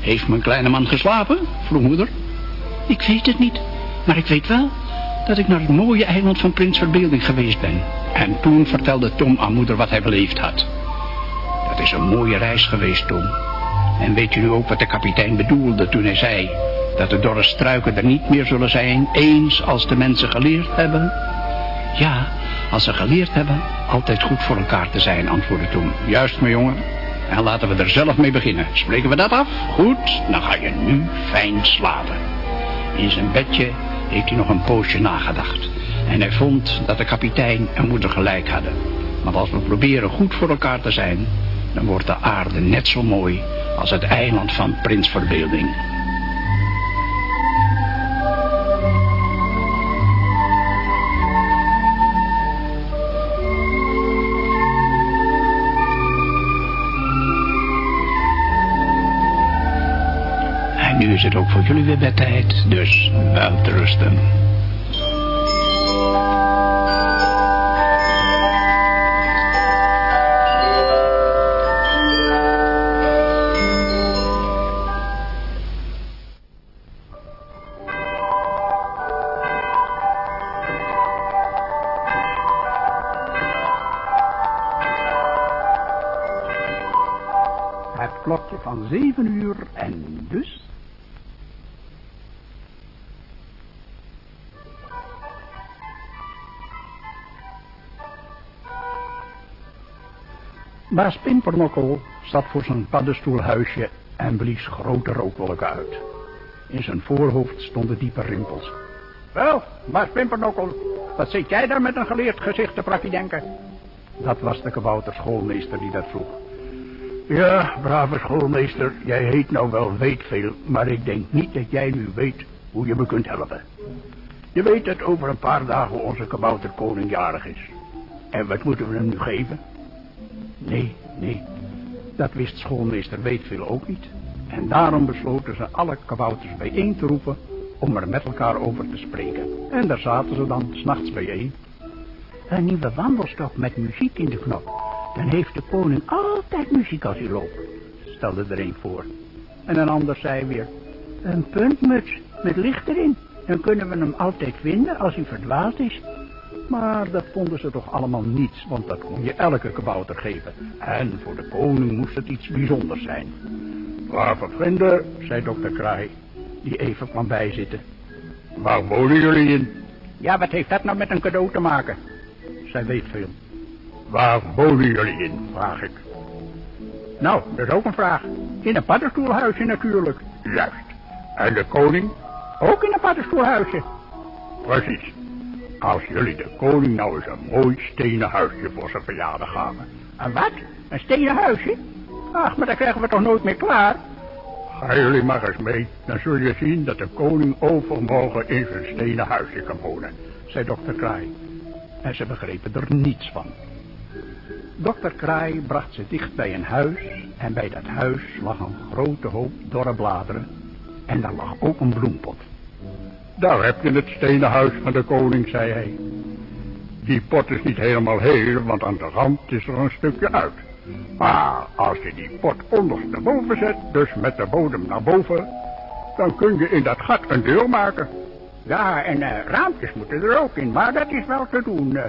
Heeft mijn kleine man geslapen? vroeg moeder. Ik weet het niet, maar ik weet wel dat ik naar het mooie eiland van Prins Verbeelding geweest ben. En toen vertelde Tom aan moeder wat hij beleefd had. Dat is een mooie reis geweest, Tom. En weet je nu ook wat de kapitein bedoelde toen hij zei... dat de dorre struiken er niet meer zullen zijn... eens als de mensen geleerd hebben? Ja, als ze geleerd hebben altijd goed voor elkaar te zijn, antwoordde Tom. Juist, mijn jongen. En laten we er zelf mee beginnen. Spreken we dat af? Goed, dan ga je nu fijn slapen. In zijn bedje heeft hij nog een poosje nagedacht. En hij vond dat de kapitein en moeder gelijk hadden. Maar als we proberen goed voor elkaar te zijn... dan wordt de aarde net zo mooi als het eiland van Prins Verbeelding. Nu is het ook voor jullie weer bedtijd, dus wel te rusten. Pimpernokkel zat voor zijn paddenstoelhuisje en blies grote rookwolken uit. In zijn voorhoofd stonden diepe rimpels. Wel, baas Pimpernokkel, wat zit jij daar met een geleerd gezicht te prakkie denken? Dat was de kabouter schoolmeester die dat vroeg. Ja, brave schoolmeester, jij heet nou wel weet veel, maar ik denk niet dat jij nu weet hoe je me kunt helpen. Je weet dat over een paar dagen onze kabouterkoning jarig is. En wat moeten we hem nu geven? Nee, nee, dat wist schoolmeester Weetveel ook niet. En daarom besloten ze alle kabouters bijeen te roepen om er met elkaar over te spreken. En daar zaten ze dan s'nachts bijeen. Een nieuwe wandelstok met muziek in de knop. Dan heeft de koning altijd muziek als hij loopt, stelde er een voor. En een ander zei weer, een puntmuts met licht erin. Dan kunnen we hem altijd vinden als hij verdwaald is. Maar dat vonden ze toch allemaal niets, want dat kon je elke kabouter geven. En voor de koning moest het iets bijzonders zijn. Brave vrienden, zei dokter Kraai, die even kwam bijzitten. Waar wonen jullie in? Ja, wat heeft dat nou met een cadeau te maken? Zij weet veel. Waar wonen jullie in, vraag ik. Nou, dat is ook een vraag. In een paddenstoelhuisje natuurlijk. Juist. En de koning? Ook in een paddenstoelhuisje. Precies. Als jullie de koning nou eens een mooi stenen huisje voor zijn verjaardag gaven. Een wat? Een stenen huisje? Ach, maar dat krijgen we toch nooit meer klaar? Ga jullie maar eens mee, dan zul je zien dat de koning overmorgen in zijn stenen huisje kan wonen, zei dokter Kraai. En ze begrepen er niets van. Dokter Kraai bracht ze dicht bij een huis en bij dat huis lag een grote hoop dorre bladeren en daar lag ook een bloempot. Daar heb je het stenen huis van de koning, zei hij. Die pot is niet helemaal heel, want aan de rand is er een stukje uit. Maar als je die pot ondersteboven zet, dus met de bodem naar boven, dan kun je in dat gat een deur maken. Ja, en uh, raampjes moeten er ook in, maar dat is wel te doen. Uh,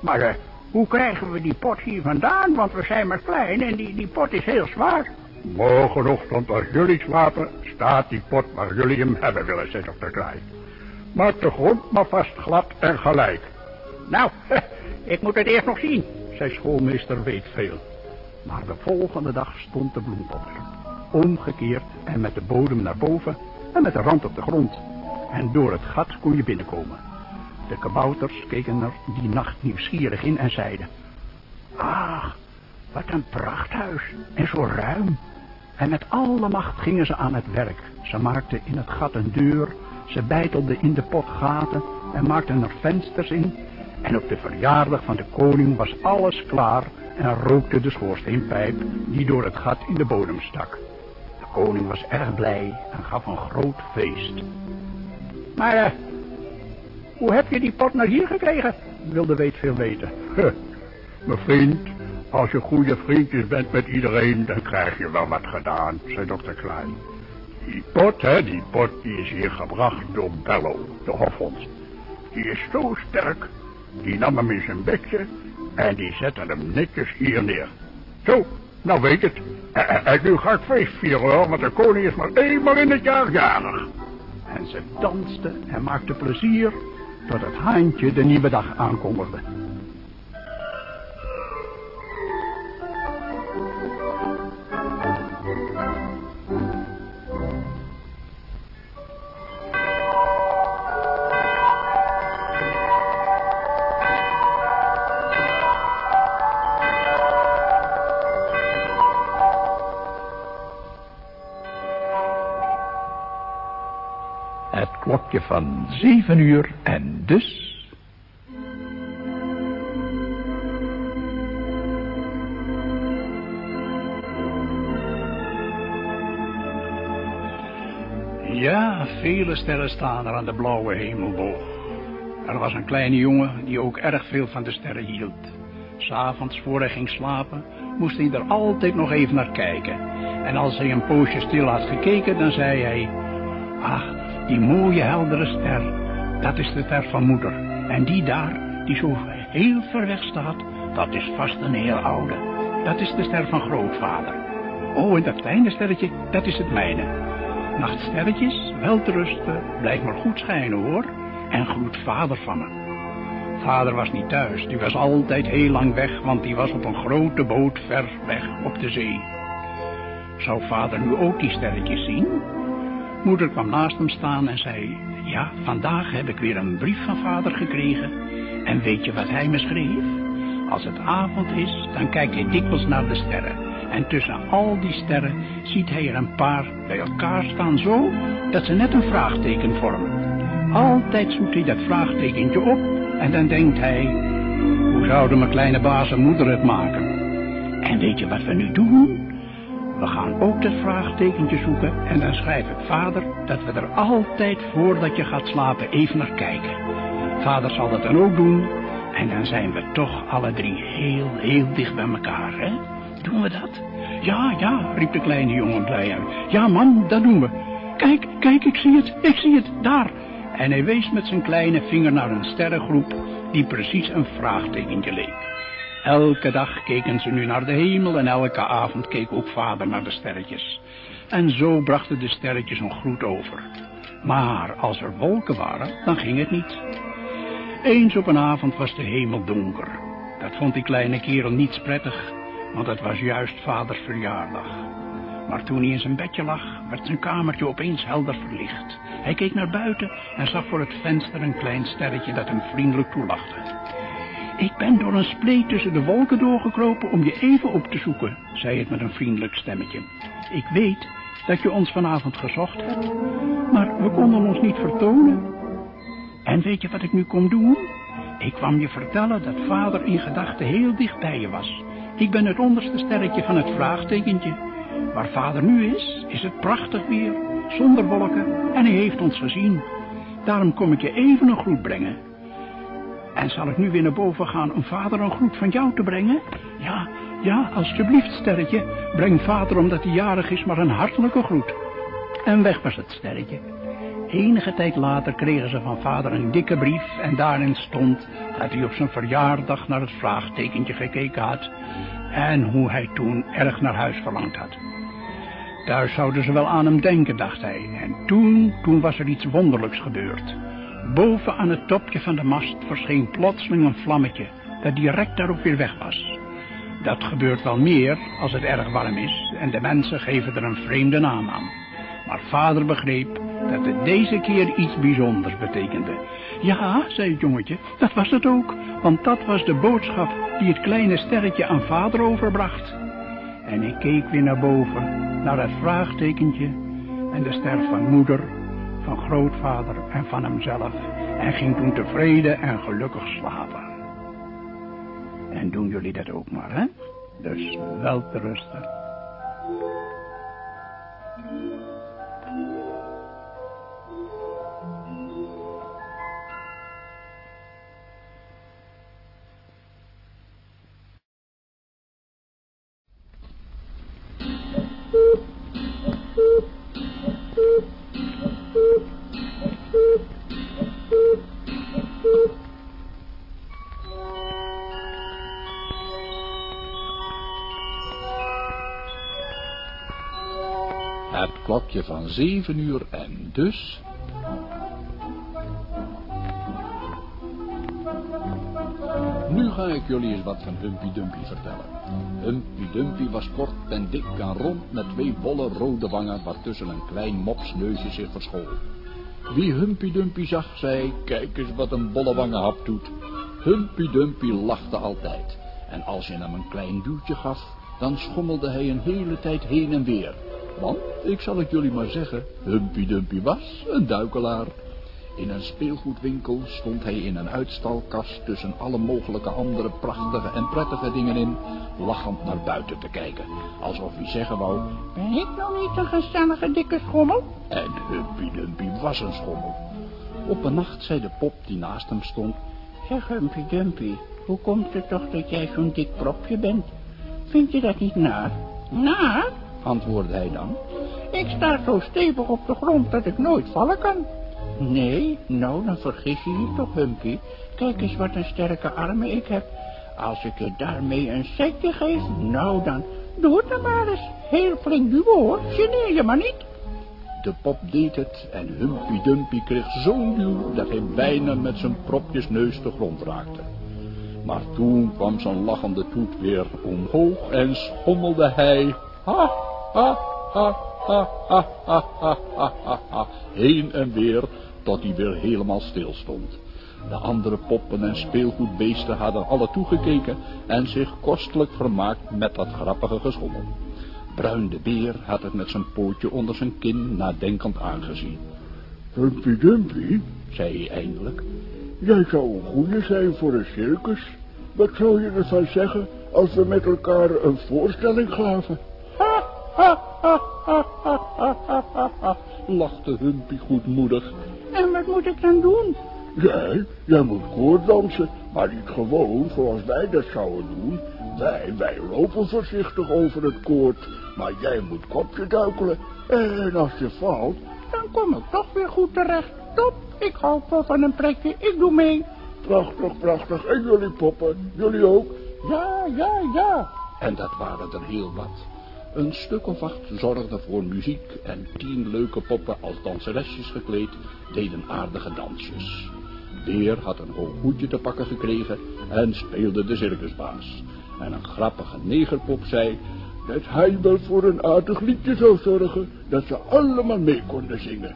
maar uh, hoe krijgen we die pot hier vandaan? Want we zijn maar klein en die, die pot is heel zwaar. Morgenochtend als jullie slapen, staat die pot waar jullie hem hebben willen, zei dokter Kraai. Maak de grond maar vast glad en gelijk. Nou, ik moet het eerst nog zien, zei schoolmeester Weet veel. Maar de volgende dag stond de bloempot Omgekeerd en met de bodem naar boven en met de rand op de grond. En door het gat kon je binnenkomen. De kabouters keken er die nacht nieuwsgierig in en zeiden... Ach, wat een prachthuis en zo ruim. En met alle macht gingen ze aan het werk. Ze maakten in het gat een deur, ze bijtelden in de pot gaten en maakten er vensters in. En op de verjaardag van de koning was alles klaar en rookte de schoorsteenpijp die door het gat in de bodem stak. De koning was erg blij en gaf een groot feest. Maar uh, hoe heb je die pot naar hier gekregen? wilde Weet veel weten. Mijn vriend, als je goede vriendjes bent met iedereen, dan krijg je wel wat gedaan, zei dokter Klein. Die pot, hè, die pot, die is hier gebracht door Bello, de hofhond. Die is zo sterk, die nam hem in zijn bedje en die zette hem netjes hier neer. Zo, nou weet het. En, nu ga ik feest vieren hoor, want de koning is maar eenmaal in het jaar jarig. En ze danste en maakte plezier tot het haantje de nieuwe dag aankondigde. Van zeven uur en dus... Ja, vele sterren staan er aan de blauwe hemelboog. Er was een kleine jongen die ook erg veel van de sterren hield. S'avonds voor hij ging slapen moest hij er altijd nog even naar kijken. En als hij een poosje stil had gekeken, dan zei hij... Ach, die mooie heldere ster, dat is de ster van moeder. En die daar, die zo heel ver weg staat, dat is vast een heel oude. Dat is de ster van grootvader. Oh, en dat kleine sterretje, dat is het mijne. Nachtsterretjes, wel te rusten, blijf maar goed schijnen hoor. En groet vader van me. Vader was niet thuis, die was altijd heel lang weg, want die was op een grote boot ver weg op de zee. Zou vader nu ook die sterretjes zien? Moeder kwam naast hem staan en zei... Ja, vandaag heb ik weer een brief van vader gekregen. En weet je wat hij me schreef? Als het avond is, dan kijkt hij dikwijls naar de sterren. En tussen al die sterren ziet hij er een paar bij elkaar staan zo... dat ze net een vraagteken vormen. Altijd zoekt hij dat vraagtekentje op... en dan denkt hij... Hoe zouden mijn kleine baas en moeder het maken? En weet je wat we nu doen? We gaan ook dat vraagtekentje zoeken en dan schrijf ik vader dat we er altijd voordat je gaat slapen even naar kijken. Vader zal dat dan ook doen en dan zijn we toch alle drie heel, heel dicht bij elkaar, hè? Doen we dat? Ja, ja, riep de kleine jongen blij uit. Ja, man, dat doen we. Kijk, kijk, ik zie het, ik zie het, daar. En hij wees met zijn kleine vinger naar een sterrengroep die precies een vraagtekentje leek. Elke dag keken ze nu naar de hemel en elke avond keek ook vader naar de sterretjes. En zo brachten de sterretjes een groet over. Maar als er wolken waren, dan ging het niet. Eens op een avond was de hemel donker. Dat vond die kleine kerel niets prettig, want het was juist vaders verjaardag. Maar toen hij in zijn bedje lag, werd zijn kamertje opeens helder verlicht. Hij keek naar buiten en zag voor het venster een klein sterretje dat hem vriendelijk toelachte. Ik ben door een spleet tussen de wolken doorgekropen om je even op te zoeken, zei het met een vriendelijk stemmetje. Ik weet dat je ons vanavond gezocht hebt, maar we konden ons niet vertonen. En weet je wat ik nu kom doen? Ik kwam je vertellen dat vader in gedachten heel dicht bij je was. Ik ben het onderste sterretje van het vraagtekentje. Waar vader nu is, is het prachtig weer, zonder wolken, en hij heeft ons gezien. Daarom kom ik je even een groet brengen. En zal ik nu weer naar boven gaan om vader een groet van jou te brengen? Ja, ja, alsjeblieft, sterretje. Breng vader, omdat hij jarig is, maar een hartelijke groet. En weg was het sterretje. Enige tijd later kregen ze van vader een dikke brief en daarin stond dat hij op zijn verjaardag naar het vraagtekentje gekeken had en hoe hij toen erg naar huis verlangd had. Daar zouden ze wel aan hem denken, dacht hij. En toen, toen was er iets wonderlijks gebeurd. Boven aan het topje van de mast verscheen plotseling een vlammetje dat direct daarop weer weg was. Dat gebeurt wel meer als het erg warm is en de mensen geven er een vreemde naam aan. Maar vader begreep dat het deze keer iets bijzonders betekende. Ja, zei het jongetje, dat was het ook, want dat was de boodschap die het kleine sterretje aan vader overbracht. En ik keek weer naar boven, naar het vraagtekentje en de ster van moeder, van grootvader en van hemzelf en ging toen tevreden en gelukkig slapen. En doen jullie dat ook maar, hè? Dus wel te rusten. Van zeven uur en dus... Nu ga ik jullie eens wat van Humpy Dumpy vertellen. Humpy Dumpy was kort en dik en rond met twee bolle rode wangen waartussen een klein mopsneusje zich verschool. Wie Humpy Dumpy zag, zei, kijk eens wat een bolle wangenhap doet. Humpy Dumpy lachte altijd. En als je hem een klein duwtje gaf, dan schommelde hij een hele tijd heen en weer. Want, ik zal het jullie maar zeggen, Humpy Dumpy was een duikelaar. In een speelgoedwinkel stond hij in een uitstalkast tussen alle mogelijke andere prachtige en prettige dingen in, lachend naar buiten te kijken. Alsof hij zeggen wou, Ben ik nou niet een gezellige dikke schommel? en Humpy Dumpy was een schommel. Op een nacht zei de pop die naast hem stond, Zeg, Humpy Dumpy, hoe komt het toch dat jij zo'n dik propje bent? Vind je dat niet naar? Naar? Antwoordde hij dan. Ik sta zo stevig op de grond dat ik nooit vallen kan. Nee, nou, dan vergis je je toch, Humpy. Kijk eens wat een sterke armen ik heb. Als ik je daarmee een setje geef, nou dan, doe het dan maar eens. Heel flink duwen hoor, geneer je maar niet. De pop deed het en Humpy Dumpy kreeg zo'n duw dat hij bijna met zijn propjesneus de grond raakte. Maar toen kwam zijn lachende toet weer omhoog en schommelde hij, ha, ha, ha, ha, ha, ha, ha, ha, ha, ha, heen en weer tot hij weer helemaal stil stond. De andere poppen en speelgoedbeesten hadden alle toegekeken en zich kostelijk vermaakt met dat grappige geschommel. Bruin de beer had het met zijn pootje onder zijn kin nadenkend aangezien. Humpy Dumpy, Zei hij eindelijk, jij zou een goeie zijn voor een circus. Wat zou je ervan zeggen als we met elkaar een voorstelling gaven? Lachte Humpy goedmoedig. En wat moet ik dan doen? Jij, jij moet koorddansen, maar niet gewoon zoals wij dat zouden doen. Wij, wij lopen voorzichtig over het koord, maar jij moet kopje duikelen. En als je valt, dan kom ik toch weer goed terecht. Top, ik hou wel van een pretje, ik doe mee. Prachtig, prachtig. En jullie poppen, jullie ook? Ja, ja, ja. En dat waren er heel wat. Een stuk of acht zorgde voor muziek en tien leuke poppen als danseresjes gekleed deden aardige dansjes. Beer had een hoog hoedje te pakken gekregen en speelde de circusbaas. En een grappige negerpop zei Dat hij wel voor een aardig liedje zou zorgen, dat ze allemaal mee konden zingen.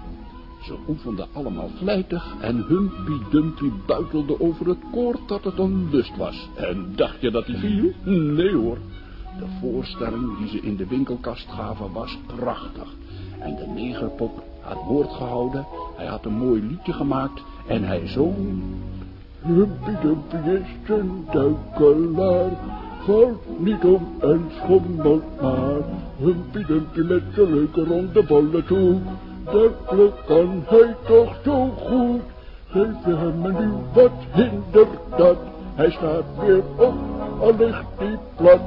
Ze oefenden allemaal vlijtig en Humpy Dumpy buitelde over het koord dat het een lust was. En dacht je dat hij viel? Nee hoor. De voorstelling die ze in de winkelkast gaven was prachtig. En de negerpop had woord gehouden, hij had een mooi liedje gemaakt en hij zong... Humpy Dumpy is een duikelaar, valt niet om en schommelt maar. Humpy Dumpy met zijn leuke ronde bolle toe, duikelen kan hij toch zo goed. geef je hem nu wat hindert dat? Hij staat weer op, al ligt die plat.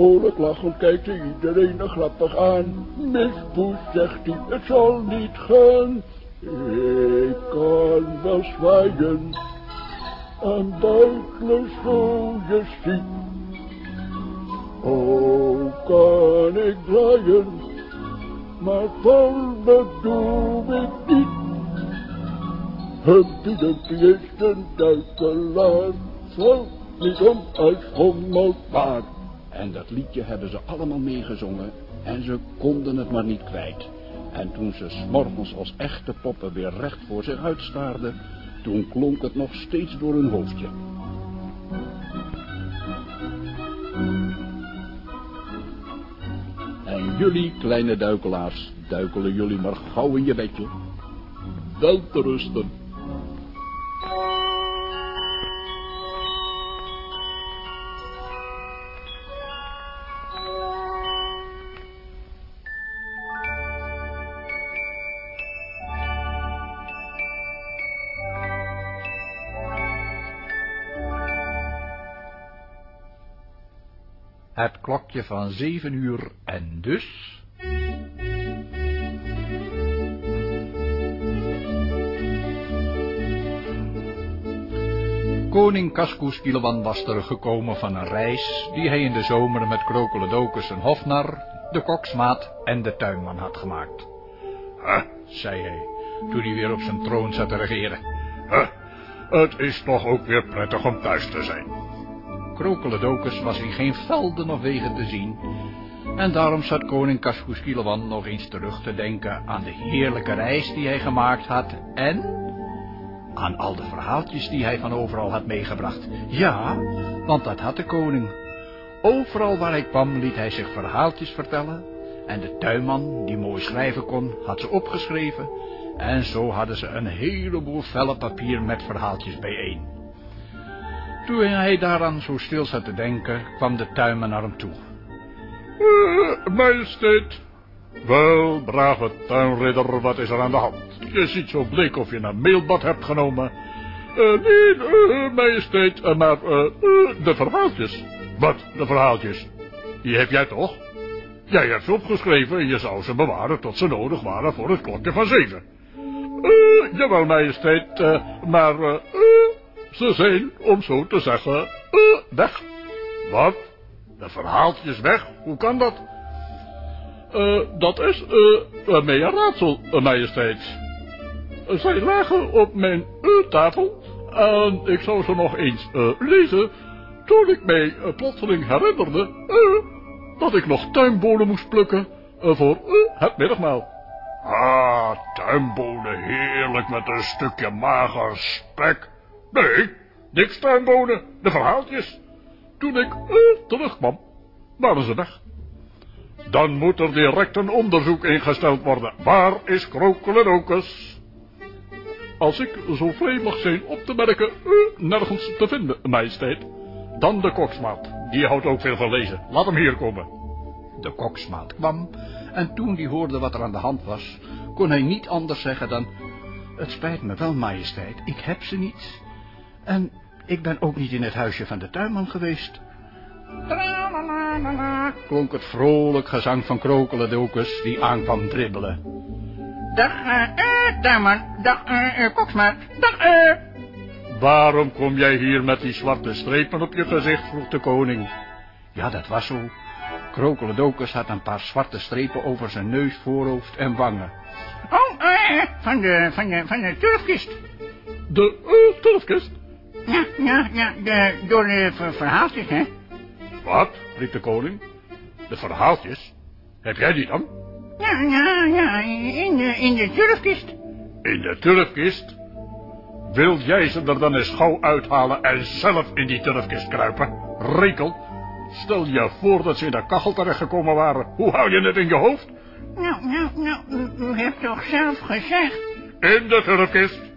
Oorlijk lachend kijkt hij iedereen er grappig aan. Mispoes, zegt hij, het zal niet gaan. Ik kan wel zwaaien en buitelen zo je ziet. Oh, kan ik draaien, maar vallen doe ik niet. Humpy Dumpy is een duikelaar, valt niet om als schommelpaard. En dat liedje hebben ze allemaal meegezongen en ze konden het maar niet kwijt. En toen ze s'morgens als echte poppen weer recht voor zich uitstaarden, toen klonk het nog steeds door hun hoofdje. En jullie, kleine duikelaars, duikelen jullie maar gauw in je bedje. Wel. Het klokje van zeven uur en dus... Koning Kaskus Kilowan was teruggekomen van een reis die hij in de zomer met Krokeledocus en Hofnar, de koksmaat en de tuinman had gemaakt. Huh, Zei hij, toen hij weer op zijn troon zat te regeren. huh. Het is toch ook weer prettig om thuis te zijn. Krokeledocus was in geen velden of wegen te zien, en daarom zat koning Kaskus Kilowan nog eens terug te denken aan de heerlijke reis die hij gemaakt had en aan al de verhaaltjes die hij van overal had meegebracht. Ja, want dat had de koning. Overal waar hij kwam liet hij zich verhaaltjes vertellen, en de tuinman, die mooi schrijven kon, had ze opgeschreven, en zo hadden ze een heleboel vellen papier met verhaaltjes bijeen. Toen hij daaraan zo stil zat te denken, kwam de tuinman naar hem toe. Eh, majesteit. Wel, brave tuinridder, wat is er aan de hand? Je ziet zo bleek of je een meelbad hebt genomen. Eh, nee, eh, majesteit, eh, maar de verhaaltjes. Wat, de verhaaltjes? Die heb jij toch? Jij hebt ze opgeschreven en je zou ze bewaren tot ze nodig waren voor het klokje van zeven. Jawel, majesteit, maar ze zijn, om zo te zeggen, eh, weg. Wat? De verhaaltjes weg? Hoe kan dat? Eh, dat is eh mij een raadsel, uh, majesteit. Zij lagen op mijn tafel en ik zou ze nog eens lezen toen ik mij plotseling herinnerde dat ik nog tuinbonen moest plukken voor het middagmaal. Ah, tuinbonen, heerlijk met een stukje mager spek. Nee, niks tuinbonen, de verhaaltjes. Toen ik eh, terugkwam, waren ze weg. Dan moet er direct een onderzoek ingesteld worden. Waar is Krokeledocus? Als ik zo vrij mag zijn op te merken, eh, nergens te vinden, majesteit. Dan de koksmaat, die houdt ook veel van lezen. Laat hem hier komen. De koksmaat kwam, en toen hij hoorde wat er aan de hand was, kon hij niet anders zeggen dan... Het spijt me wel, majesteit, ik heb ze niet. En ik ben ook niet in het huisje van de tuinman geweest. Tralalala, klonk het vrolijk gezang van Krokeledocus, die aankwam dribbelen. Dag, eh, eh, tuinman. Dag, eh, koksmaat. Dag, eh. Waarom kom jij hier met die zwarte strepen op je gezicht, vroeg de koning. Ja, dat was zo. Krokeledocus had een paar zwarte strepen over zijn neus, voorhoofd en wangen. Oh, eh, van de, van de, van de turfkist. De uh, turfkist? Ja, ja, ja, de, door de ver- verhaaltjes, hè. Wat? riep de koning. De verhaaltjes? Heb jij die dan? Ja, ja, ja, in de, in de turfkist. In de turfkist? Wil jij ze er dan eens gauw uithalen en zelf in die turfkist kruipen? Rekel, stel je voor dat ze in de kachel terechtgekomen waren. Hoe hou je het in je hoofd? Nou, nou, nou, u, u hebt toch zelf gezegd... In de turfkist.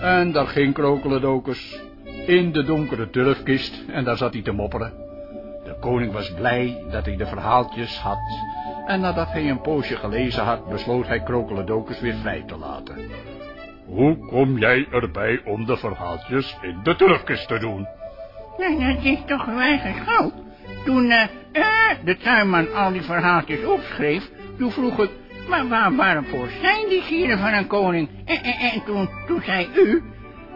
En daar ging Krokeledocus in de donkere turfkist en daar zat hij te mopperen. De koning was blij dat hij de verhaaltjes had en nadat hij een poosje gelezen had, besloot hij Krokeledocus weer vrij te laten. Hoe kom jij erbij om de verhaaltjes in de turfkist te doen? Ja, dat is toch eigen schuld. Toen eh, eh, de tuinman al die verhaaltjes opschreef, toen vroeg ik, maar waar, waarvoor zijn die sieren van een koning? En, en, en toen, toen zei u,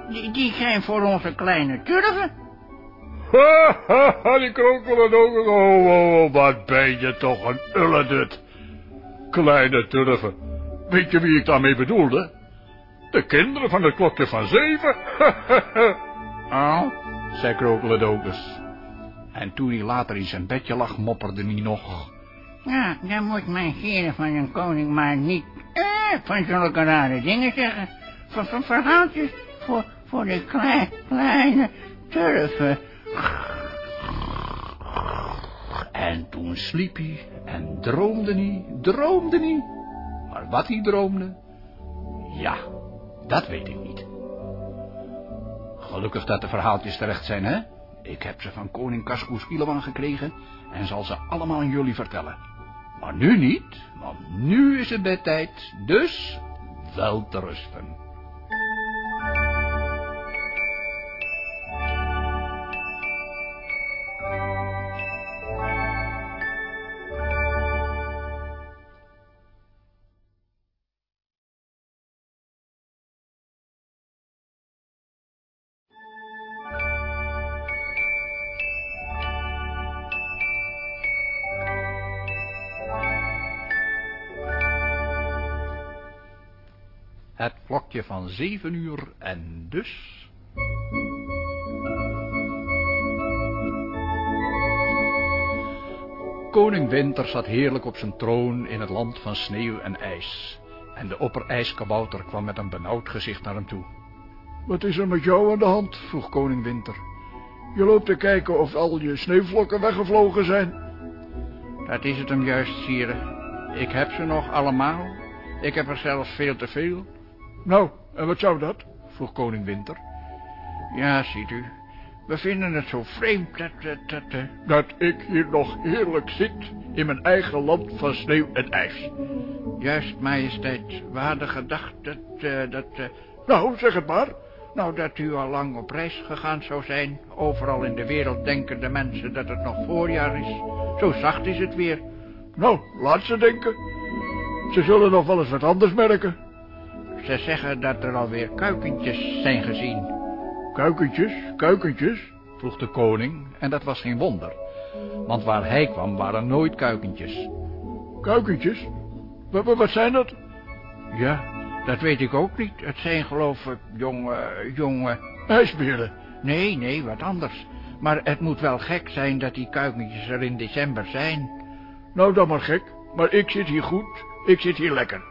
die, die zijn voor onze kleine turven. Ha, ha, ha, die kronkelen ook. Oh, oh, oh, wat ben je toch een ulledut. Kleine turven. Weet je wie ik daarmee bedoelde? De kinderen van het klokje van zeven. oh, zei Krokelendokus. En toen hij later in zijn bedje lag, mopperde hij nog. Ja, dan moet mijn heren van een koning maar niet eh, van zulke rare dingen zeggen. Ver, verhaaltjes voor, voor de klei, kleine turven. En toen sliep hij en droomde hij, droomde hij. Maar wat hij droomde, ja, dat weet ik niet. Gelukkig dat de verhaaltjes terecht zijn, hè? Ik heb ze van koning Kaskoes Kielewan gekregen en zal ze allemaal aan jullie vertellen. Maar nu niet, want nu is het bedtijd, dus wel te rusten. Klokje van zeven uur en dus... Koning Winter zat heerlijk op zijn troon in het land van sneeuw en ijs. En de opperijskabouter kwam met een benauwd gezicht naar hem toe. Wat is er met jou aan de hand? vroeg koning Winter. Je loopt te kijken of al je sneeuwvlokken weggevlogen zijn. Dat is het hem juist, sire. Ik heb ze nog allemaal. Ik heb er zelfs veel te veel. Nou, en wat zou dat? vroeg koning Winter. Ja, ziet u. We vinden het zo vreemd dat... Dat, dat, uh... dat ik hier nog heerlijk zit in mijn eigen land van sneeuw en ijs. Juist, majesteit. We hadden gedacht dat... Uh, dat uh... Nou, zeg het maar. Nou, dat u al lang op reis gegaan zou zijn. Overal in de wereld denken de mensen dat het nog voorjaar is. Zo zacht is het weer. Nou, laat ze denken. Ze zullen nog wel eens wat anders merken. Ze zeggen dat er alweer kuikentjes zijn gezien. Kuikentjes? Kuikentjes? vroeg de koning, en dat was geen wonder. Want waar hij kwam waren nooit kuikentjes. Kuikentjes? Wat, wat zijn dat? Ja, dat weet ik ook niet. Het zijn geloof ik jonge, jonge... IJsberen? Nee, nee, wat anders. Maar het moet wel gek zijn dat die kuikentjes er in december zijn. Nou, dan maar gek. Maar ik zit hier goed. Ik zit hier lekker.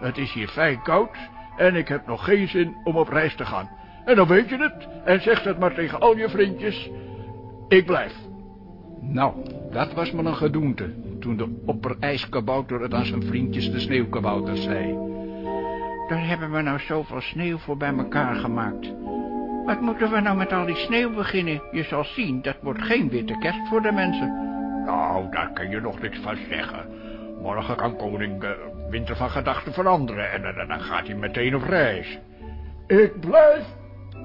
Het is hier fijn koud en ik heb nog geen zin om op reis te gaan. En dan weet je het. En zeg dat maar tegen al je vriendjes. Ik blijf. Nou, dat was me een gedoente. Toen de opperijskabouter het aan zijn vriendjes de sneeuwkabouters zei. Daar hebben we nou zoveel sneeuw voor bij elkaar gemaakt. Wat moeten we nou met al die sneeuw beginnen? Je zal zien, dat wordt geen witte kerst voor de mensen. Nou, daar kun je nog niks van zeggen. Morgen kan koning uh, Winter van gedachten veranderen en uh, dan gaat hij meteen op reis. Ik blijf,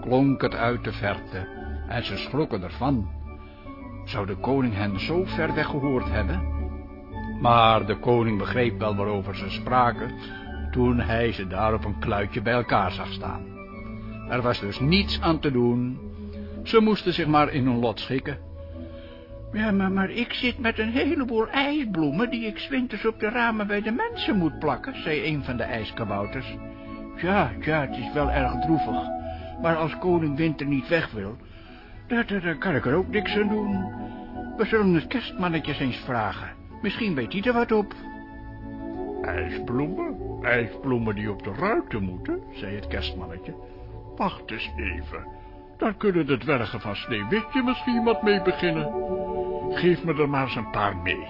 klonk het uit de verte en ze schrokken ervan. Zou de koning hen zo ver weg gehoord hebben? Maar de koning begreep wel waarover ze spraken toen hij ze daar op een kluitje bij elkaar zag staan. Er was dus niets aan te doen. Ze moesten zich maar in hun lot schikken. Ja, maar, ik zit met een heleboel ijsbloemen die ik winters op de ramen bij de mensen moet plakken, zei een van de ijskabouters. Ja, ja, het is wel erg droevig. Maar als koning Winter niet weg wil, daar, kan ik er ook niks aan doen. We zullen het kerstmannetjes eens vragen. Misschien weet hij er wat op. IJsbloemen? IJsbloemen die op de ruiten moeten, zei het kerstmannetje. Wacht eens even. Daar kunnen de dwergen van Sneeuwwitje misschien wat mee beginnen. Geef me er maar eens een paar mee.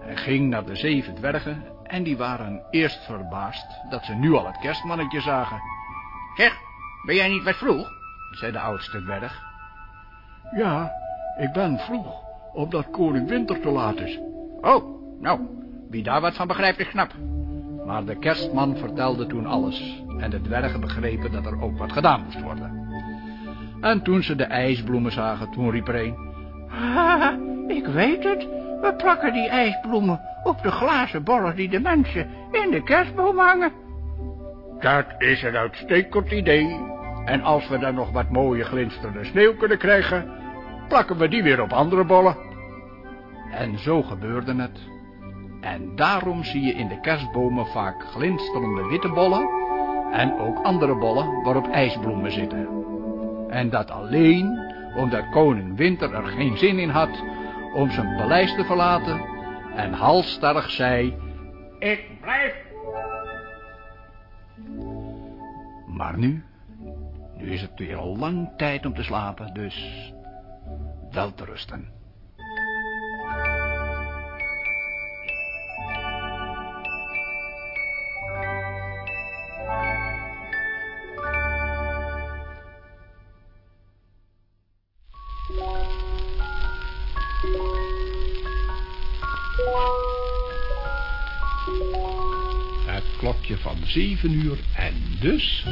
Hij ging naar de zeven dwergen en die waren eerst verbaasd dat ze nu al het kerstmannetje zagen. Zeg, ben jij niet wat vroeg? zei de oudste dwerg. Ja, ik ben vroeg, omdat koning Winter te laat is. Oh, nou, wie daar wat van begrijpt is knap. Maar de kerstman vertelde toen alles en de dwergen begrepen dat er ook wat gedaan moest worden. En toen ze de ijsbloemen zagen, toen riep er een... Ah, ik weet het. We plakken die ijsbloemen op de glazen bollen die de mensen in de kerstboom hangen. Dat is een uitstekend idee. En als we dan nog wat mooie glinsterende sneeuw kunnen krijgen, plakken we die weer op andere bollen. En zo gebeurde het. En daarom zie je in de kerstbomen vaak glinsterende witte bollen en ook andere bollen waarop ijsbloemen zitten. En dat alleen omdat koning Winter er geen zin in had om zijn paleis te verlaten en halstarrig zei, Ik blijf. maar nu, nu is het weer al lang tijd om te slapen, dus wel te rusten. Klokje van zeven uur en dus...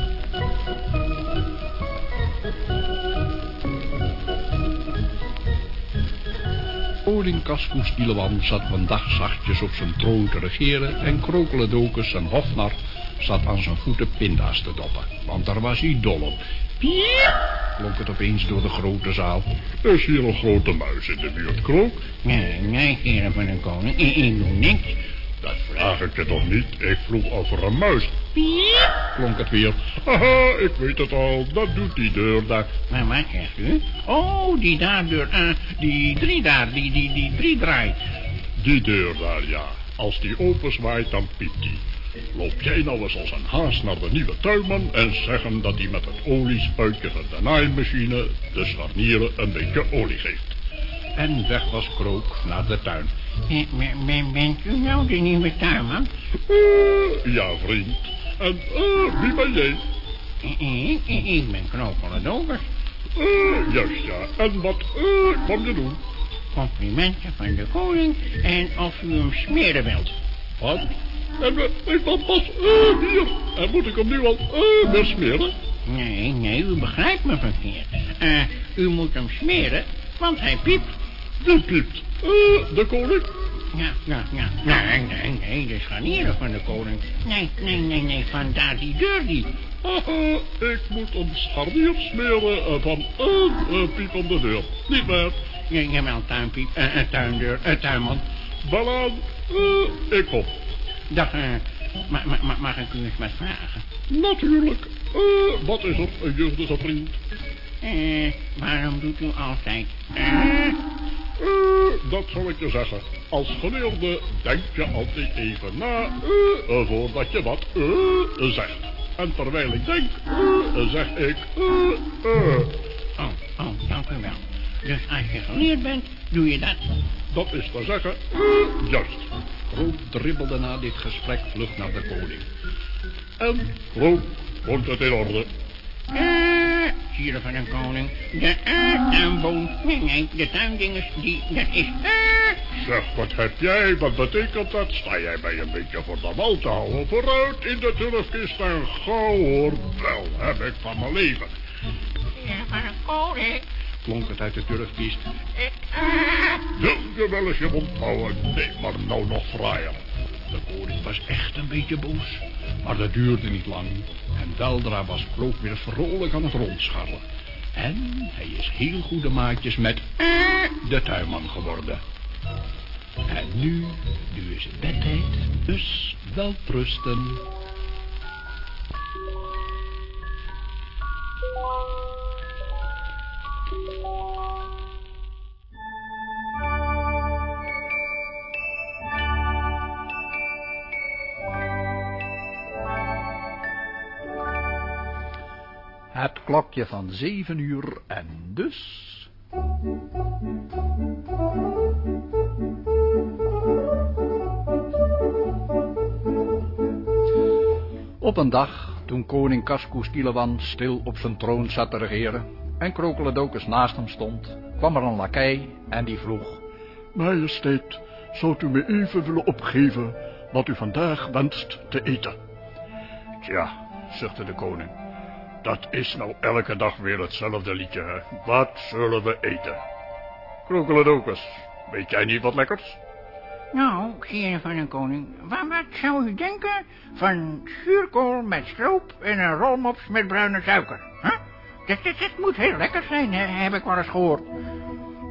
Koning Kaskoes Dielewan zat vandaag zachtjes op zijn troon te regeren en Krokeledokus, zijn hofnar, zat aan zijn voeten pinda's te doppen. Want daar was hij dol op. Piep! klonk het opeens door de grote zaal. Is hier een grote muis in de buurt, Krook? Nee, nee, heren van de koning, ik, ik doe niks. Dat vraag ik je toch niet? Ik vroeg over een muis. Piep! Klonk het weer. Haha, ik weet het al. Dat doet die deur daar. Maar wat zegt u? Oh, die daar deur, eh, die drie daar, die, die, die drie draait. Die deur daar, ja. Als die openzwaait, dan piept die. Loop jij nou eens als een haas naar de nieuwe tuinman en zeg hem dat hij met het oliespuitje van de naaimachine de scharnieren een beetje olie geeft. En weg was Krook naar de tuin. Eh, ben- ben- Bent u nou de nieuwe tuinman? Eh, ja, vriend. En eh, wie ben jij? Ik, ik, ben Krokeledokers. Eh, juist ja. En wat eh, kwam je doen? Complimenten van de koning en of u hem smeren wilt. Wat? En ik ben pas hier. En moet ik hem nu al weer smeren? Nee, nee, u begrijpt me verkeerd. Eh, u moet hem smeren, want hij piept. Die piept. Eh, de koning? Ja, ja, ja. Nee, nee, nee, de scharnieren van de koning. Nee, nee, nee, nee, vandaar die deur die. Haha, ik moet een scharnier smeren eh, van een uh, piepende deur. Niet waar? Ja, jawel, tuinpiep, eh, eh, tuindeur, eh, tuinman. Balaan, eh, ik kom. Dag, eh, ma, ma, ma- mag ik u eens wat vragen? Natuurlijk. Eh, wat is er, een jeugdige vriend? Eh, waarom doet u altijd... Eh, Eh, dat zal ik je zeggen. Als geleerde denk je altijd even na eh, eh, voordat je wat eh, zegt. En terwijl ik denk, zeg ik oh, oh, dank u wel. Dus als je geleerd bent, doe je dat. Dat is te zeggen, juist. Krook dribbelde na dit gesprek vlug naar de koning. En, Krook, wordt het in orde? Eh, sieren van een koning. De eh, tuinboom. Nee, nee, de tuindingers, die, dat is eh. Zeg, wat heb jij? Wat betekent dat? Sta jij mij een beetje voor de wal te houden? Vooruit in de turfkist en gauw hoor. Wel, heb ik van mijn leven. Sieren van een koning. Klonk het uit de turfkist. Ik, eh. Wil je wel eens je mond houden? Nee, maar nou nog fraaier. De koning was echt een beetje boos. Maar dat duurde niet lang. En weldra was Krook weer vrolijk aan het rondscharrelen. En hij is heel goede maatjes met de tuinman geworden. En nu, nu is het bedtijd, dus wel trusten. Het klokje van zeven uur en dus... Op een dag, toen koning Kaskoes Kielewan stil op zijn troon zat te regeren en Krokeledokus naast hem stond, kwam er een lakij en die vroeg... Majesteit, zou u me even willen opgeven wat u vandaag wenst te eten? Tja, zuchtte de koning. Dat is nou elke dag weer hetzelfde liedje, hè. Wat zullen we eten? Krokeladocus, weet jij niet wat lekkers? Nou, heren van een koning, wat, wat zou u denken van zuurkool met stroop en een rolmops met bruine suiker? Huh? Dat, dat, dat moet heel lekker zijn, hè, heb ik wel eens gehoord.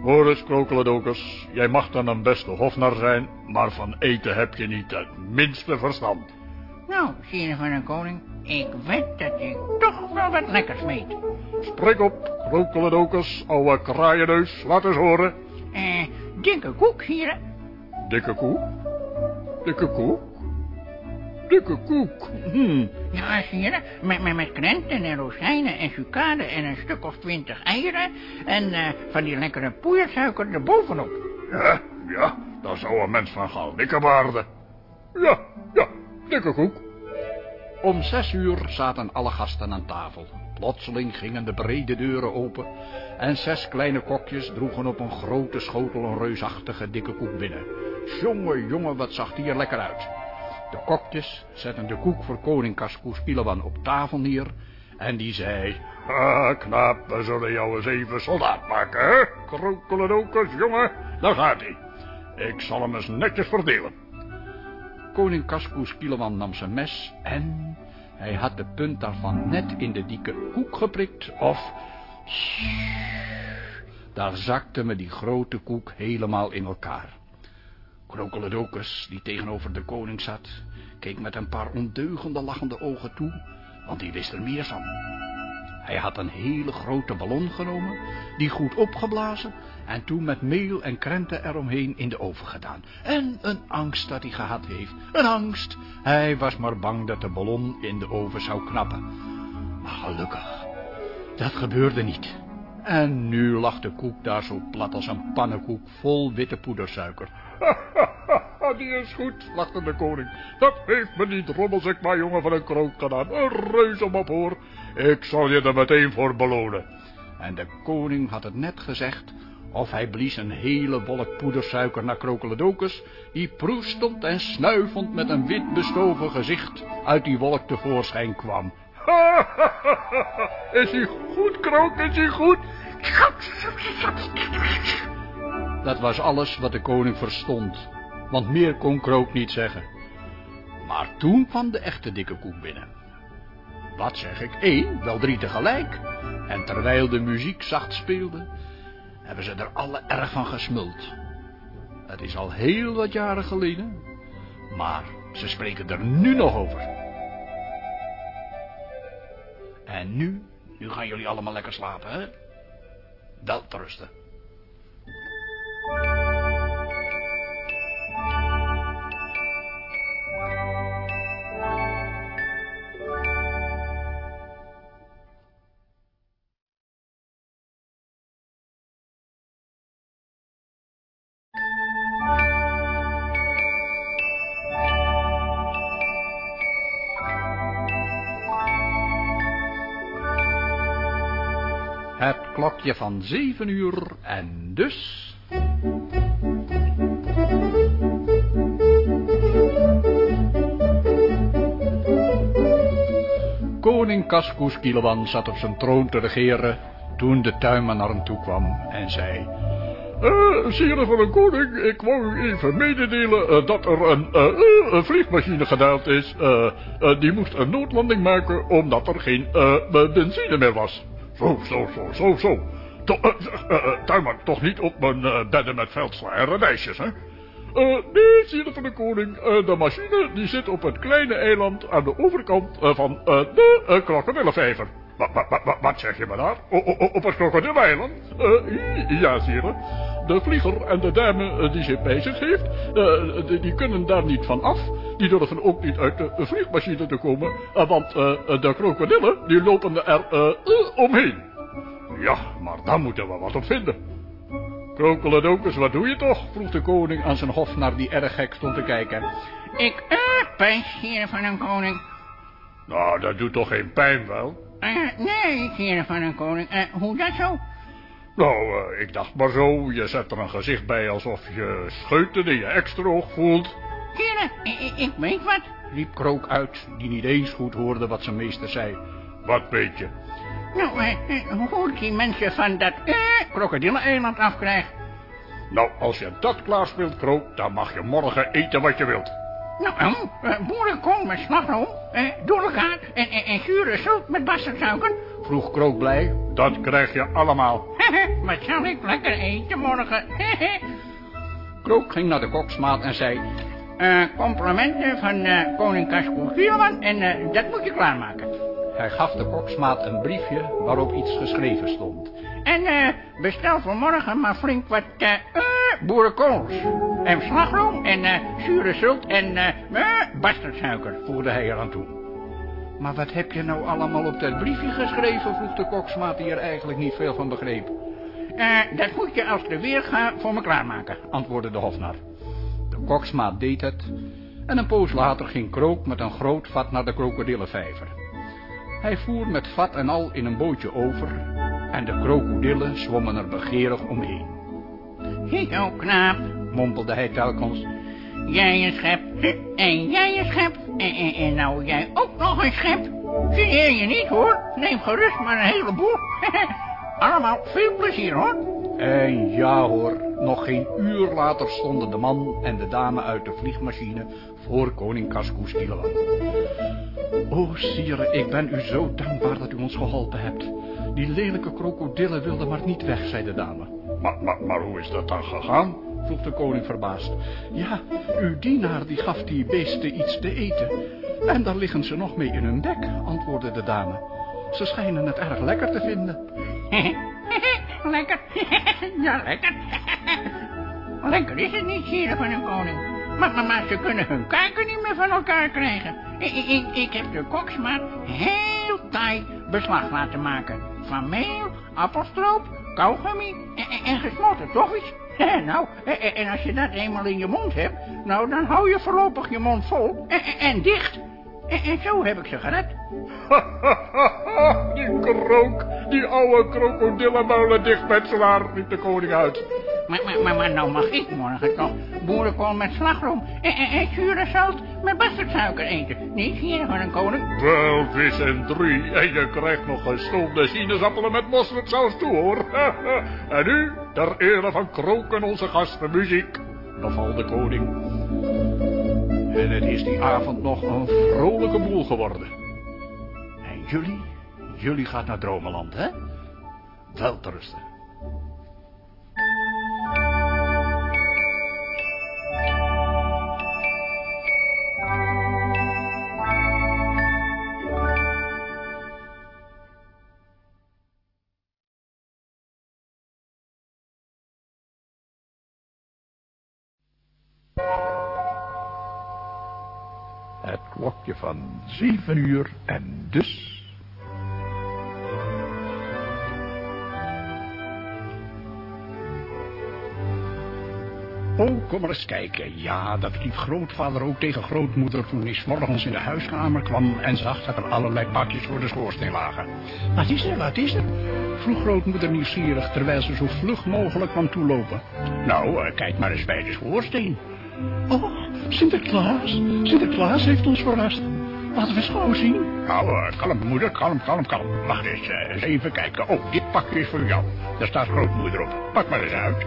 Hoor eens, jij mag dan een beste hofnar zijn, maar van eten heb je niet het minste verstand. Nou, heren van een koning, ik weet dat ik toch wel wat lekkers meet. Spreek op, Krokeladocus, ouwe kraaienneus, laat eens horen. Eh, dikke koek, heren. Dikke koek? Dikke koek? Dikke koek. Hm. Ja, heren, met, met, met krenten en rozijnen en sucade en een stuk of twintig eieren en eh, van die lekkere poeiersuiker erbovenop. Ja, ja, daar zou een mens van gaan nikkenbaarden. Ja, ja, dikke koek. Om zes uur zaten alle gasten aan tafel. Plotseling gingen de brede deuren open en zes kleine kokjes droegen op een grote schotel een reusachtige dikke koek binnen. Jonge, jongen, wat zag die er lekker uit. De kokjes zetten de koek voor koning Kaskoes Pilewan op tafel neer en die zei... Ah, knaap, we zullen jou eens even soldaat maken, hè? Krokeladokers, jongen, daar gaat hij. Ik zal hem eens netjes verdelen. Koning Kaskoes Pilewan nam zijn mes en hij had de punt daarvan net in de dikke koek geprikt of... Daar zakte me die grote koek helemaal in elkaar. Krokeladocus, die tegenover de koning zat, keek met een paar ondeugende lachende ogen toe, want die wist er meer van. Hij had een hele grote ballon genomen, die goed opgeblazen en toen met meel en krenten eromheen in de oven gedaan. En een angst dat hij gehad heeft, een angst. Hij was maar bang dat de ballon in de oven zou knappen. Maar gelukkig, dat gebeurde niet. En nu lag de koek daar zo plat als een pannenkoek vol witte poedersuiker. Die is goed, lachte de koning. Dat heeft me niet rommelsek maar jongen van een krook gedaan. Een reus om op hoor. Ik zal je er meteen voor belonen. En de koning had het net gezegd, of hij blies een hele wolk poedersuiker naar Krokeladocus, die proestend en snuivend met een wit bestoven gezicht uit die wolk tevoorschijn kwam. is hij goed, Krook, is hij goed? Dat was alles wat de koning verstond, want meer kon Krook niet zeggen. Maar toen kwam de echte dikke koek binnen. Wat zeg ik, één, wel drie tegelijk. En terwijl de muziek zacht speelde, hebben ze er alle erg van gesmuld. Het is al heel wat jaren geleden, maar ze spreken er nu nog over. En nu, nu gaan jullie allemaal lekker slapen, hè? Wel te rusten. Klokje van zeven uur en dus... Koning Kaskoes Kielewan zat op zijn troon te regeren toen de tuinman naar hem toe kwam en zei... Eh, Sire van de koning, ik wou u even mededelen eh, dat er een, eh, een vliegmachine gedaald is. Die moest een noodlanding maken omdat er geen benzine meer was. Zo, zo, zo, zo, zo. To, tuinman, toch niet op mijn bedden met veldsla en radijsjes, hè? Nee, Sire van de koning, de machine die zit op het kleine eiland aan de overkant van de uh. Wat, wat, wat, wat zeg je me daar? O, o, o, op het krokodilleneiland? Eh, ja, Sire. De vlieger en de dame eh, die zich bij zich heeft, eh, die, die kunnen daar niet van af. Die durven ook niet uit de vliegmachine te komen, want de krokodillen die lopen er omheen. Ja, maar daar moeten we wat op vinden. Krokeladocus, wat doe je toch? vroeg de koning aan zijn hof naar die erg gek stond te kijken. Ik, pijs, heren van een koning. Nou, dat doet toch geen pijn wel? Eh, nee, heren van een koning. Eh, hoe dat zo? Nou, eh, ik dacht maar zo, je zet er een gezicht bij alsof je scheuten in je extra oog voelt. heren, ik, ik weet wat. riep Krook uit, die niet eens goed hoorde wat zijn meester zei. Wat weet je? Nou, eh, hoe ik die mensen van dat eh, krokodilleneiland afkrijg. Nou, als je dat klaar speelt, Krook, dan mag je morgen eten wat je wilt. Nou, eh, boerenkool met slagroom, eh, door elkaar en, en, en zure zout met bastardsuiker. Vroeg Krook blij. Dat krijg je allemaal. wat zal ik lekker eten morgen? Krook ging naar de koksmaat en zei... Eh, complimenten van eh, koning Kasper Vierman en dat moet je klaarmaken. Hij gaf de koksmaat een briefje waarop iets geschreven stond. En eh, bestel voor morgen maar flink wat eh, eh, boerenkools. En slagroom en eh, zure zult en bastardsuiker. voegde hij eraan toe. Maar wat heb je nou allemaal op dat briefje geschreven? vroeg de koksmaat die er eigenlijk niet veel van begreep. Dat moet je als de weer gaat voor me klaarmaken. Antwoordde de hofnar. De koksmaat deed het en een poos later ging Krook met een groot vat naar de krokodillenvijver. Hij voer met vat en al in een bootje over en de krokodillen zwommen er begeerig omheen. Zo knaap, Mompelde hij telkens. jij een schep en jij een schep en, en, en nou jij ook nog een schep. Geneer je niet hoor, neem gerust maar een heleboel. Allemaal veel plezier hoor. En ja hoor, nog geen uur later stonden de man en de dame uit de vliegmachine voor koning Kaskoes Kieland. O, sire, ik ben u zo dankbaar dat u ons geholpen hebt. Die lelijke krokodillen wilden maar niet weg, zei de dame. Maar, maar, maar hoe is dat dan gegaan? Vroeg de koning verbaasd. Ja, uw dienaar die gaf die beesten iets te eten. En daar liggen ze nog mee in hun bek, antwoordde de dame. Ze schijnen het erg lekker te vinden. lekker. ja, lekker. lekker is het niet, sire van een koning. Maar, maar, maar ze kunnen hun kaken niet meer van elkaar krijgen. Ik, ik, ik heb de koksmaat heel taai beslag laten maken. Van meel, appelstroop, kauwgummi en, en, en gesmolten toffees. nou, en, en als je dat eenmaal in je mond hebt, nou dan hou je voorlopig je mond vol en dicht. En, en zo heb ik ze gered. die krook, die oude krokodillenmuilen dichtmetselaar, riep de koning uit. Maar, maar, maar, maar nou mag ik morgen toch boerenkool met slagroom en, en, en zure zout met bastardsuiker eten. Niet hier van een koning. Wel, vis en drie, en je krijgt nog gestoomde sinaasappelen met mosterdsaus toe, hoor. en nu, ter ere van Krook en onze gasten muziek, beval de koning. En het is die avond nog een vrolijke boel geworden. En jullie, jullie gaat naar Dromeland, hè? Wel te rusten. Klokje van zeven uur en dus... Oh, kom maar eens kijken. Ja, dat liep grootvader ook tegen grootmoeder toen hij morgens in de huiskamer kwam en zag dat er allerlei pakjes voor de schoorsteen lagen. Wat is er, wat is er? vroeg grootmoeder nieuwsgierig terwijl ze zo vlug mogelijk kwam toelopen. Nou, eh, kijk maar eens bij de schoorsteen. Oh, Sinterklaas. Sinterklaas heeft ons verrast. Laten we eens zien. Nou, eh, kalm moeder, kalm, kalm, kalm. Wacht eens, eh, eens even kijken. Oh, dit pakje is voor jou. Daar staat grootmoeder op. Pak maar eens uit.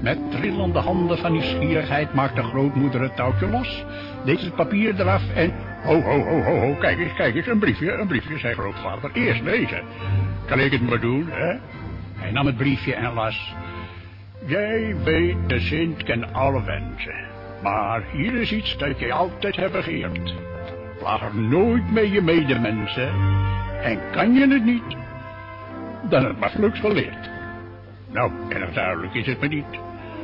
Met trillende handen van nieuwsgierigheid maakte grootmoeder het touwtje los. Deed het papier eraf en... Ho, ho, ho, ho, ho, kijk eens, kijk eens, een briefje, een briefje, zei grootvader. Eerst lezen. Kan ik het maar doen, hè? Hij nam het briefje en las... Jij weet, de Sint kent alle wensen. Maar hier is iets dat je altijd hebt begeerd. Plaag nooit mee je medemensen. En kan je het niet, dan het maar geluks geleerd. Nou, erg duidelijk is het me niet.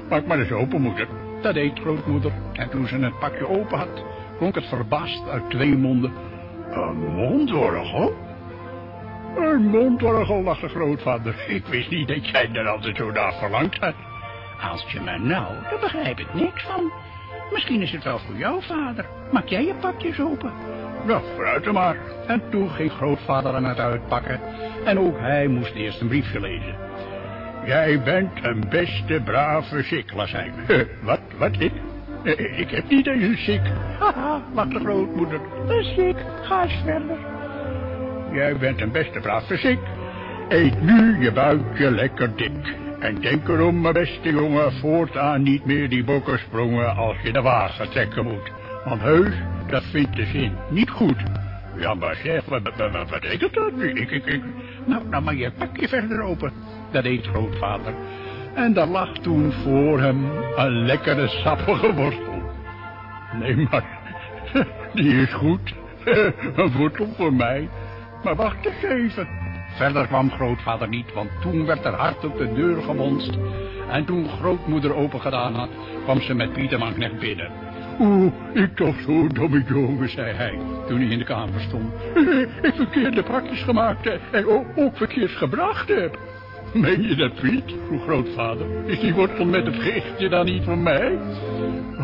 Maak maar eens open, moeder. Dat deed grootmoeder. En toen ze het pakje open had, klonk het verbaasd uit twee monden. Een mondorgel? Een mondorgel, lachte grootvader. Ik wist niet dat jij er altijd zo naar verlangd had. Als je me nou, daar begrijp ik niks van. Misschien is het wel voor jou, vader. Maak jij je pakjes open? Nou, vooruit dan maar. En toen ging grootvader aan het uitpakken. En ook hij moest eerst een briefje lezen. Jij bent een beste, brave Sikla zijn. wat, wat ik? Eh, Ik heb niet eens een ziek. Haha, lacht de grootmoeder. Een ziek, ga eens verder. Jij bent een beste brave ziek. Eet nu je buikje lekker dik. En denk erom, mijn beste jongen, voortaan niet meer die bokkensprongen als je de wagen trekken moet. Want heus, dat vindt de zin niet goed. Ja, maar zeg, wat, wat, wat betekent dat? Ik, ik, ik. Nou, nou, maar je pakje verder open. Dat deed grootvader. En daar lag toen voor hem een lekkere sappige wortel. Nee, maar die is goed. Een wortel voor mij. Maar wacht eens even. Verder kwam grootvader niet, want toen werd er hard op de deur gebonst. En toen grootmoeder open gedaan had, kwam ze met Pieterman Knecht binnen. Oeh, ik toch zo'n domme jongen, zei hij, toen hij in de kamer stond. Ik verkeerde pakjes gemaakt en ook, ook verkeerd gebracht heb. Meen je dat, Piet? vroeg grootvader. Is die wortel met het geestje dan niet van mij?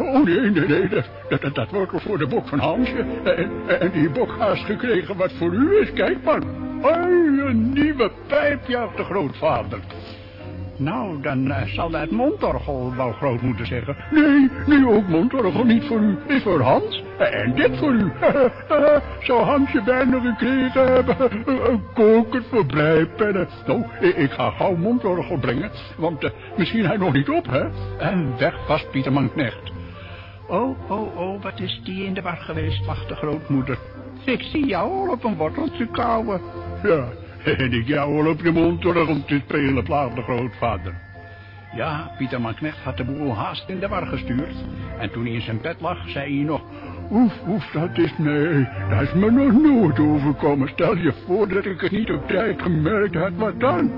Oh, nee, nee, nee, dat, dat, dat, wortel voor de bok van Hansje. En, en die bokhaas gekregen wat voor u is, kijk maar. Een nieuwe pijp, ja, de grootvader. Nou, dan eh, zal dat mondorgel wel grootmoeder zeggen. Nee, nee, ook mondorgel niet voor u. Is voor Hans. En dit voor u. Zou Hansje bijna gekregen hebben. Een koker voor blijpennen. Nou, ik, ga gauw mondorgel brengen. Want eh, misschien hij nog niet op, hè. En weg was Pieterman Knecht. Oh, oh, oh, wat is die in de war geweest, lacht de grootmoeder. Ik zie jou al op een worteltje kauwen. Ja, en ik jou al op je mondorgel te spelen, plaagt de grootvader. Ja, Pieterman Knecht had de boel haast in de war gestuurd. En toen hij in zijn bed lag, zei hij nog... Oef, oef, dat is nee, dat is me nog nooit overkomen. Stel je voor dat ik het niet op tijd gemerkt had, wat dan?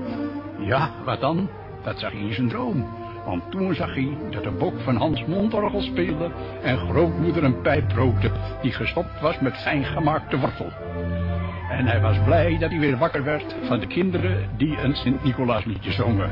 Ja, wat dan? Dat zag hij in zijn droom. Want toen zag hij dat de bok van Hans mondorgel speelde... en grootmoeder een pijp rookte die gestopt was met fijn gemaakte wortel. En hij was blij dat hij weer wakker werd van de kinderen die een Sint-Nicolaasliedje zongen.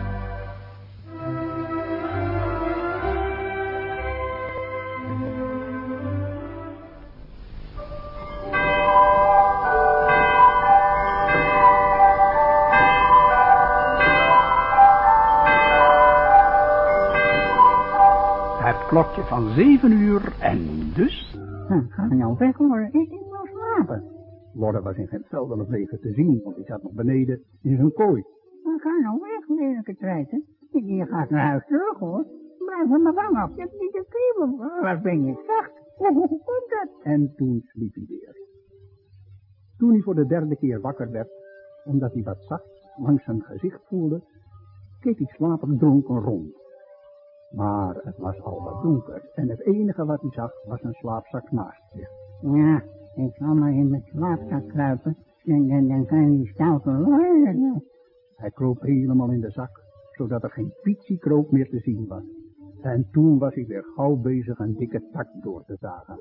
Het klokje van zeven uur en dus... Hm, ga je nou weg hoor, ik ik wil slapen. Lorre was in geen velden of leven te zien, want hij zat nog beneden in zijn kooi. Maar ga nou weg, lelijke treiten. Je gaat naar huis terug hoor. Blijf van mijn wang af, je hebt niet de kriebel. Wat ben je zacht. Hoe komt dat? En toen sliep hij weer. Toen hij voor de derde keer wakker werd, omdat hij wat zacht langs zijn gezicht voelde, keek hij slaperig dronken rond. Maar het was al wat donker en het enige wat hij zag was een slaapzak naast zich. Ja, ik zal maar in mijn slaapzak kruipen. En dan, gaan die stoute luien. Hij kroop helemaal in de zak, zodat er geen pietiekroop meer te zien was. En toen was hij weer gauw bezig een dikke tak door te zagen.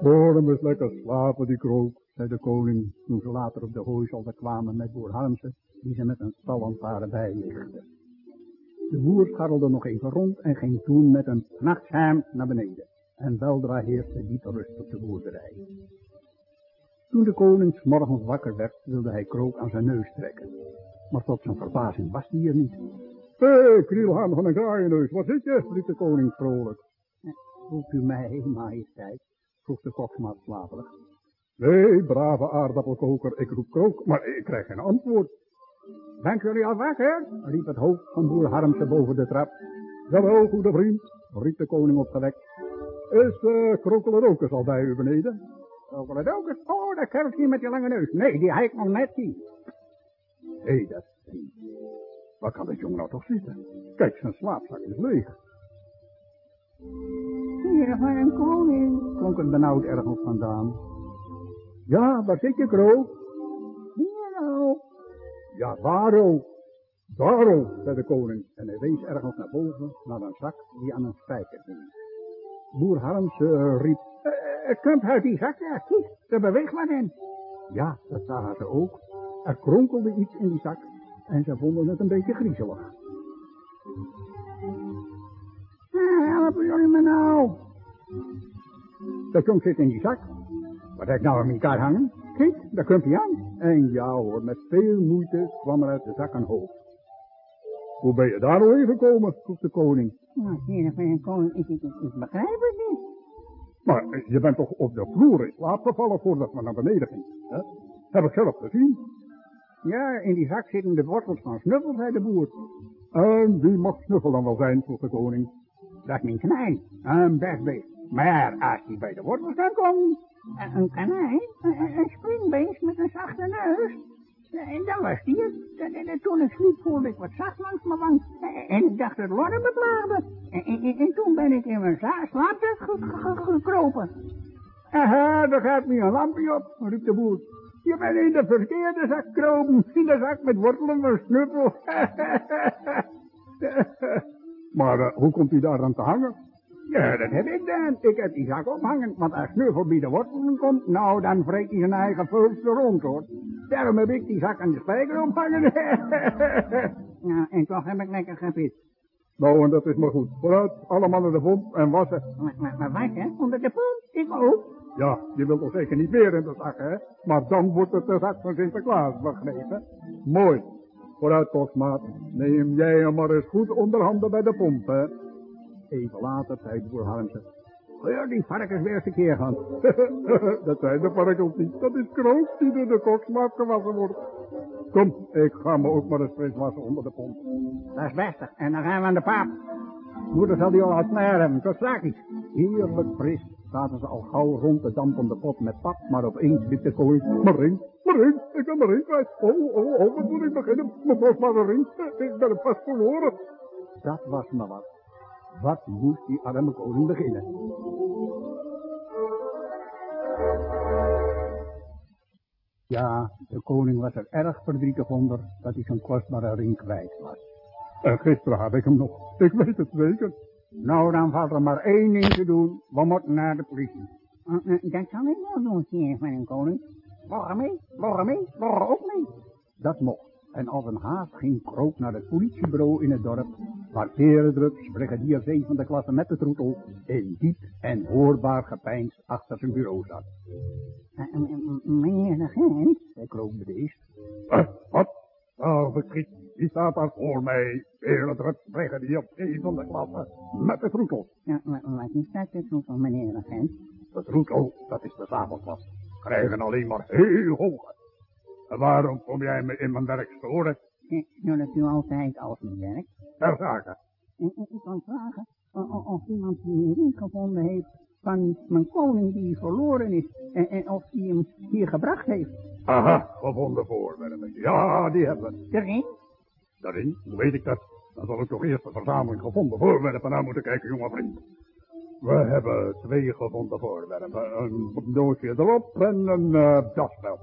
Hoor hem eens lekker slapen, die kroop, zei de koning, toen ze later op de hooizolder kwamen met boer Harmsen, die ze met een stallantaarn bijlichtte. De boer scharrelde nog even rond en ging toen met een nachtscherm naar beneden. En weldra heerste diepe rust op de boerderij. Toen de koning 's morgens wakker werd, wilde hij Krook aan zijn neus trekken. Maar tot zijn verbazing was die er niet. Hé, hey, krielhaan van een kraaienneus, wat zit je? riep de koning vrolijk. Roept u mij, majesteit? vroeg de koksmaat slaperig. Nee, brave aardappelkoker, ik roep Krook, maar ik krijg geen antwoord. Bent jullie al wakker? riep het hoofd van boer Harmsen boven de trap. Jawel, goede vriend, riep de koning opgewekt. Is uh, Krokeledokers al bij u beneden? Krokeledokers? Oh, dat kerkje met die lange neus. Nee, die ik nog net zien. Hé, hey, dat is niet. Waar kan dat jongen nou toch zitten? Kijk, zijn slaapzak is leeg. Hier van een koning, klonk het benauwd ergens vandaan. Ja, waar zit je, Krook? Hier nou. Ja, waarom? Daarom, zei de koning, en hij wees ergens naar boven, naar een zak die aan een spijker hing. Boer Harms uh, riep, uh, kunt uit die zak, ja, kijk, er beweegt wat in. Ja, dat zagen ze ook. Er kronkelde iets in die zak en ze vonden het een beetje griezelig. Helpen jullie me nou? Dat jong zit in die zak. Wat heb ik nou aan elkaar hangen? Kijk, daar komt hij aan. En ja met veel moeite kwam er uit de zak een hoofd. Hoe ben je daar nou in gekomen? vroeg de koning. Nou, heer van koning, ik, ik, ik, begrijp het niet. Maar eh, je bent toch op de vloer in slaap gevallen voordat we naar beneden gingen? Hè? Heb ik zelf gezien. Ja, in die zak zitten de wortels van Snuffel, zei de boer. En wie mag Snuffel dan wel zijn, vroeg de koning. Dat is mijn knijn, een best beest. Maar als hij bij de wortels kan komen, een kanijn, een springbeest met een zachte neus, en dan was die het. En toen ik sliep voelde ik wat zacht langs mijn wang. En ik dacht dat Lorne me plaagde. En, toen ben ik in mijn slaapzak gekropen. Aha, daar gaat nu een lampje op, riep de boer. Je bent in de verkeerde zak gekropen. In de zak met wortelen en snuffel. maar uh, hoe komt u daar aan te hangen? Ja, dat heb ik dan. Ik heb die zak ophangen, want als Snuffel bij de wortelen komt, nou, dan vreet hij zijn eigen vulsje rond, hoor. Daarom heb ik die zak aan de spijker ophangen. nou, en toch heb ik lekker gepit. Nou, en dat is maar goed. Vooruit, allemaal naar de pomp en wassen. Maar, maar, maar wassen? Onder de pomp? Ik ook? Ja, je wilt toch zeker niet meer in de zak, hè? Maar dan wordt het de zak van Sinterklaas begrepen. Mooi. Vooruit, postmaat. Neem jij hem maar eens goed onder handen bij de pomp, hè? Even later zei boer Harmsen. Ja, die varkens weer eens een keer gaan. dat zijn de varkens niet. Dat is kroos die door de koksmaat gewassen wordt. Kom, ik ga me ook maar eens fris wassen onder de pomp. Dat is best. En dan gaan we aan de paap. Moeder zal die al uit naar hebben. Tot straks. Heerlijk fris zaten ze al gauw rond de dampende pot met pap, maar opeens liep de koning. Marijn, Marijn, ik ben Marijn kwijt. Oh, oh, oh, wat moet ik beginnen? Mevrouw Marijn, ik ben hem vast verloren. Dat was maar wat. Wat moest die arme koning beginnen? Ja, de koning was er erg verdrietig onder dat hij zijn kostbare ring kwijt was. Uh, gisteren had ik hem nog, ik weet het zeker. Nou, dan valt er maar één ding te doen, we moeten naar de politie. Uh, dat zal ik wel doen, heer een koning. Morgen mee, morgen mee, morgen ook mee. Dat mocht. En als een haat ging Krook naar het politiebureau in het dorp, waar Peredrups, brigadier zevende klasse met de troetel, in diep en hoorbaar gepeins achter zijn bureau zat. Meneer de agent, zei Krook bedeesd. Wat? Oh, bekriet, wie staat daar voor mij? Peredrups, brigadier zevende klasse, met de troetel. Ja, wat is dat de troetel, meneer de agent? De troetel, dat is de zadelklas. Krijgen alleen maar heel hoge waarom kom jij me in mijn werk storen? Nou, dat u altijd als mijn werk. Ter zake. Ik kan vragen of iemand die een ring gevonden heeft van mijn koning die verloren is. En, en of die hem hier gebracht heeft. Aha, gevonden voorwerpen. Ja, die hebben we. De ring? De ring? Hoe weet ik dat? Dan zal ik toch eerst de verzameling gevonden voorwerpen naar moeten kijken, jonge vriend. We hebben twee gevonden voorwerpen. Een doosje erop en een uh, dasbel.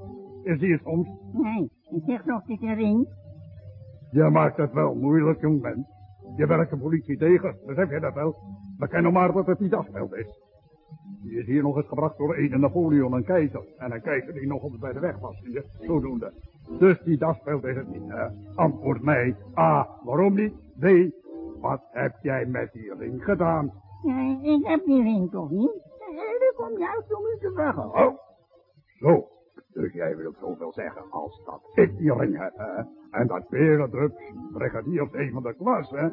Is die het soms? Nee, ik zeg nog dit een ring. Je maakt het wel moeilijk, jongmens. Je werkt de politie tegen, besef je dat wel? Bekend nog maar dat het niet dasveld is. Die is hier nog eens gebracht door een Napoleon, een keizer. En een keizer die nog op bij de weg was, hier, zodoende. Dus die dasveld is het niet, hè? Antwoord mij. A, waarom niet? B, wat heb jij met die ring gedaan? Nee, ik heb die ring toch niet? Ik kom juist om u te vragen. Oh, zo. Dus jij wilt zoveel zeggen als dat ik die ring heb, hè? En dat Berendrups, brigadier een van de klas, hè?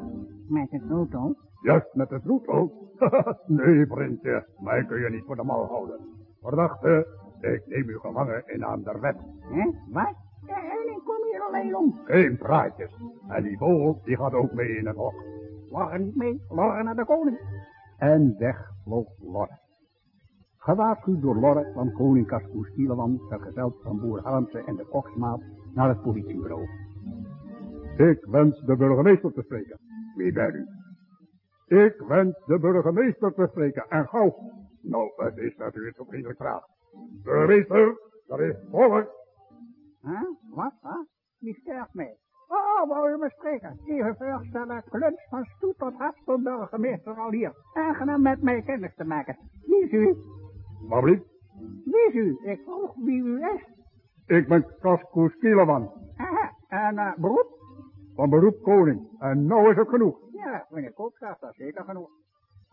Met de troetel? Juist, met de troetel. nee, vriendje, mij kun je niet voor de mal houden. Verdachte, ik neem u gevangen in aan de wet. Hè? Wat? En ik kom hier alleen om. Geen praatjes. En die vogel, die gaat ook mee in het hok. Morgen niet mee, morgen naar de koning. En weg vloog Lorre. Gewaarschuwd door Lorre kwam koning Kaspoes Stielewan, vergezeld van boer Harmse en de koksmaat, naar het politiebureau. Ik wens de burgemeester te spreken. Wie bent u? Ik wens de burgemeester te spreken, en gauw. Nou, het is natuurlijk zo vriendelijk vraag. Burgemeester, dat is volk. Huh? Wat, wat? Wie sterft mee? Oh, wou u me spreken? Even voorstellen, kluns van stoet tot tot burgemeester al hier. Aangenaam met mij kennis te maken. Wie is u? Wat Wie is u? Ik vroeg wie u is. Ik ben Kaskoes Kieleman. Aha, en uh, beroep? Van beroep koning. En nou is het genoeg. Ja, meneer Koopschaaf, dat is zeker genoeg.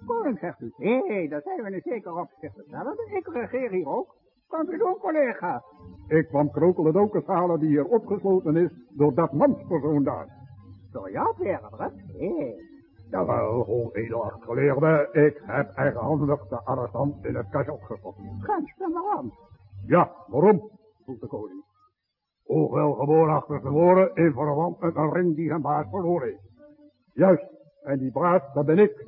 Koning, zegt u. Hé, hey, daar zijn we nu zeker op zich hetzelfde. Ik regeer hier ook. Komt u doen, collega. Ik kwam Krokel het ook eens halen die hier opgesloten is door dat manspersoon daar. Door jou, Perebrus? Hé. Jawel, hoog edelachtgeleerde, ik heb eigenhandig de arrestant in het kajot gestopt. Gunst en waarom? Ja, waarom? vroeg de koning. Onwelgeboren achter te woorden in verband met een ring die zijn baas verloren heeft. Juist, en die baas, dat ben ik.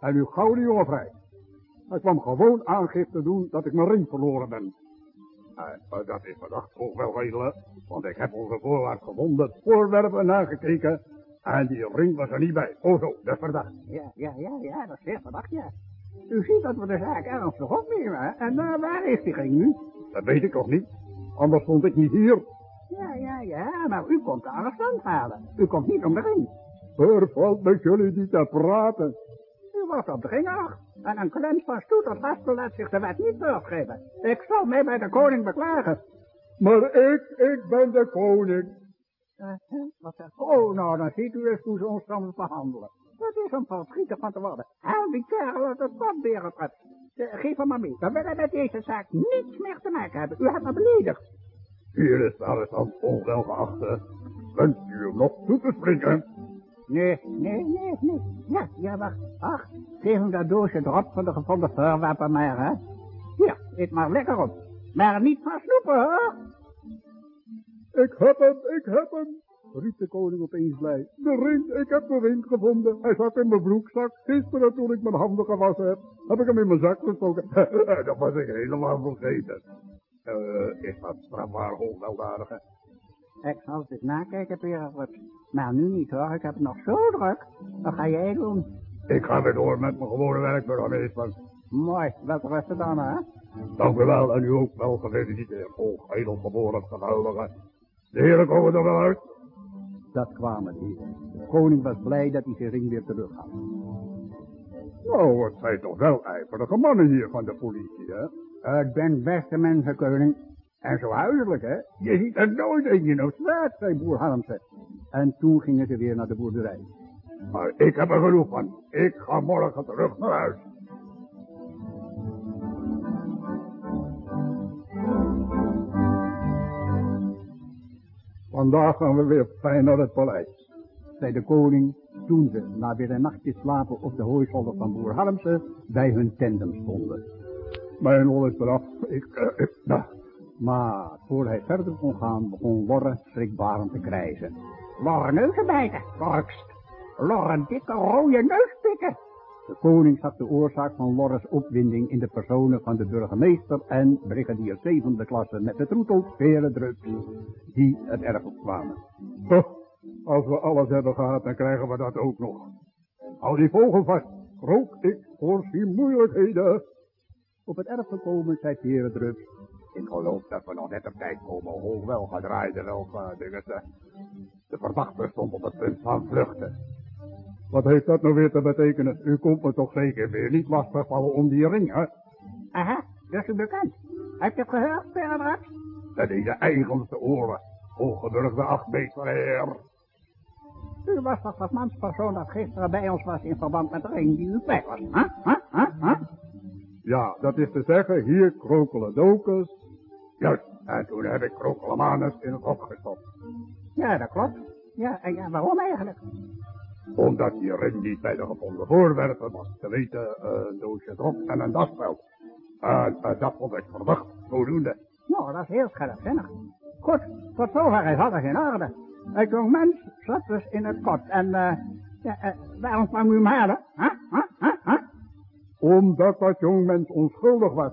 En u gauw die jongen vrij. Hij kwam gewoon aangifte doen dat ik mijn ring verloren ben. Uh, dat is verdacht, hoogwelredele, want ik heb onze voorwaarts gevonden, voorwerpen nagekeken, en die ring was er niet bij. Oh zo, dat is verdacht. Ja, ja, ja, ja, dat is zeer verdacht, ja. U ziet dat we de zaak ernstig opnemen, hè? En waar is die ring nu? Dat weet ik toch niet, anders stond ik niet hier. Ja, ja, ja, maar u komt de arrestant halen. U komt niet om de ring. Er valt met jullie niet te praten. U was op de ring af. En een klem van stoet haspel laat zich de wet niet teruggeven. Ik zal mij bij de koning beklagen. Maar ik, ik ben de koning. Uh, wat zeg Oh, nou, dan ziet u eens hoe ze ons dan behandelen. Dat is een verdrietig van te worden. Haal die kerel uit het badberen Geef hem maar mee. We willen met deze zaak niets meer te maken hebben. U hebt me beledigd. Hier is de arrestant onwelgeachte. Wenst u hem nog toe te springen? Nee, nee, nee, nee. Ja, ja, wacht. Ach, geef hem dat doosje erop van de gevonden vuurwapen maar, hè. Hier, eet maar lekker op. Maar niet van snoepen, hoor. Ik heb hem, ik heb hem, riep de koning opeens blij. De ring, ik heb de ring gevonden. Hij zat in mijn broekzak. Gisteren toen ik mijn handen gewassen heb, heb ik hem in mijn zak gestoken. dat was ik helemaal vergeten. Uh, is dat strafbaar onweldadige? Ik zal het eens nakijken, Peregrut. Maar nu niet hoor, ik heb het nog zo druk. Wat ga jij doen? Ik ga weer door met mijn gewone werk, burgemeester. Mooi, wel rusten dan, hè? Dank u wel, en u ook wel gefeliciteerd. Oh, edelgeboren geweldige. De heren komen er wel uit. Dat kwamen die. De koning was blij dat hij zijn ring weer terug had. Nou, het zijn toch wel ijverige mannen hier van de politie, hè? Ik ben beste mensen, koning. En zo huiselijk, hè? Je ziet er nooit een in op straat, zei boer Harmsen. En toen gingen ze weer naar de boerderij. Maar ik heb er genoeg van. Ik ga morgen terug naar huis. Vandaag gaan we weer fijn naar het paleis, zei de koning toen ze, na weer een nachtje slapen op de hooizolder van boer Harmsen, bij hun tandem stonden. Mijn rol is eraf. Ik, uh, ik, nou. Maar voor hij verder kon gaan, begon Lorre schrikbarend te krijzen. Lorre neuzenbijten, korkst. Lorre dikke rode neuspikken. De koning zag de oorzaak van Lorres opwinding in de personen van de burgemeester en brigadier zevende klasse met de troetel vele drugs die het erf kwamen. Toch, als we alles hebben gehad, dan krijgen we dat ook nog. Hou die vogel vast, rook ik voorzie moeilijkheden. Op het erf gekomen, zei Pierre Drups. Ik geloof dat we nog net op tijd komen, hoewel gedraaide dingen. De verdachte stond op het punt van vluchten. Wat heeft dat nou weer te betekenen? U komt me toch zeker weer niet lastigvallen om die ring, hè? Aha, dat is u bekend. Heb je het gehoord, Peredrax? Dat is de eigenste oren. Hooggeburgde achtmeester heer. U was toch dat manspersoon dat gisteren bij ons was in verband met de ring die u kwijt was, hè? Huh? Huh? Huh? Ja, dat is te zeggen, hier krokeledocus. Juist, en toen heb ik krokelemanus in het hok gestopt. Ja, dat klopt. Ja, en ja, waarom eigenlijk? Omdat die ring niet bij de gevonden voorwerpen was. Te weten, een doosje drop en een dasveld. En uh, dat vond ik verdacht, zodoende. Nou, dat is heel scherpzinnig. Goed, tot zover is alles in orde. Het jongmens zat dus in het kot en, uh, ja, uh, waarom kwam u hem halen? Huh? Huh? Huh? Huh? Omdat dat jongmens onschuldig was.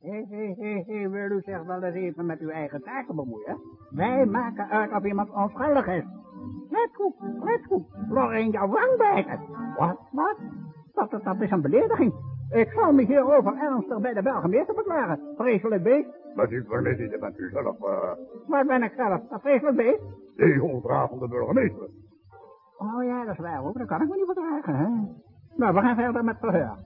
Hé, hé, hé, hé, wil u zich wel eens even met uw eigen taken bemoeien? Wij maken uit of iemand onschuldig is. Let goed, let goed. Lor in jouw. Wat, wat? Dat, dat is een belediging. Ik zal me hierover ernstig bij de burgemeester verklaren. Vreselijk beest. Maar u vermidden met u zelf, uh... Waar ben ik zelf? Een vreselijk beest? De ondragende burgemeester. Oh ja, dat is waar ook. Dat kan ik me niet verdragen, hè. Nou, we gaan verder met verhoor.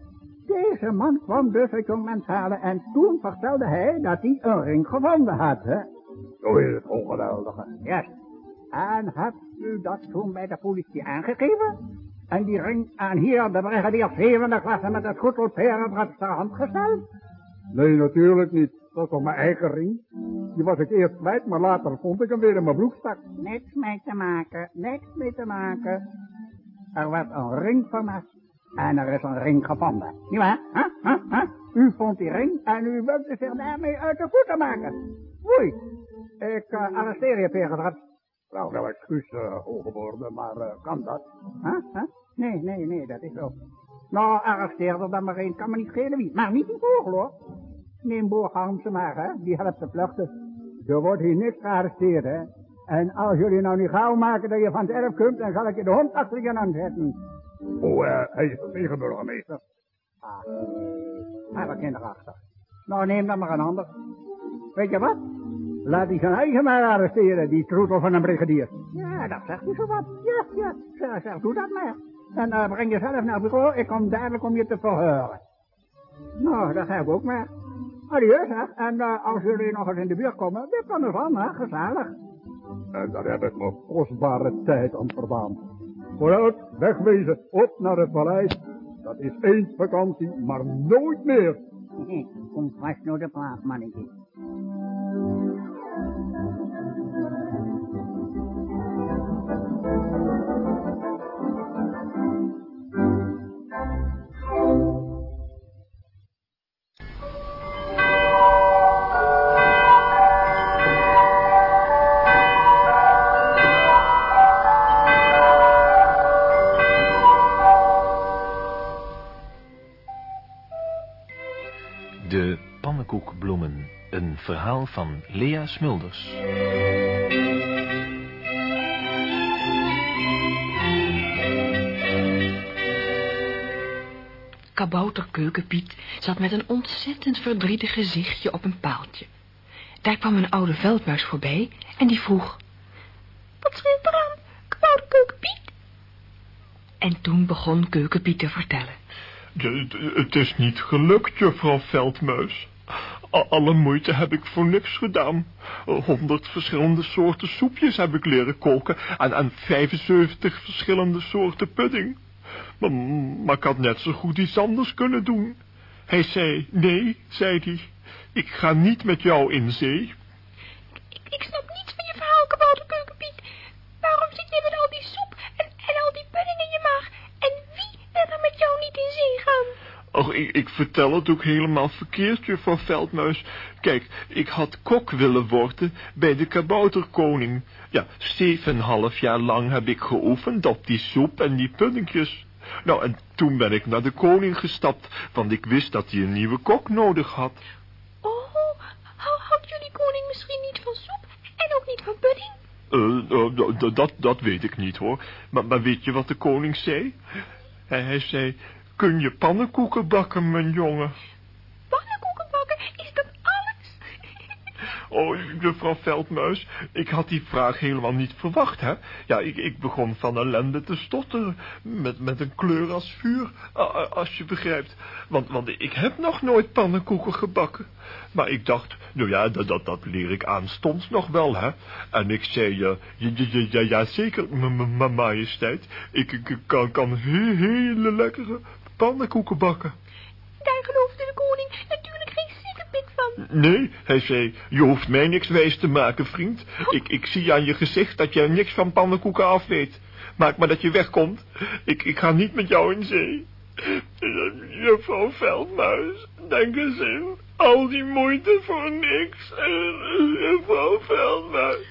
Deze man kwam dus het jongmens halen en toen vertelde hij dat hij een ring gevonden had, hè. Zo is het ongeweldige. Juist. En hebt u dat toen bij de politie aangegeven? En die ring aan hier de brigadier zevende klasse met het goedel Perendrap ter hand gesteld? Nee, natuurlijk niet. Dat toch mijn eigen ring? Die was ik eerst kwijt, maar later vond ik hem weer in mijn broekzak. Niks mee te maken, niks mee te maken. Er werd een ring vermest en er is een ring gevonden. Niet waar? Huh? Huh? Huh? U vond die ring en u wilde zich daarmee uit de voeten maken. Oei, ik uh, arresteer je tegen Nou, wel excuus, uh, hoge maar uh, kan dat? Huh? Huh? Nee, nee, nee, dat is zo. Nou, arresteer er dan maar één, kan me niet schelen wie. Maar niet die vogel, hoor. Neem Boorghamse maar, hè. Die helpt te vluchten. Er wordt hier niks gearresteerd, hè. En als jullie nou niet gauw maken dat je van het erf komt, dan zal ik je de hond achter je aan zetten. Oh, eh, hij is tegen burgemeester. Ah, nee. Hij was kinderachtig. Nou, neem dan maar een ander. Weet je wat? Laat hij zijn eigen maar arresteren, die troetel van een brigadier. Ja, dat zegt hij zo wat. Ja, ja, zeg, zeg doe dat maar. En uh, breng jezelf naar bureau, ik kom dadelijk om je te verhoren. Nou, dat ga ik ook maar. Adieu zeg, en uh, als jullie nog eens in de buurt komen, dit kan ervan, hè, gezellig. En daar heb ik mijn kostbare tijd aan verdaan. Vooruit, wegwezen, op naar het paleis. Dat is eens vakantie, maar nooit meer. Kom vast naar de plaats, mannetje. Een verhaal van Lea Smulders. Kabouterkeukenpiet zat met een ontzettend verdrietig gezichtje op een paaltje. Daar kwam een oude veldmuis voorbij en die vroeg... Wat scheelt eraan, kabouterkeukenpiet? En toen begon Keukenpiet te vertellen. Het is niet gelukt, juffrouw Veldmuis. Alle moeite heb ik voor niks gedaan. Honderd verschillende soorten soepjes heb ik leren koken en, en 75 verschillende soorten pudding. Maar, maar ik had net zo goed iets anders kunnen doen. Hij zei, nee, zei hij, ik ga niet met jou in zee. Ik, ik snap niets van je verhaal, kabouterkeukenpiet. Waarom zit je met al die soep en, en al die pudding in je maag? En wie wil er met jou niet in zee gaan? Och, ik, ik vertel het ook helemaal verkeerd, juffrouw Veldmuis. Kijk, ik had kok willen worden bij de kabouterkoning. Ja, zeven half jaar lang heb ik geoefend op die soep en die puddingjes. Nou, en toen ben ik naar de koning gestapt, want ik wist dat hij een nieuwe kok nodig had. Oh, houdt jullie koning misschien niet van soep en ook niet van pudding? Uh, uh, dat, dat weet ik niet, hoor. Maar, maar weet je wat de koning zei? Hij, hij zei, kun je pannenkoeken bakken, mijn jongen? Pannenkoeken bakken? Is dat alles? Oh, juffrouw Veldmuis, ik had die vraag helemaal niet verwacht, hè? Ja, ik, ik begon van ellende te stotteren, met, met een kleur als vuur, als je begrijpt. Want, want ik heb nog nooit pannenkoeken gebakken. Maar ik dacht, nou ja, dat, dat, dat leer ik aanstonds nog wel, hè? En ik zei, ja, ja, ja, ja, ja zeker, mijn majesteit, ik, ik kan, kan hele lekkere pannenkoeken bakken. Daar geloofde de koning natuurlijk geen sikkepik van. Nee, hij zei, je hoeft mij niks wijs te maken, vriend. Ik, ik zie aan je gezicht dat jij niks van pannenkoeken af weet. Maak maar dat je wegkomt. Ik, ik ga niet met jou in zee. Juffrouw Veldmuis, denk eens in. Al die moeite voor niks. Juffrouw Veldmuis,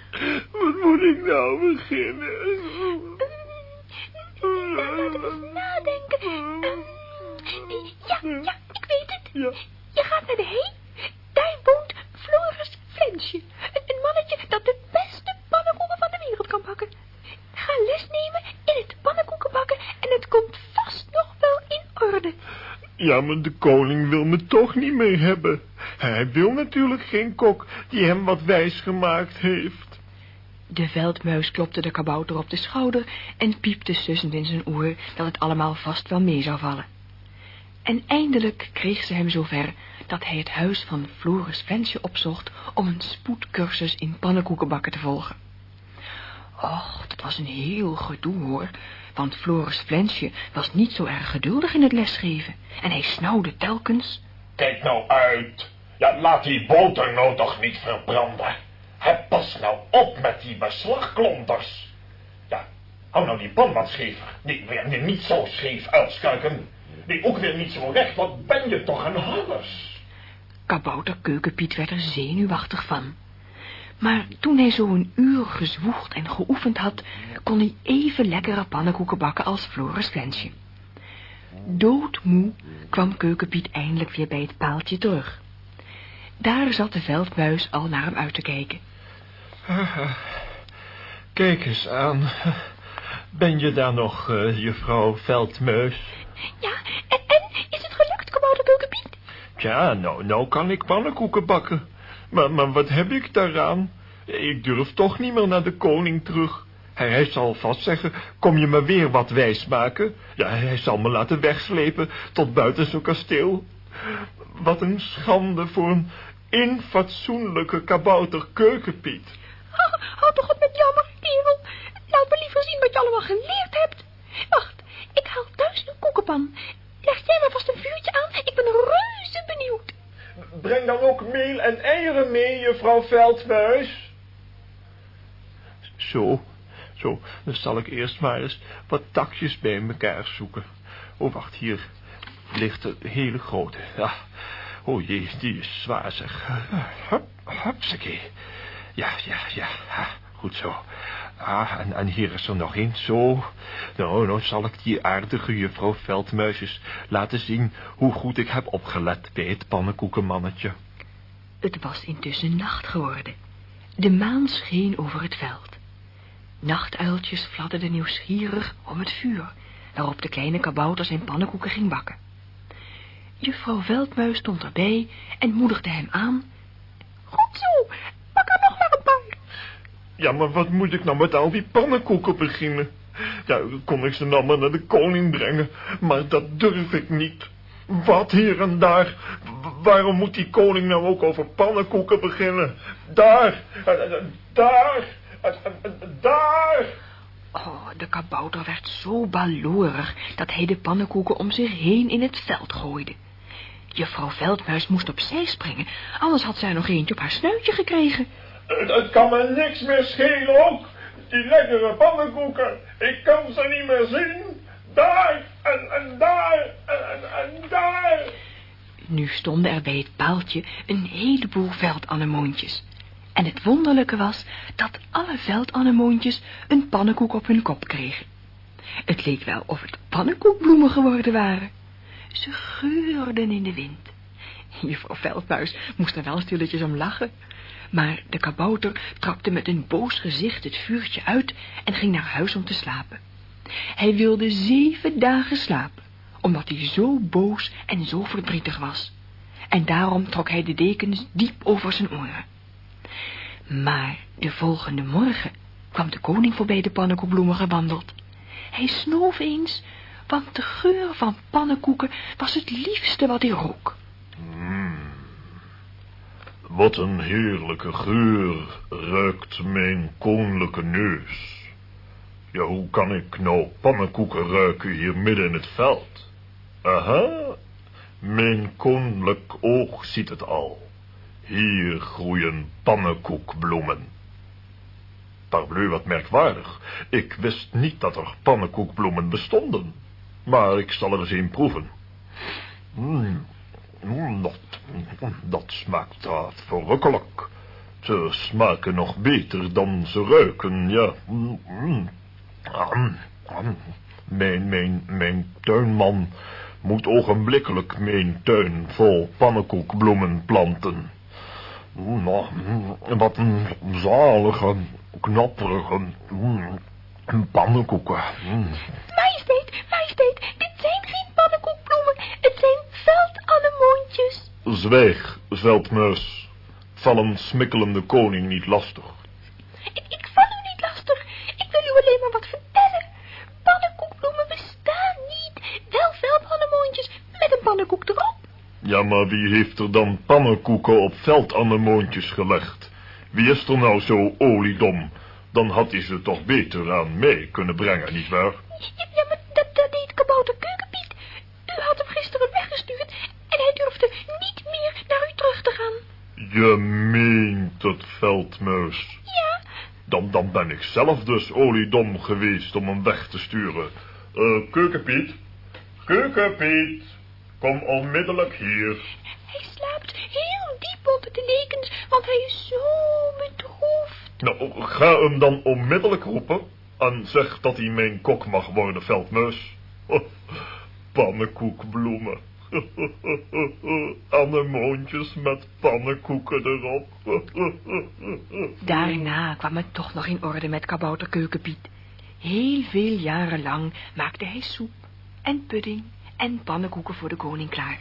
wat moet ik nou beginnen? Laat eens nadenken. Ja, ja, ik weet het. Ja. Je gaat naar de heen. Daar woont Floris Flensje. Een, een mannetje dat de beste pannenkoeken van de wereld kan bakken. Ga les nemen in het pannenkoeken bakken en het komt vast nog wel in orde. Ja, maar de koning wil me toch niet meer hebben. Hij wil natuurlijk geen kok die hem wat wijs gemaakt heeft. De veldmuis klopte de kabouter op de schouder en piepte sussend in zijn oor dat het allemaal vast wel mee zou vallen. En eindelijk kreeg ze hem zover dat hij het huis van Floris Flensje opzocht om een spoedcursus in pannenkoekenbakken te volgen. Och, dat was een heel gedoe hoor, want Floris Flensje was niet zo erg geduldig in het lesgeven en hij snauwde telkens. Kijk nou uit, Ja, laat die boter nou toch niet verbranden. Heb pas nou op met die beslagklonters. Ja, hou nou die pan wat schever. Nee, weer niet zo scheef uitskuiken. Nee, ook weer niet zo recht. Wat ben je toch een hallers. Kabouter Keukenpiet werd er zenuwachtig van. Maar toen hij zo een uur gezwoegd en geoefend had, kon hij even lekkere pannenkoeken bakken als Floris Wensje. Doodmoe kwam Keukenpiet eindelijk weer bij het paaltje terug. Daar zat de veldmuis al naar hem uit te kijken. Kijk eens aan. Ben je daar nog, uh, juffrouw Veldmuis? Ja, en, en is het gelukt, kabouter Keukenpiet? Ja, nou, nou kan ik pannenkoeken bakken. Maar, maar wat heb ik daaraan? Ik durf toch niet meer naar de koning terug. Hij, zal vast zeggen, kom je me weer wat wijs maken? Ja, hij zal me laten wegslepen tot buiten zo'n kasteel. Wat een schande voor een infatsoenlijke kabouter keukenpiet. Oh, hou toch op met jammer, kerel. Laat me liever zien wat je allemaal geleerd hebt. Wacht, ik haal thuis een koekenpan. Leg jij maar vast een vuurtje aan. Ik ben reuze benieuwd. Breng dan ook meel en eieren mee, juffrouw Veldmuis. Zo, zo, dan zal ik eerst maar eens wat takjes bij elkaar zoeken. Oh, wacht, hier ligt een hele grote. Ja, oh jee, die is zwaar zeg. Hup, hupsakee. Ja, ja, ja, goed zo. Ah, en, en hier is er nog één, zo. Nou, nou zal ik die aardige juffrouw Veldmuisjes laten zien hoe goed ik heb opgelet bij het pannenkoekenmannetje. Het was intussen nacht geworden. De maan scheen over het veld. Nachtuiltjes fladderden nieuwsgierig om het vuur, waarop de kleine kabouter zijn pannenkoeken ging bakken. Juffrouw Veldmuis stond erbij en moedigde hem aan. Goed zo, bak er nog. Ja, maar wat moet ik nou met al die pannenkoeken beginnen? Ja, kon ik ze nou maar naar de koning brengen, maar dat durf ik niet. Wat hier en daar? Waarom moet die koning nou ook over pannenkoeken beginnen? Daar, daar, daar! Oh, de kabouter werd zo balorig dat hij de pannenkoeken om zich heen in het veld gooide. Juffrouw Veldmuis moest opzij springen, anders had zij nog eentje op haar snuitje gekregen. Het, kan me niks meer schelen ook. Die lekkere pannenkoeken, ik kan ze niet meer zien. Daar en, en daar en, en daar. Nu stonden er bij het paaltje een heleboel veldanemoontjes. En het wonderlijke was dat alle veldanemoontjes een pannenkoek op hun kop kregen. Het leek wel of het pannenkoekbloemen geworden waren. Ze geurden in de wind. Juffrouw Veldbuis moest er wel stilletjes om lachen. Maar de kabouter trapte met een boos gezicht het vuurtje uit en ging naar huis om te slapen. Hij wilde zeven dagen slapen, omdat hij zo boos en zo verdrietig was. En daarom trok hij de dekens diep over zijn oren. Maar de volgende morgen kwam de koning voorbij de pannenkoekbloemen gewandeld. Hij snoof eens, want de geur van pannenkoeken was het liefste wat hij rook. Wat een heerlijke geur ruikt mijn koninklijke neus. Ja, hoe kan ik nou pannenkoeken ruiken hier midden in het veld? Aha, mijn koninklijk oog ziet het al. Hier groeien pannenkoekbloemen. Parbleu, wat merkwaardig. Ik wist niet dat er pannenkoekbloemen bestonden. Maar ik zal er eens een proeven. Mm, mm, dat, dat smaakt verrukkelijk. Ze smaken nog beter dan ze ruiken, ja. Mijn, mijn, mijn tuinman moet ogenblikkelijk mijn tuin vol pannenkoekbloemen planten. Nou, wat een zalige, knapperige pannenkoeken. Majesteit, majesteit, dit zijn veldanemoontjes. Zwijg, veldmuis. Val een smikkelende koning niet lastig. Ik, ik val u niet lastig. Ik wil u alleen maar wat vertellen. Pannenkoekbloemen bestaan niet. Wel veldanemoontjes met een pannenkoek erop. Ja, maar wie heeft er dan pannenkoeken op veldanemoontjes gelegd? Wie is er nou zo oliedom? Dan had hij ze toch beter aan mij kunnen brengen, nietwaar? Ja, maar dat, dat deed kabouter Keukenpiet. U had hem gisteren weggestuurd en hij durfde niet meer naar u terug te gaan. Je meent het, veldmuis. Ja. Dan, dan ben ik zelf dus oliedom geweest om hem weg te sturen. Eh, Keukenpiet. Keukenpiet. Kom onmiddellijk hier. Hij slaapt heel diep onder de dekens, want hij is zo bedroefd. Nou, ga hem dan onmiddellijk roepen en zeg dat hij mijn kok mag worden, veldmuis. Pannenkoekbloemen. Anemoontjes met pannenkoeken erop. Daarna kwam het toch nog in orde met kabouter Keukenpiet. Heel veel jaren lang maakte hij soep en pudding en pannenkoeken voor de koning klaar.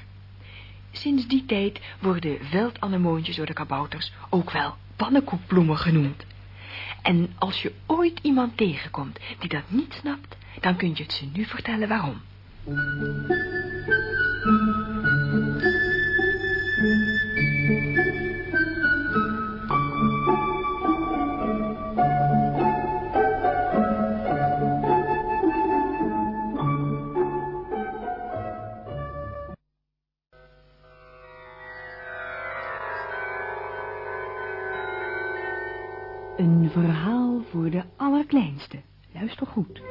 Sinds die tijd worden veldanemoontjes door de kabouters ook wel pannenkoekbloemen genoemd. En als je ooit iemand tegenkomt die dat niet snapt, dan kun je het ze nu vertellen waarom. Verhaal voor de allerkleinste. Luister goed.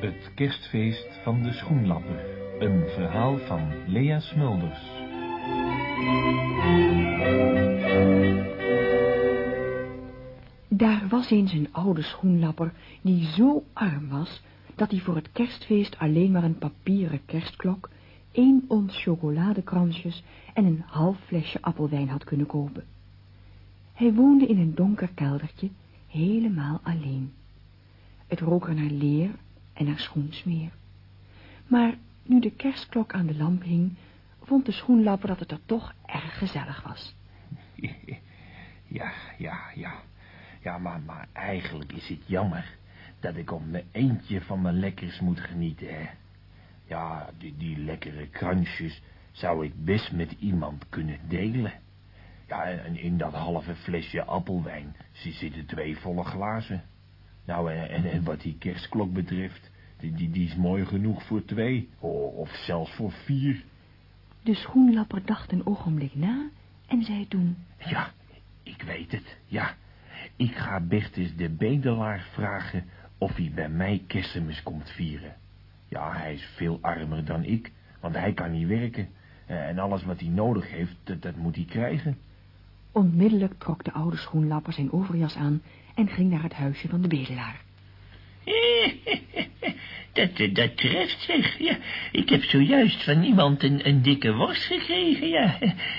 Het kerstfeest van de schoenlapper. Een verhaal van Lea Smulders. Daar was eens een oude schoenlapper die zo arm was dat hij voor het kerstfeest alleen maar een papieren kerstklok, één ons chocoladekransjes en een half flesje appelwijn had kunnen kopen. Hij woonde in een donker keldertje, helemaal alleen. Het rook er naar leer en naar schoensmeer. Maar nu de kerstklok aan de lamp hing, vond de schoenlapper dat het er toch erg gezellig was. Ja, ja, ja. Ja, maar, maar eigenlijk is het jammer dat ik op mijn eentje van mijn lekkers moet genieten, hè. Ja, die, die lekkere kransjes zou ik best met iemand kunnen delen. Ja, en in dat halve flesje appelwijn zitten twee volle glazen. Nou, en, en, en wat die kerstklok betreft, die, die, die is mooi genoeg voor twee, of zelfs voor vier. De schoenlapper dacht een ogenblik na en zei toen... Ja, ik weet het, ja. Ik ga Bertus de bedelaar vragen of hij bij mij kerstmis komt vieren. Ja, hij is veel armer dan ik, want hij kan niet werken. Eh, En alles wat hij nodig heeft, dat, dat moet hij krijgen. Onmiddellijk trok de oude schoenlapper zijn overjas aan en ging naar het huisje van de bedelaar. Dat, dat treft zich, ja. Ik heb zojuist van iemand een, een dikke worst gekregen, ja.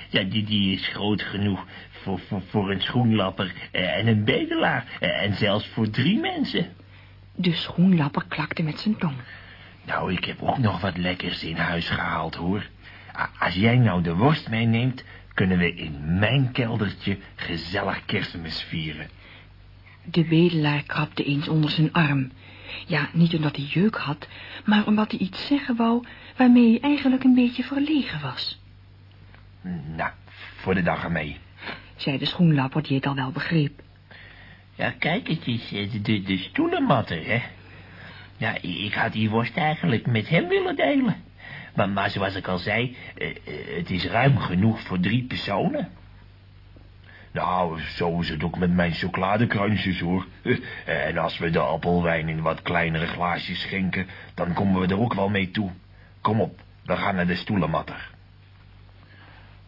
Ja, die, die is groot genoeg voor, voor, voor een schoenlapper eh, en een bedelaar. eh, En zelfs voor drie mensen. De schoenlapper klakte met zijn tong. Nou, ik heb ook nog wat lekkers in huis gehaald, hoor. Als jij nou de worst meeneemt, kunnen we in mijn keldertje gezellig kerstmis vieren. De bedelaar krabde eens onder zijn arm. Ja, niet omdat hij jeuk had, maar omdat hij iets zeggen wou waarmee hij eigenlijk een beetje verlegen was, Nou, voor de dag ermee. zei de schoenlapper die het al wel begreep. Ja, kijk, het is de, de, stoelenmatten, hè. Ja, ik had die worst eigenlijk met hem willen delen. Maar, maar zoals ik al zei, eh, eh, het is ruim genoeg voor drie personen. Nou, zo is het ook met mijn chocoladekransjes, hoor. En als we de appelwijn in wat kleinere glaasjes schenken, dan komen we er ook wel mee toe. Kom op, we gaan naar de stoelenmatter.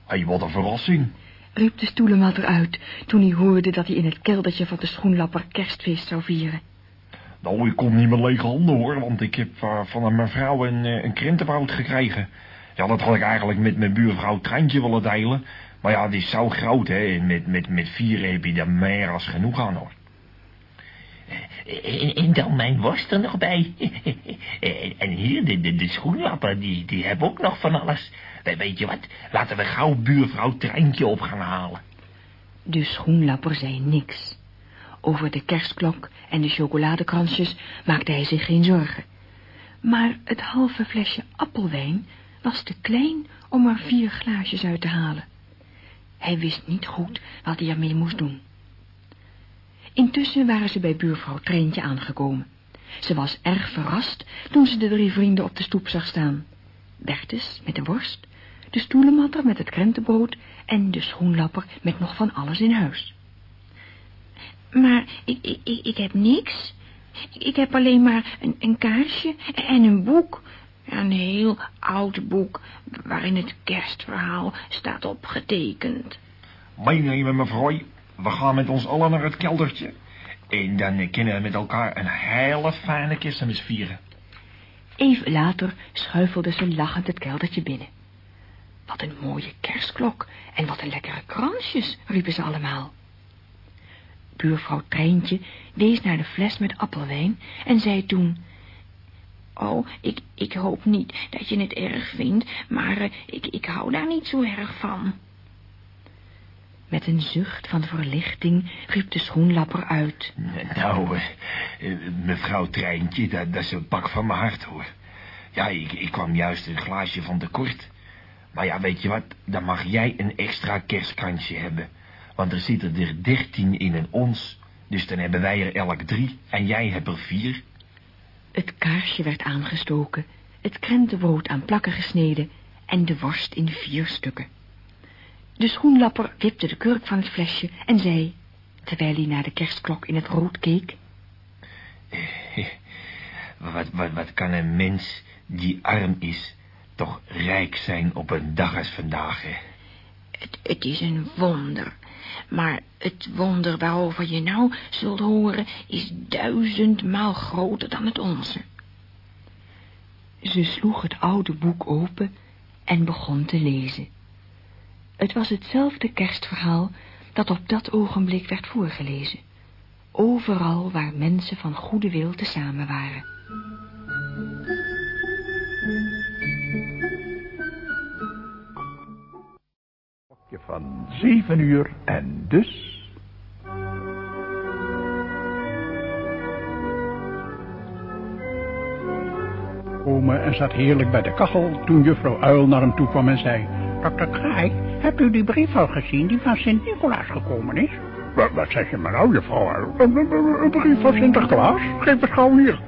Hé, wat een verrassing. Riep de stoelenmatter uit toen hij hoorde dat hij in het keldertje van de schoenlapper kerstfeest zou vieren. Nou, ik kom niet met lege handen hoor, want ik heb eh, van mijn vrouw een, eh, een gekregen. Ja, dat had ik eigenlijk met mijn buurvrouw Treintje willen delen. Maar ja, die is zo groot, hè. Met, met, met vier heb je daar meer als genoeg aan, hoor. En, dan mijn worst er nog bij. en, hier, de, de, schoenlapper, die, die hebben ook nog van alles. We- Weet je wat, laten we gauw buurvrouw Treintje op gaan halen. De schoenlapper zei niks. Over de kerstklok en de chocoladekransjes maakte hij zich geen zorgen. Maar het halve flesje appelwijn was te klein om er vier glaasjes uit te halen. Hij wist niet goed wat hij ermee moest doen. Intussen waren ze bij buurvrouw Treintje aangekomen. Ze was erg verrast toen ze de drie vrienden op de stoep zag staan. Bertus met de worst, de stoelenmatter met het krentenbrood en de schoenlapper met nog van alles in huis. Maar ik, ik, ik, heb niks. Ik heb alleen maar een, een kaarsje en een boek. Een heel oud boek waarin het kerstverhaal staat opgetekend. Meenemen, mevrouw. We gaan met ons allen naar het keldertje. En dan kunnen we met elkaar een hele fijne kerstmis vieren. Even later schuifelden ze lachend het keldertje binnen. Wat een mooie kerstklok en wat een lekkere kransjes, riepen ze allemaal. Buurvrouw Treintje wees naar de fles met appelwijn en zei toen... Oh, ik, ik hoop niet dat je het erg vindt, maar uh, ik, ik hou daar niet zo erg van. Met een zucht van verlichting riep de schoenlapper uit. Nou, uh, mevrouw Treintje, dat, dat is een pak van mijn hart, hoor. Ja, ik, ik kwam juist een glaasje van tekort. Maar ja, weet je wat, dan mag jij een extra kerstkransje hebben. Want er zitten er dertien in een ons. Dus dan hebben wij er elk drie en jij hebt er vier. Het kaarsje werd aangestoken, het krentenbrood aan plakken gesneden en de worst in vier stukken. De schoenlapper wipte de kurk van het flesje en zei, terwijl hij naar de kerstklok in het rood keek... Wat, wat, wat kan een mens die arm is toch rijk zijn op een dag als vandaag, hè? Het, het is een wonder, maar het wonder waarover je nou zult horen is duizendmaal groter dan het onze. Ze sloeg het oude boek open en begon te lezen. Het was hetzelfde kerstverhaal dat op dat ogenblik werd voorgelezen. Overal waar mensen van goede wil tezamen waren. Van zeven uur en dus... Ome en zat heerlijk bij de kachel toen juffrouw Uil naar hem toe kwam en zei... Dokter Kraai, hebt u die brief al gezien die van Sint-Nicolaas gekomen is? Wat, wat zeg je maar nou, juffrouw? Een, een, een brief van Sinterklaas? Geef het gauw hier.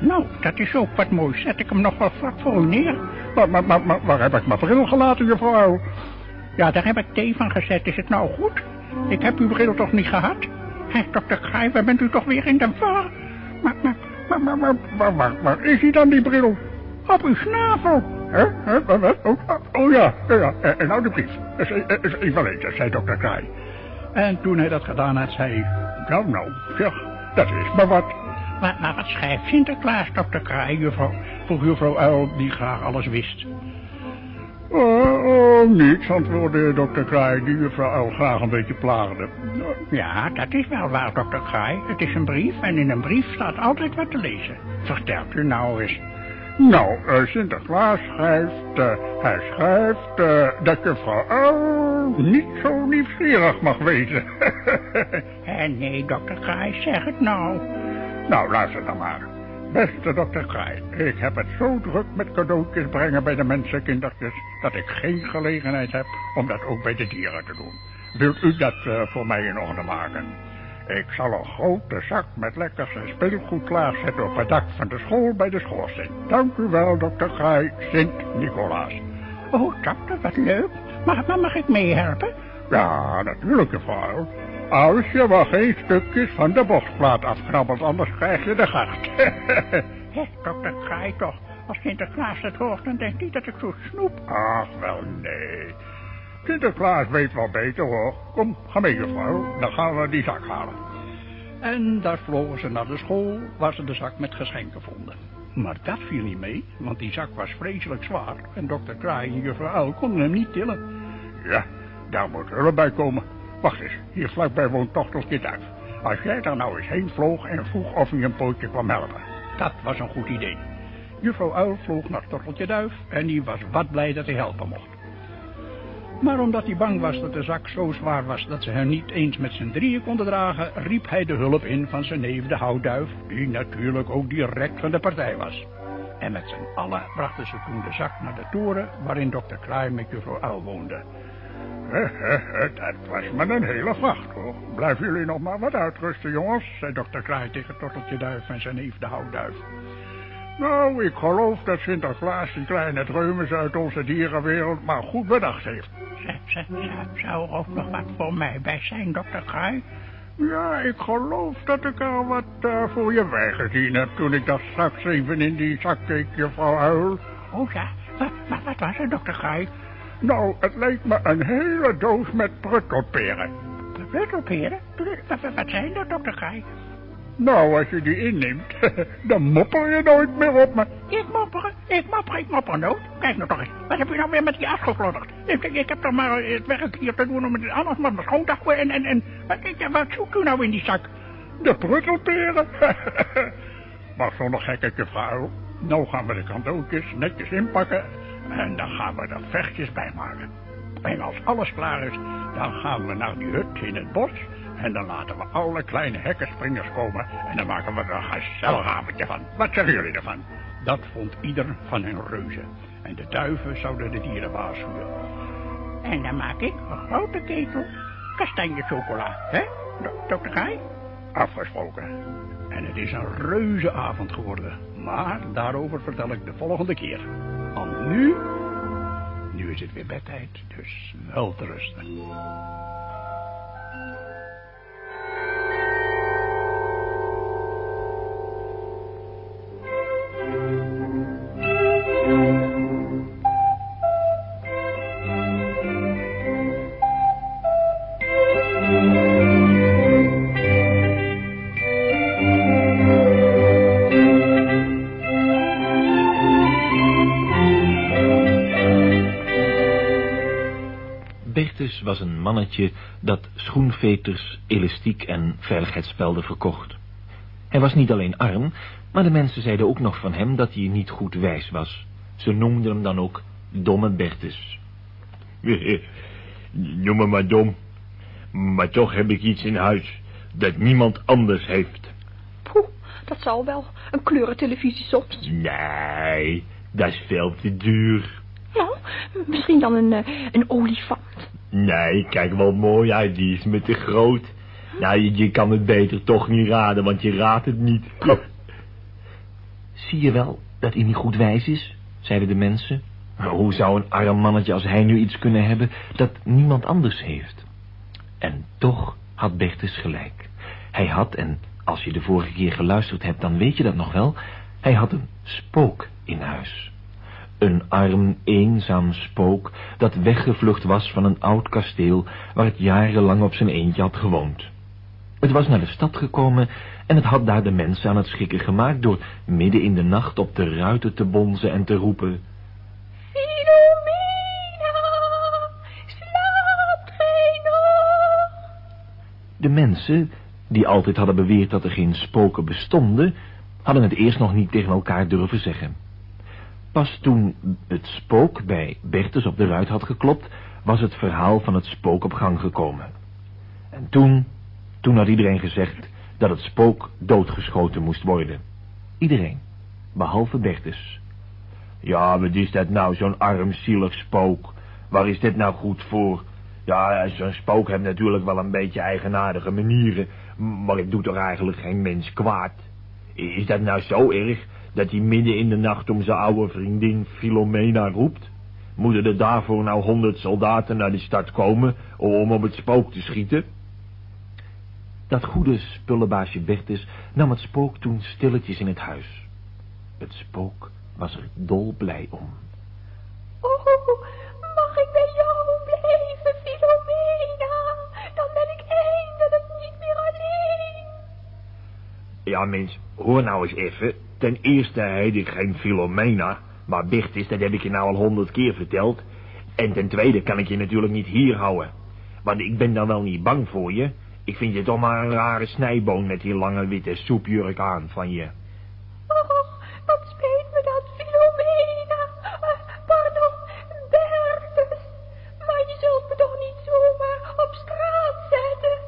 Nou, dat is ook wat mooi. Zet ik hem nog wel vlak voor u neer. Maar, maar, maar, maar waar heb ik mijn bril gelaten, juffrouw? Ja, daar heb ik thee van gezet. Is het nou goed? Ik heb uw bril toch niet gehad? Hé, dokter Kraai, waar bent u toch weer in de var? Maar, maar, maar, maar, maar, waar is hij dan, die bril? Op uw snavel. Hè? Hè? Wat? wat? Oh, oh ja, ja, ja. En nou de brief. Is, even zei dokter Kraai. En toen hij dat gedaan had, zei hij... Nou, nou, zeg, dat is maar wat. Maar, maar wat schrijft Sinterklaas, dokter Kraai, juffrouw? Vroeg juffrouw Uil, die graag alles wist. Oh, oh, niets, antwoordde dokter Kraai, die juffrouw Uil graag een beetje plaagde. Ja, dat is wel waar, dokter Kraai. Het is een brief en in een brief staat altijd wat te lezen. Vertelt u nou eens. Nou, uh, Sinterklaas schrijft, uh, hij schrijft uh, dat juffrouw Uil niet zo nieuwsgierig mag wezen. Nee, dokter Kraai, zeg het nou. Nou, luister dan maar. Beste dokter Kraai, ik heb het zo druk met cadeautjes brengen bij de mensenkindertjes... dat ik geen gelegenheid heb om dat ook bij de dieren te doen. Wilt u dat voor mij in orde maken? Ik zal een grote zak met lekkers en speelgoed klaarzetten op het dak van de school bij de schoorsteen. Dank u wel, dokter Kraai, Sint-Nicolaas. Oh, dokter, wat leuk. Mag, mag ik meehelpen? Ja, natuurlijk, mevrouw. Als je maar geen stukjes van de bosplaat afknabbelt, anders krijg je de gacht. Hé, dokter Kraai toch. Als Sinterklaas het hoort, dan denkt hij dat ik zo snoep. Ach, wel nee. Sinterklaas weet wel beter hoor. Kom, ga mee juffrouw. Dan gaan we die zak halen. En daar vlogen ze naar de school, waar ze de zak met geschenken vonden. Maar dat viel niet mee, want die zak was vreselijk zwaar... en dokter Kraai en juffrouw Uil konden hem niet tillen. Ja, daar moet hulp bij komen. Wacht eens, hier vlakbij woont Tochteltje Duif. Als jij daar nou eens heen vloog en vroeg of hij een pootje kwam helpen. Dat was een goed idee. Juffrouw Uil vloog naar Tochteltje Duif en die was wat blij dat hij helpen mocht. Maar omdat hij bang was dat de zak zo zwaar was dat ze hem niet eens met z'n drieën konden dragen, riep hij de hulp in van zijn neef de houtduif, die natuurlijk ook direct van de partij was. En met z'n allen brachten ze toen de zak naar de toren waarin dokter Kraai met juffrouw Uil woonde. Dat was maar een hele vacht, hoor. Blijven jullie nog maar wat uitrusten, jongens, zei dokter Kraai tegen Torteltje Duif en zijn neef de Houtduif. Nou, ik geloof dat Sinterklaas die kleine dreumes uit onze dierenwereld maar goed bedacht heeft. Zou er ook nog wat voor mij bij zijn, dokter Kraai? Ja, ik geloof dat ik er wat uh, voor je weggezien heb toen ik dat straks even in die zak keek, juffrouw Uil. Oh ja, wat, wat, wat was er, dokter Kraai? Nou, het leek me een hele doos met pruttelperen. Pruttelperen? Wat, wat zijn dat, dokter Kraai? Nou, als je die inneemt, dan mopper je nooit meer op me. Ik mopperen? Ik mopper, ik mopper nooit. Kijk nou toch eens, wat heb je nou weer met die afgevlodderd? Ik, ik, heb toch maar het werk hier te doen om het anders met mijn schoon te houden. En, en, en wat, wat zoekt u nou in die zak? De pruttelperen. maar zonder gekketje vrouw. Nou gaan we de cadeautjes netjes inpakken en dan gaan we er vechtjes bij maken. En als alles klaar is, dan gaan we naar die hut in het bos en dan laten we alle kleine hekkenspringers komen. En dan maken we er een gezellig avondje van. Wat zeggen jullie ervan? Dat vond ieder van hun reuzen. En de duiven zouden de dieren waarschuwen. En dan maak ik een grote ketel kastanje chocola. Hè, dokter Kai? Afgesproken. En het is een reuze avond geworden. Maar daarover vertel ik de volgende keer. Want nu... Nu is het weer bedtijd, dus wel te rusten. Mannetje dat schoenveters, elastiek en veiligheidsspelden verkocht. Hij was niet alleen arm, maar de mensen zeiden ook nog van hem dat hij niet goed wijs was. Ze noemden hem dan ook Domme Bertus. Noem me maar dom, maar toch heb ik iets in huis dat niemand anders heeft. Poeh, dat zal wel. Een kleurentelevisie soms. Nee, dat is veel te duur. Nou, misschien dan een, eh, een olifant. Nee, kijk wel mooi uit, die is me te groot. Nou, je, kan het beter toch niet raden, want je raadt het niet. Zie je wel dat hij niet goed wijs is, zeiden de mensen. Hoe zou een arm mannetje als hij nu iets kunnen hebben dat niemand anders heeft? En toch had Bertus gelijk. Hij had, en als je de vorige keer geluisterd hebt, dan weet je dat nog wel, hij had een spook in huis. Een arm, eenzaam spook dat weggevlucht was van een oud kasteel waar het jarenlang op zijn eentje had gewoond. Het was naar de stad gekomen en het had daar de mensen aan het schrikken gemaakt door midden in de nacht op de ruiten te bonzen en te roepen. Filomena, slaapt gij nog? De mensen, die altijd hadden beweerd dat er geen spoken bestonden, hadden het eerst nog niet tegen elkaar durven zeggen. Pas toen het spook bij Bertus op de ruit had geklopt, was het verhaal van het spook op gang gekomen. En toen, toen had iedereen gezegd dat het spook doodgeschoten moest worden. Iedereen, behalve Bertus. Ja, wat is dat nou, zo'n arm, zielig spook? Waar is dit nou goed voor? Ja, zo'n spook heeft natuurlijk wel een beetje eigenaardige manieren, maar het doet toch eigenlijk geen mens kwaad? Is dat nou zo erg dat hij midden in de nacht om zijn oude vriendin Filomena roept? Moeten er daarvoor nou honderd soldaten naar de stad komen om op het spook te schieten? Dat goede spullenbaasje Bertus nam het spook toen stilletjes in het huis. Het spook was er dolblij om. Oh, mag ik bij jou blijven, Filomena? Dan ben ik eindelijk niet meer alleen. Ja, mens, hoor nou eens even. Ten eerste heet ik geen Filomena, maar Bertus, dat heb ik je nou al honderd keer verteld. En ten tweede kan ik je natuurlijk niet hier houden. Want ik ben dan wel niet bang voor je. Ik vind je toch maar een rare snijboon met die lange witte soepjurk aan van je. Oh, wat spijt me dat, Filomena. Uh, pardon, Bertus. Maar je zult me toch niet zomaar op straat zetten?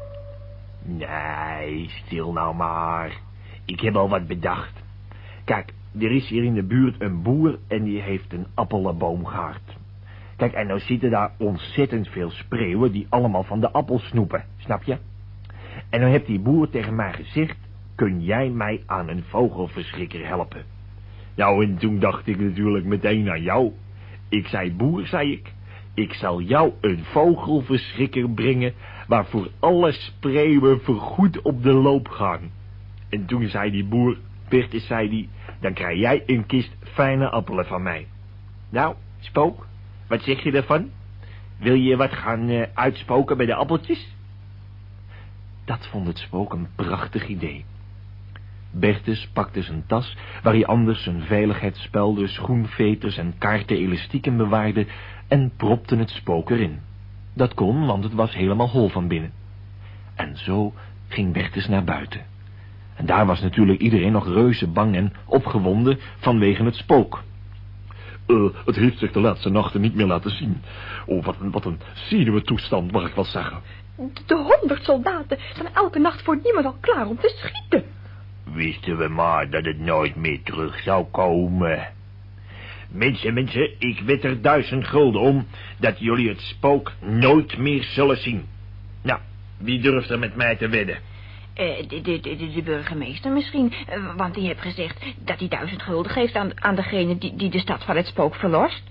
Nee, stil nou maar. Ik heb al wat bedacht. Kijk, er is hier in de buurt een boer en die heeft een gehard. Kijk, en nou zitten daar ontzettend veel spreeuwen die allemaal van de appel snoepen, snap je? En dan heeft die boer tegen mij gezegd, kun jij mij aan een vogelverschrikker helpen? Nou, en toen dacht ik natuurlijk meteen aan jou. Ik zei, boer, zei ik, ik zal jou een vogelverschrikker brengen, waarvoor alle spreeuwen voorgoed op de loop gaan. En toen zei die boer, Bertus, zei die, dan krijg jij een kist fijne appelen van mij. Nou, spook, wat zeg je ervan? Wil je wat gaan uh, uitspoken bij de appeltjes? Dat vond het spook een prachtig idee. Bertus pakte zijn tas, waar hij anders zijn veiligheidsspelden, schoenveters en kaarten elastieken bewaarde, en propte het spook erin. Dat kon, want het was helemaal hol van binnen. En zo ging Bertus naar buiten. En daar was natuurlijk iedereen nog reuze bang en opgewonden vanwege het spook. Uh, het heeft zich de laatste nachten niet meer laten zien. Oh, wat een, wat een toestand, mag ik wel zeggen. De honderd soldaten staan elke nacht voor niemand al klaar om te schieten. Wisten we maar dat het nooit meer terug zou komen. Mensen, mensen, ik wed er duizend gulden om dat jullie het spook nooit meer zullen zien. Nou, wie durft er met mij te wedden? Uh, de, de, de, de, burgemeester misschien, uh, want die heeft gezegd dat hij duizend gulden geeft aan, aan degene die, die de stad van het spook verlost.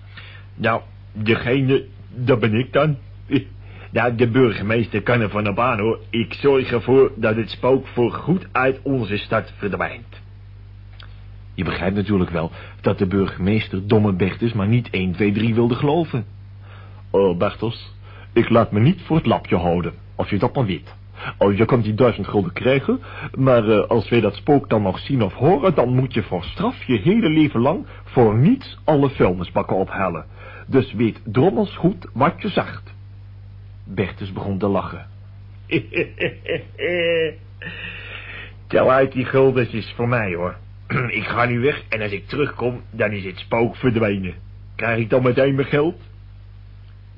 Nou, degene, dat ben ik dan. Nou, de burgemeester kan er van op aan hoor. Ik zorg ervoor dat het spook voor goed uit onze stad verdwijnt. Je begrijpt natuurlijk wel dat de burgemeester domme Bertus maar niet 1, 2, 3 wilde geloven. Oh, Bertus, ik laat me niet voor het lapje houden, als je dat maar weet. Oh, je kan die duizend gulden krijgen, maar uh, als wij dat spook dan nog zien of horen, dan moet je voor straf je hele leven lang voor niets alle vuilnisbakken ophalen. Dus weet drommels goed wat je zegt. Bertus begon te lachen. Tel uit die guldens voor mij, hoor. ik ga nu weg en als ik terugkom, dan is het spook verdwenen. Krijg ik dan meteen mijn geld?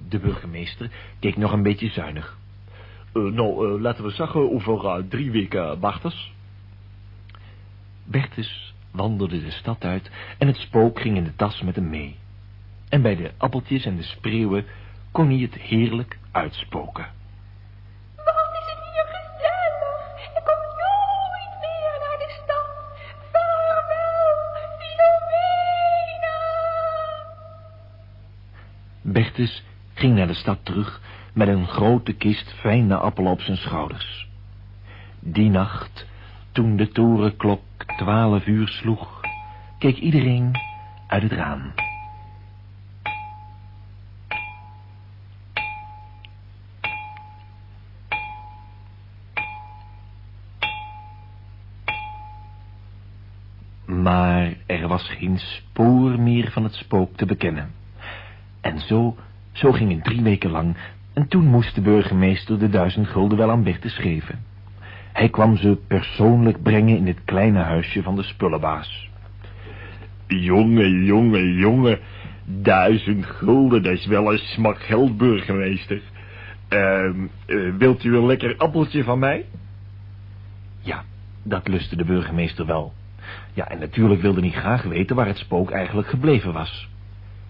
De burgemeester keek nog een beetje zuinig. Uh, nou, uh, laten we zeggen over uh, drie weken, Bartus. Bertus wandelde de stad uit en het spook ging in de tas met hem mee. En bij de appeltjes en de spreeuwen kon hij het heerlijk uitspoken. Wat is het hier gezellig. Ik kom nooit meer naar de stad. Vaarwel, Filomena. Bertus ging naar de stad terug met een grote kist fijne appelen op zijn schouders. Die nacht, toen de torenklok twaalf uur sloeg, keek iedereen uit het raam. Maar er was geen spoor meer van het spook te bekennen. En zo, zo ging het drie weken lang en toen moest de burgemeester de duizend gulden wel aan Bertus geven. Hij kwam ze persoonlijk brengen in het kleine huisje van de spullenbaas. Jongen, jongen, jongen. Duizend gulden, dat is wel een smak geld, burgemeester. Uh, uh, wilt u een lekker appeltje van mij? Ja, dat lustte de burgemeester wel. Ja, en natuurlijk wilde hij graag weten waar het spook eigenlijk gebleven was.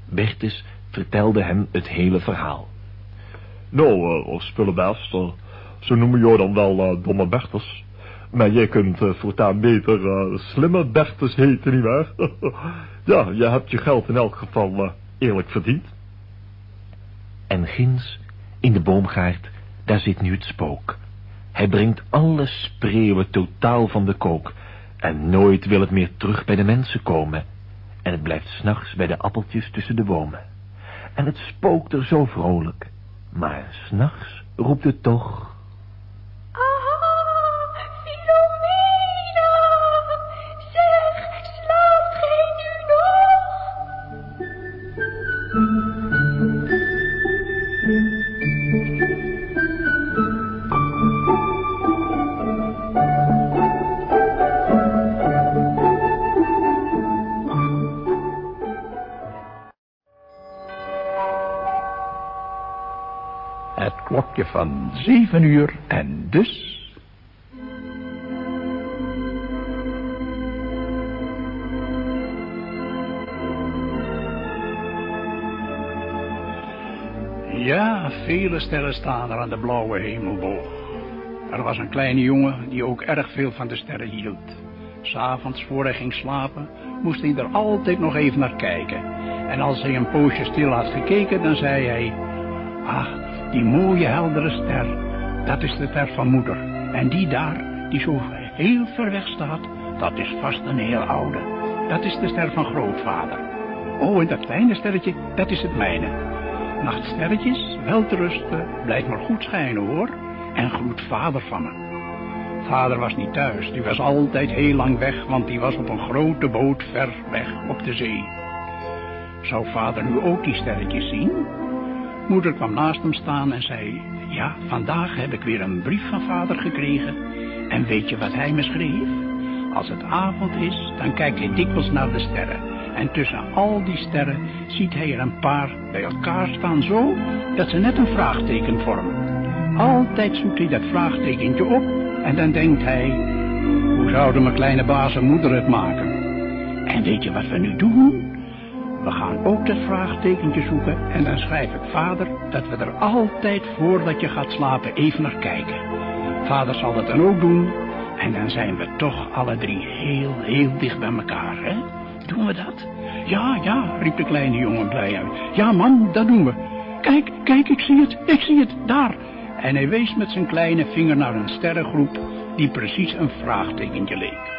Bertus vertelde hem het hele verhaal. Nou, uh, spullenbaas, uh, zo noemen jou dan wel uh, domme Bertus. Maar jij kunt voortaan beter slimme Bertus heten, nietwaar? ja, je hebt je geld in elk geval eerlijk verdiend. En ginds, in de boomgaard, daar zit nu het spook. Hij brengt alle spreeuwen totaal van de kook. En nooit wil het meer terug bij de mensen komen. En het blijft s'nachts bij de appeltjes tussen de bomen. En het spookt er zo vrolijk. Maar s'nachts roept het toch... zeven uur en dus... Ja, vele sterren staan er aan de blauwe hemelboog. Er was een kleine jongen die ook erg veel van de sterren hield. S'avonds, voor hij ging slapen, moest hij er altijd nog even naar kijken. En als hij een poosje stil had gekeken, dan zei hij... Ach, die mooie heldere ster, dat is de ster van moeder. En die daar, die zo heel ver weg staat, dat is vast een heel oude. Dat is de ster van grootvader. Oh, en dat kleine sterretje, dat is het mijne. Nachtsterretjes, wel te rusten, blijf maar goed schijnen hoor. En groet vader van me. Vader was niet thuis, die was altijd heel lang weg, want die was op een grote boot ver weg op de zee. Zou vader nu ook die sterretjes zien? Moeder kwam naast hem staan en zei, ja, vandaag heb ik weer een brief van vader gekregen. En weet je wat hij me schreef? Als het avond is, dan kijkt hij dikwijls naar de sterren. En tussen al die sterren ziet hij er een paar bij elkaar staan zo, dat ze net een vraagteken vormen. Altijd zoekt hij dat vraagtekentje op en dan denkt hij, hoe zouden mijn kleine baas en moeder het maken? En weet je wat we nu doen? We gaan ook dat vraagtekentje zoeken en dan schrijf ik vader dat we er altijd voordat je gaat slapen even naar kijken. Vader zal dat dan ook doen en dan zijn we toch alle drie heel, heel dicht bij elkaar, hè? Doen we dat? Ja, ja, riep de kleine jongen blij uit. Ja, man, dat doen we. Kijk, kijk, ik zie het, ik zie het, daar. En hij wees met zijn kleine vinger naar een sterrengroep die precies een vraagtekentje leek.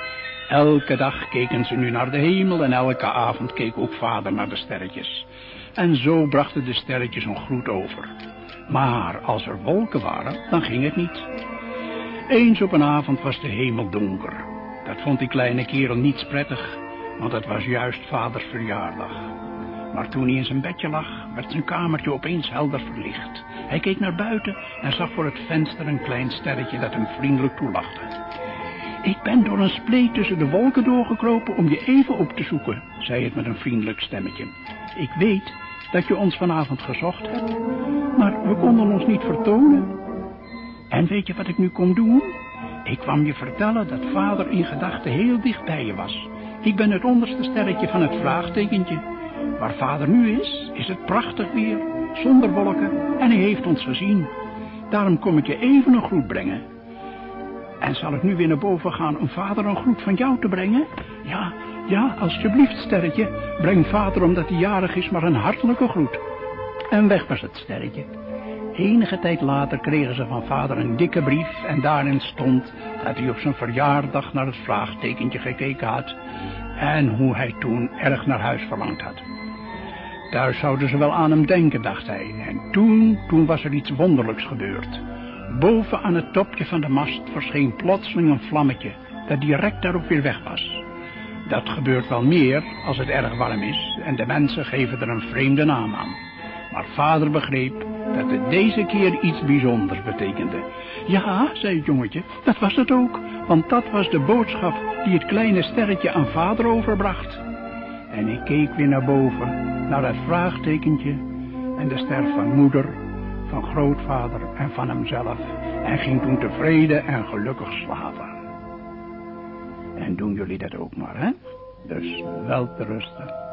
Elke dag keken ze nu naar de hemel en elke avond keek ook vader naar de sterretjes. En zo brachten de sterretjes een groet over. Maar als er wolken waren, dan ging het niet. Eens op een avond was de hemel donker. Dat vond die kleine kerel niets prettig, want het was juist vaders verjaardag. Maar toen hij in zijn bedje lag, werd zijn kamertje opeens helder verlicht. Hij keek naar buiten en zag voor het venster een klein sterretje dat hem vriendelijk toelachte. Ik ben door een spleet tussen de wolken doorgekropen om je even op te zoeken, zei het met een vriendelijk stemmetje. Ik weet dat je ons vanavond gezocht hebt, maar we konden ons niet vertonen. En weet je wat ik nu kom doen? Ik kwam je vertellen dat vader in gedachten heel dicht bij je was. Ik ben het onderste sterretje van het vraagtekentje. Waar vader nu is, is het prachtig weer, zonder wolken, en hij heeft ons gezien. Daarom kom ik je even een groet brengen. En zal ik nu weer naar boven gaan om vader een groet van jou te brengen? Ja, ja, alsjeblieft, sterretje. Breng vader, omdat hij jarig is, maar een hartelijke groet. En weg was het sterretje. Enige tijd later kregen ze van vader een dikke brief en daarin stond dat hij op zijn verjaardag naar het vraagtekentje gekeken had en hoe hij toen erg naar huis verlangd had. Thuis zouden ze wel aan hem denken, dacht hij. En toen, toen was er iets wonderlijks gebeurd. Boven aan het topje van de mast verscheen plotseling een vlammetje, dat direct daarop weer weg was. Dat gebeurt wel meer als het erg warm is en de mensen geven er een vreemde naam aan. Maar vader begreep dat het deze keer iets bijzonders betekende. Ja, zei het jongetje, dat was het ook, want dat was de boodschap die het kleine sterretje aan vader overbracht. En ik keek weer naar boven, naar dat vraagtekentje en de ster van moeder, van grootvader en van hemzelf en ging toen tevreden en gelukkig slapen. En doen jullie dat ook maar, hè? Dus wel te rusten.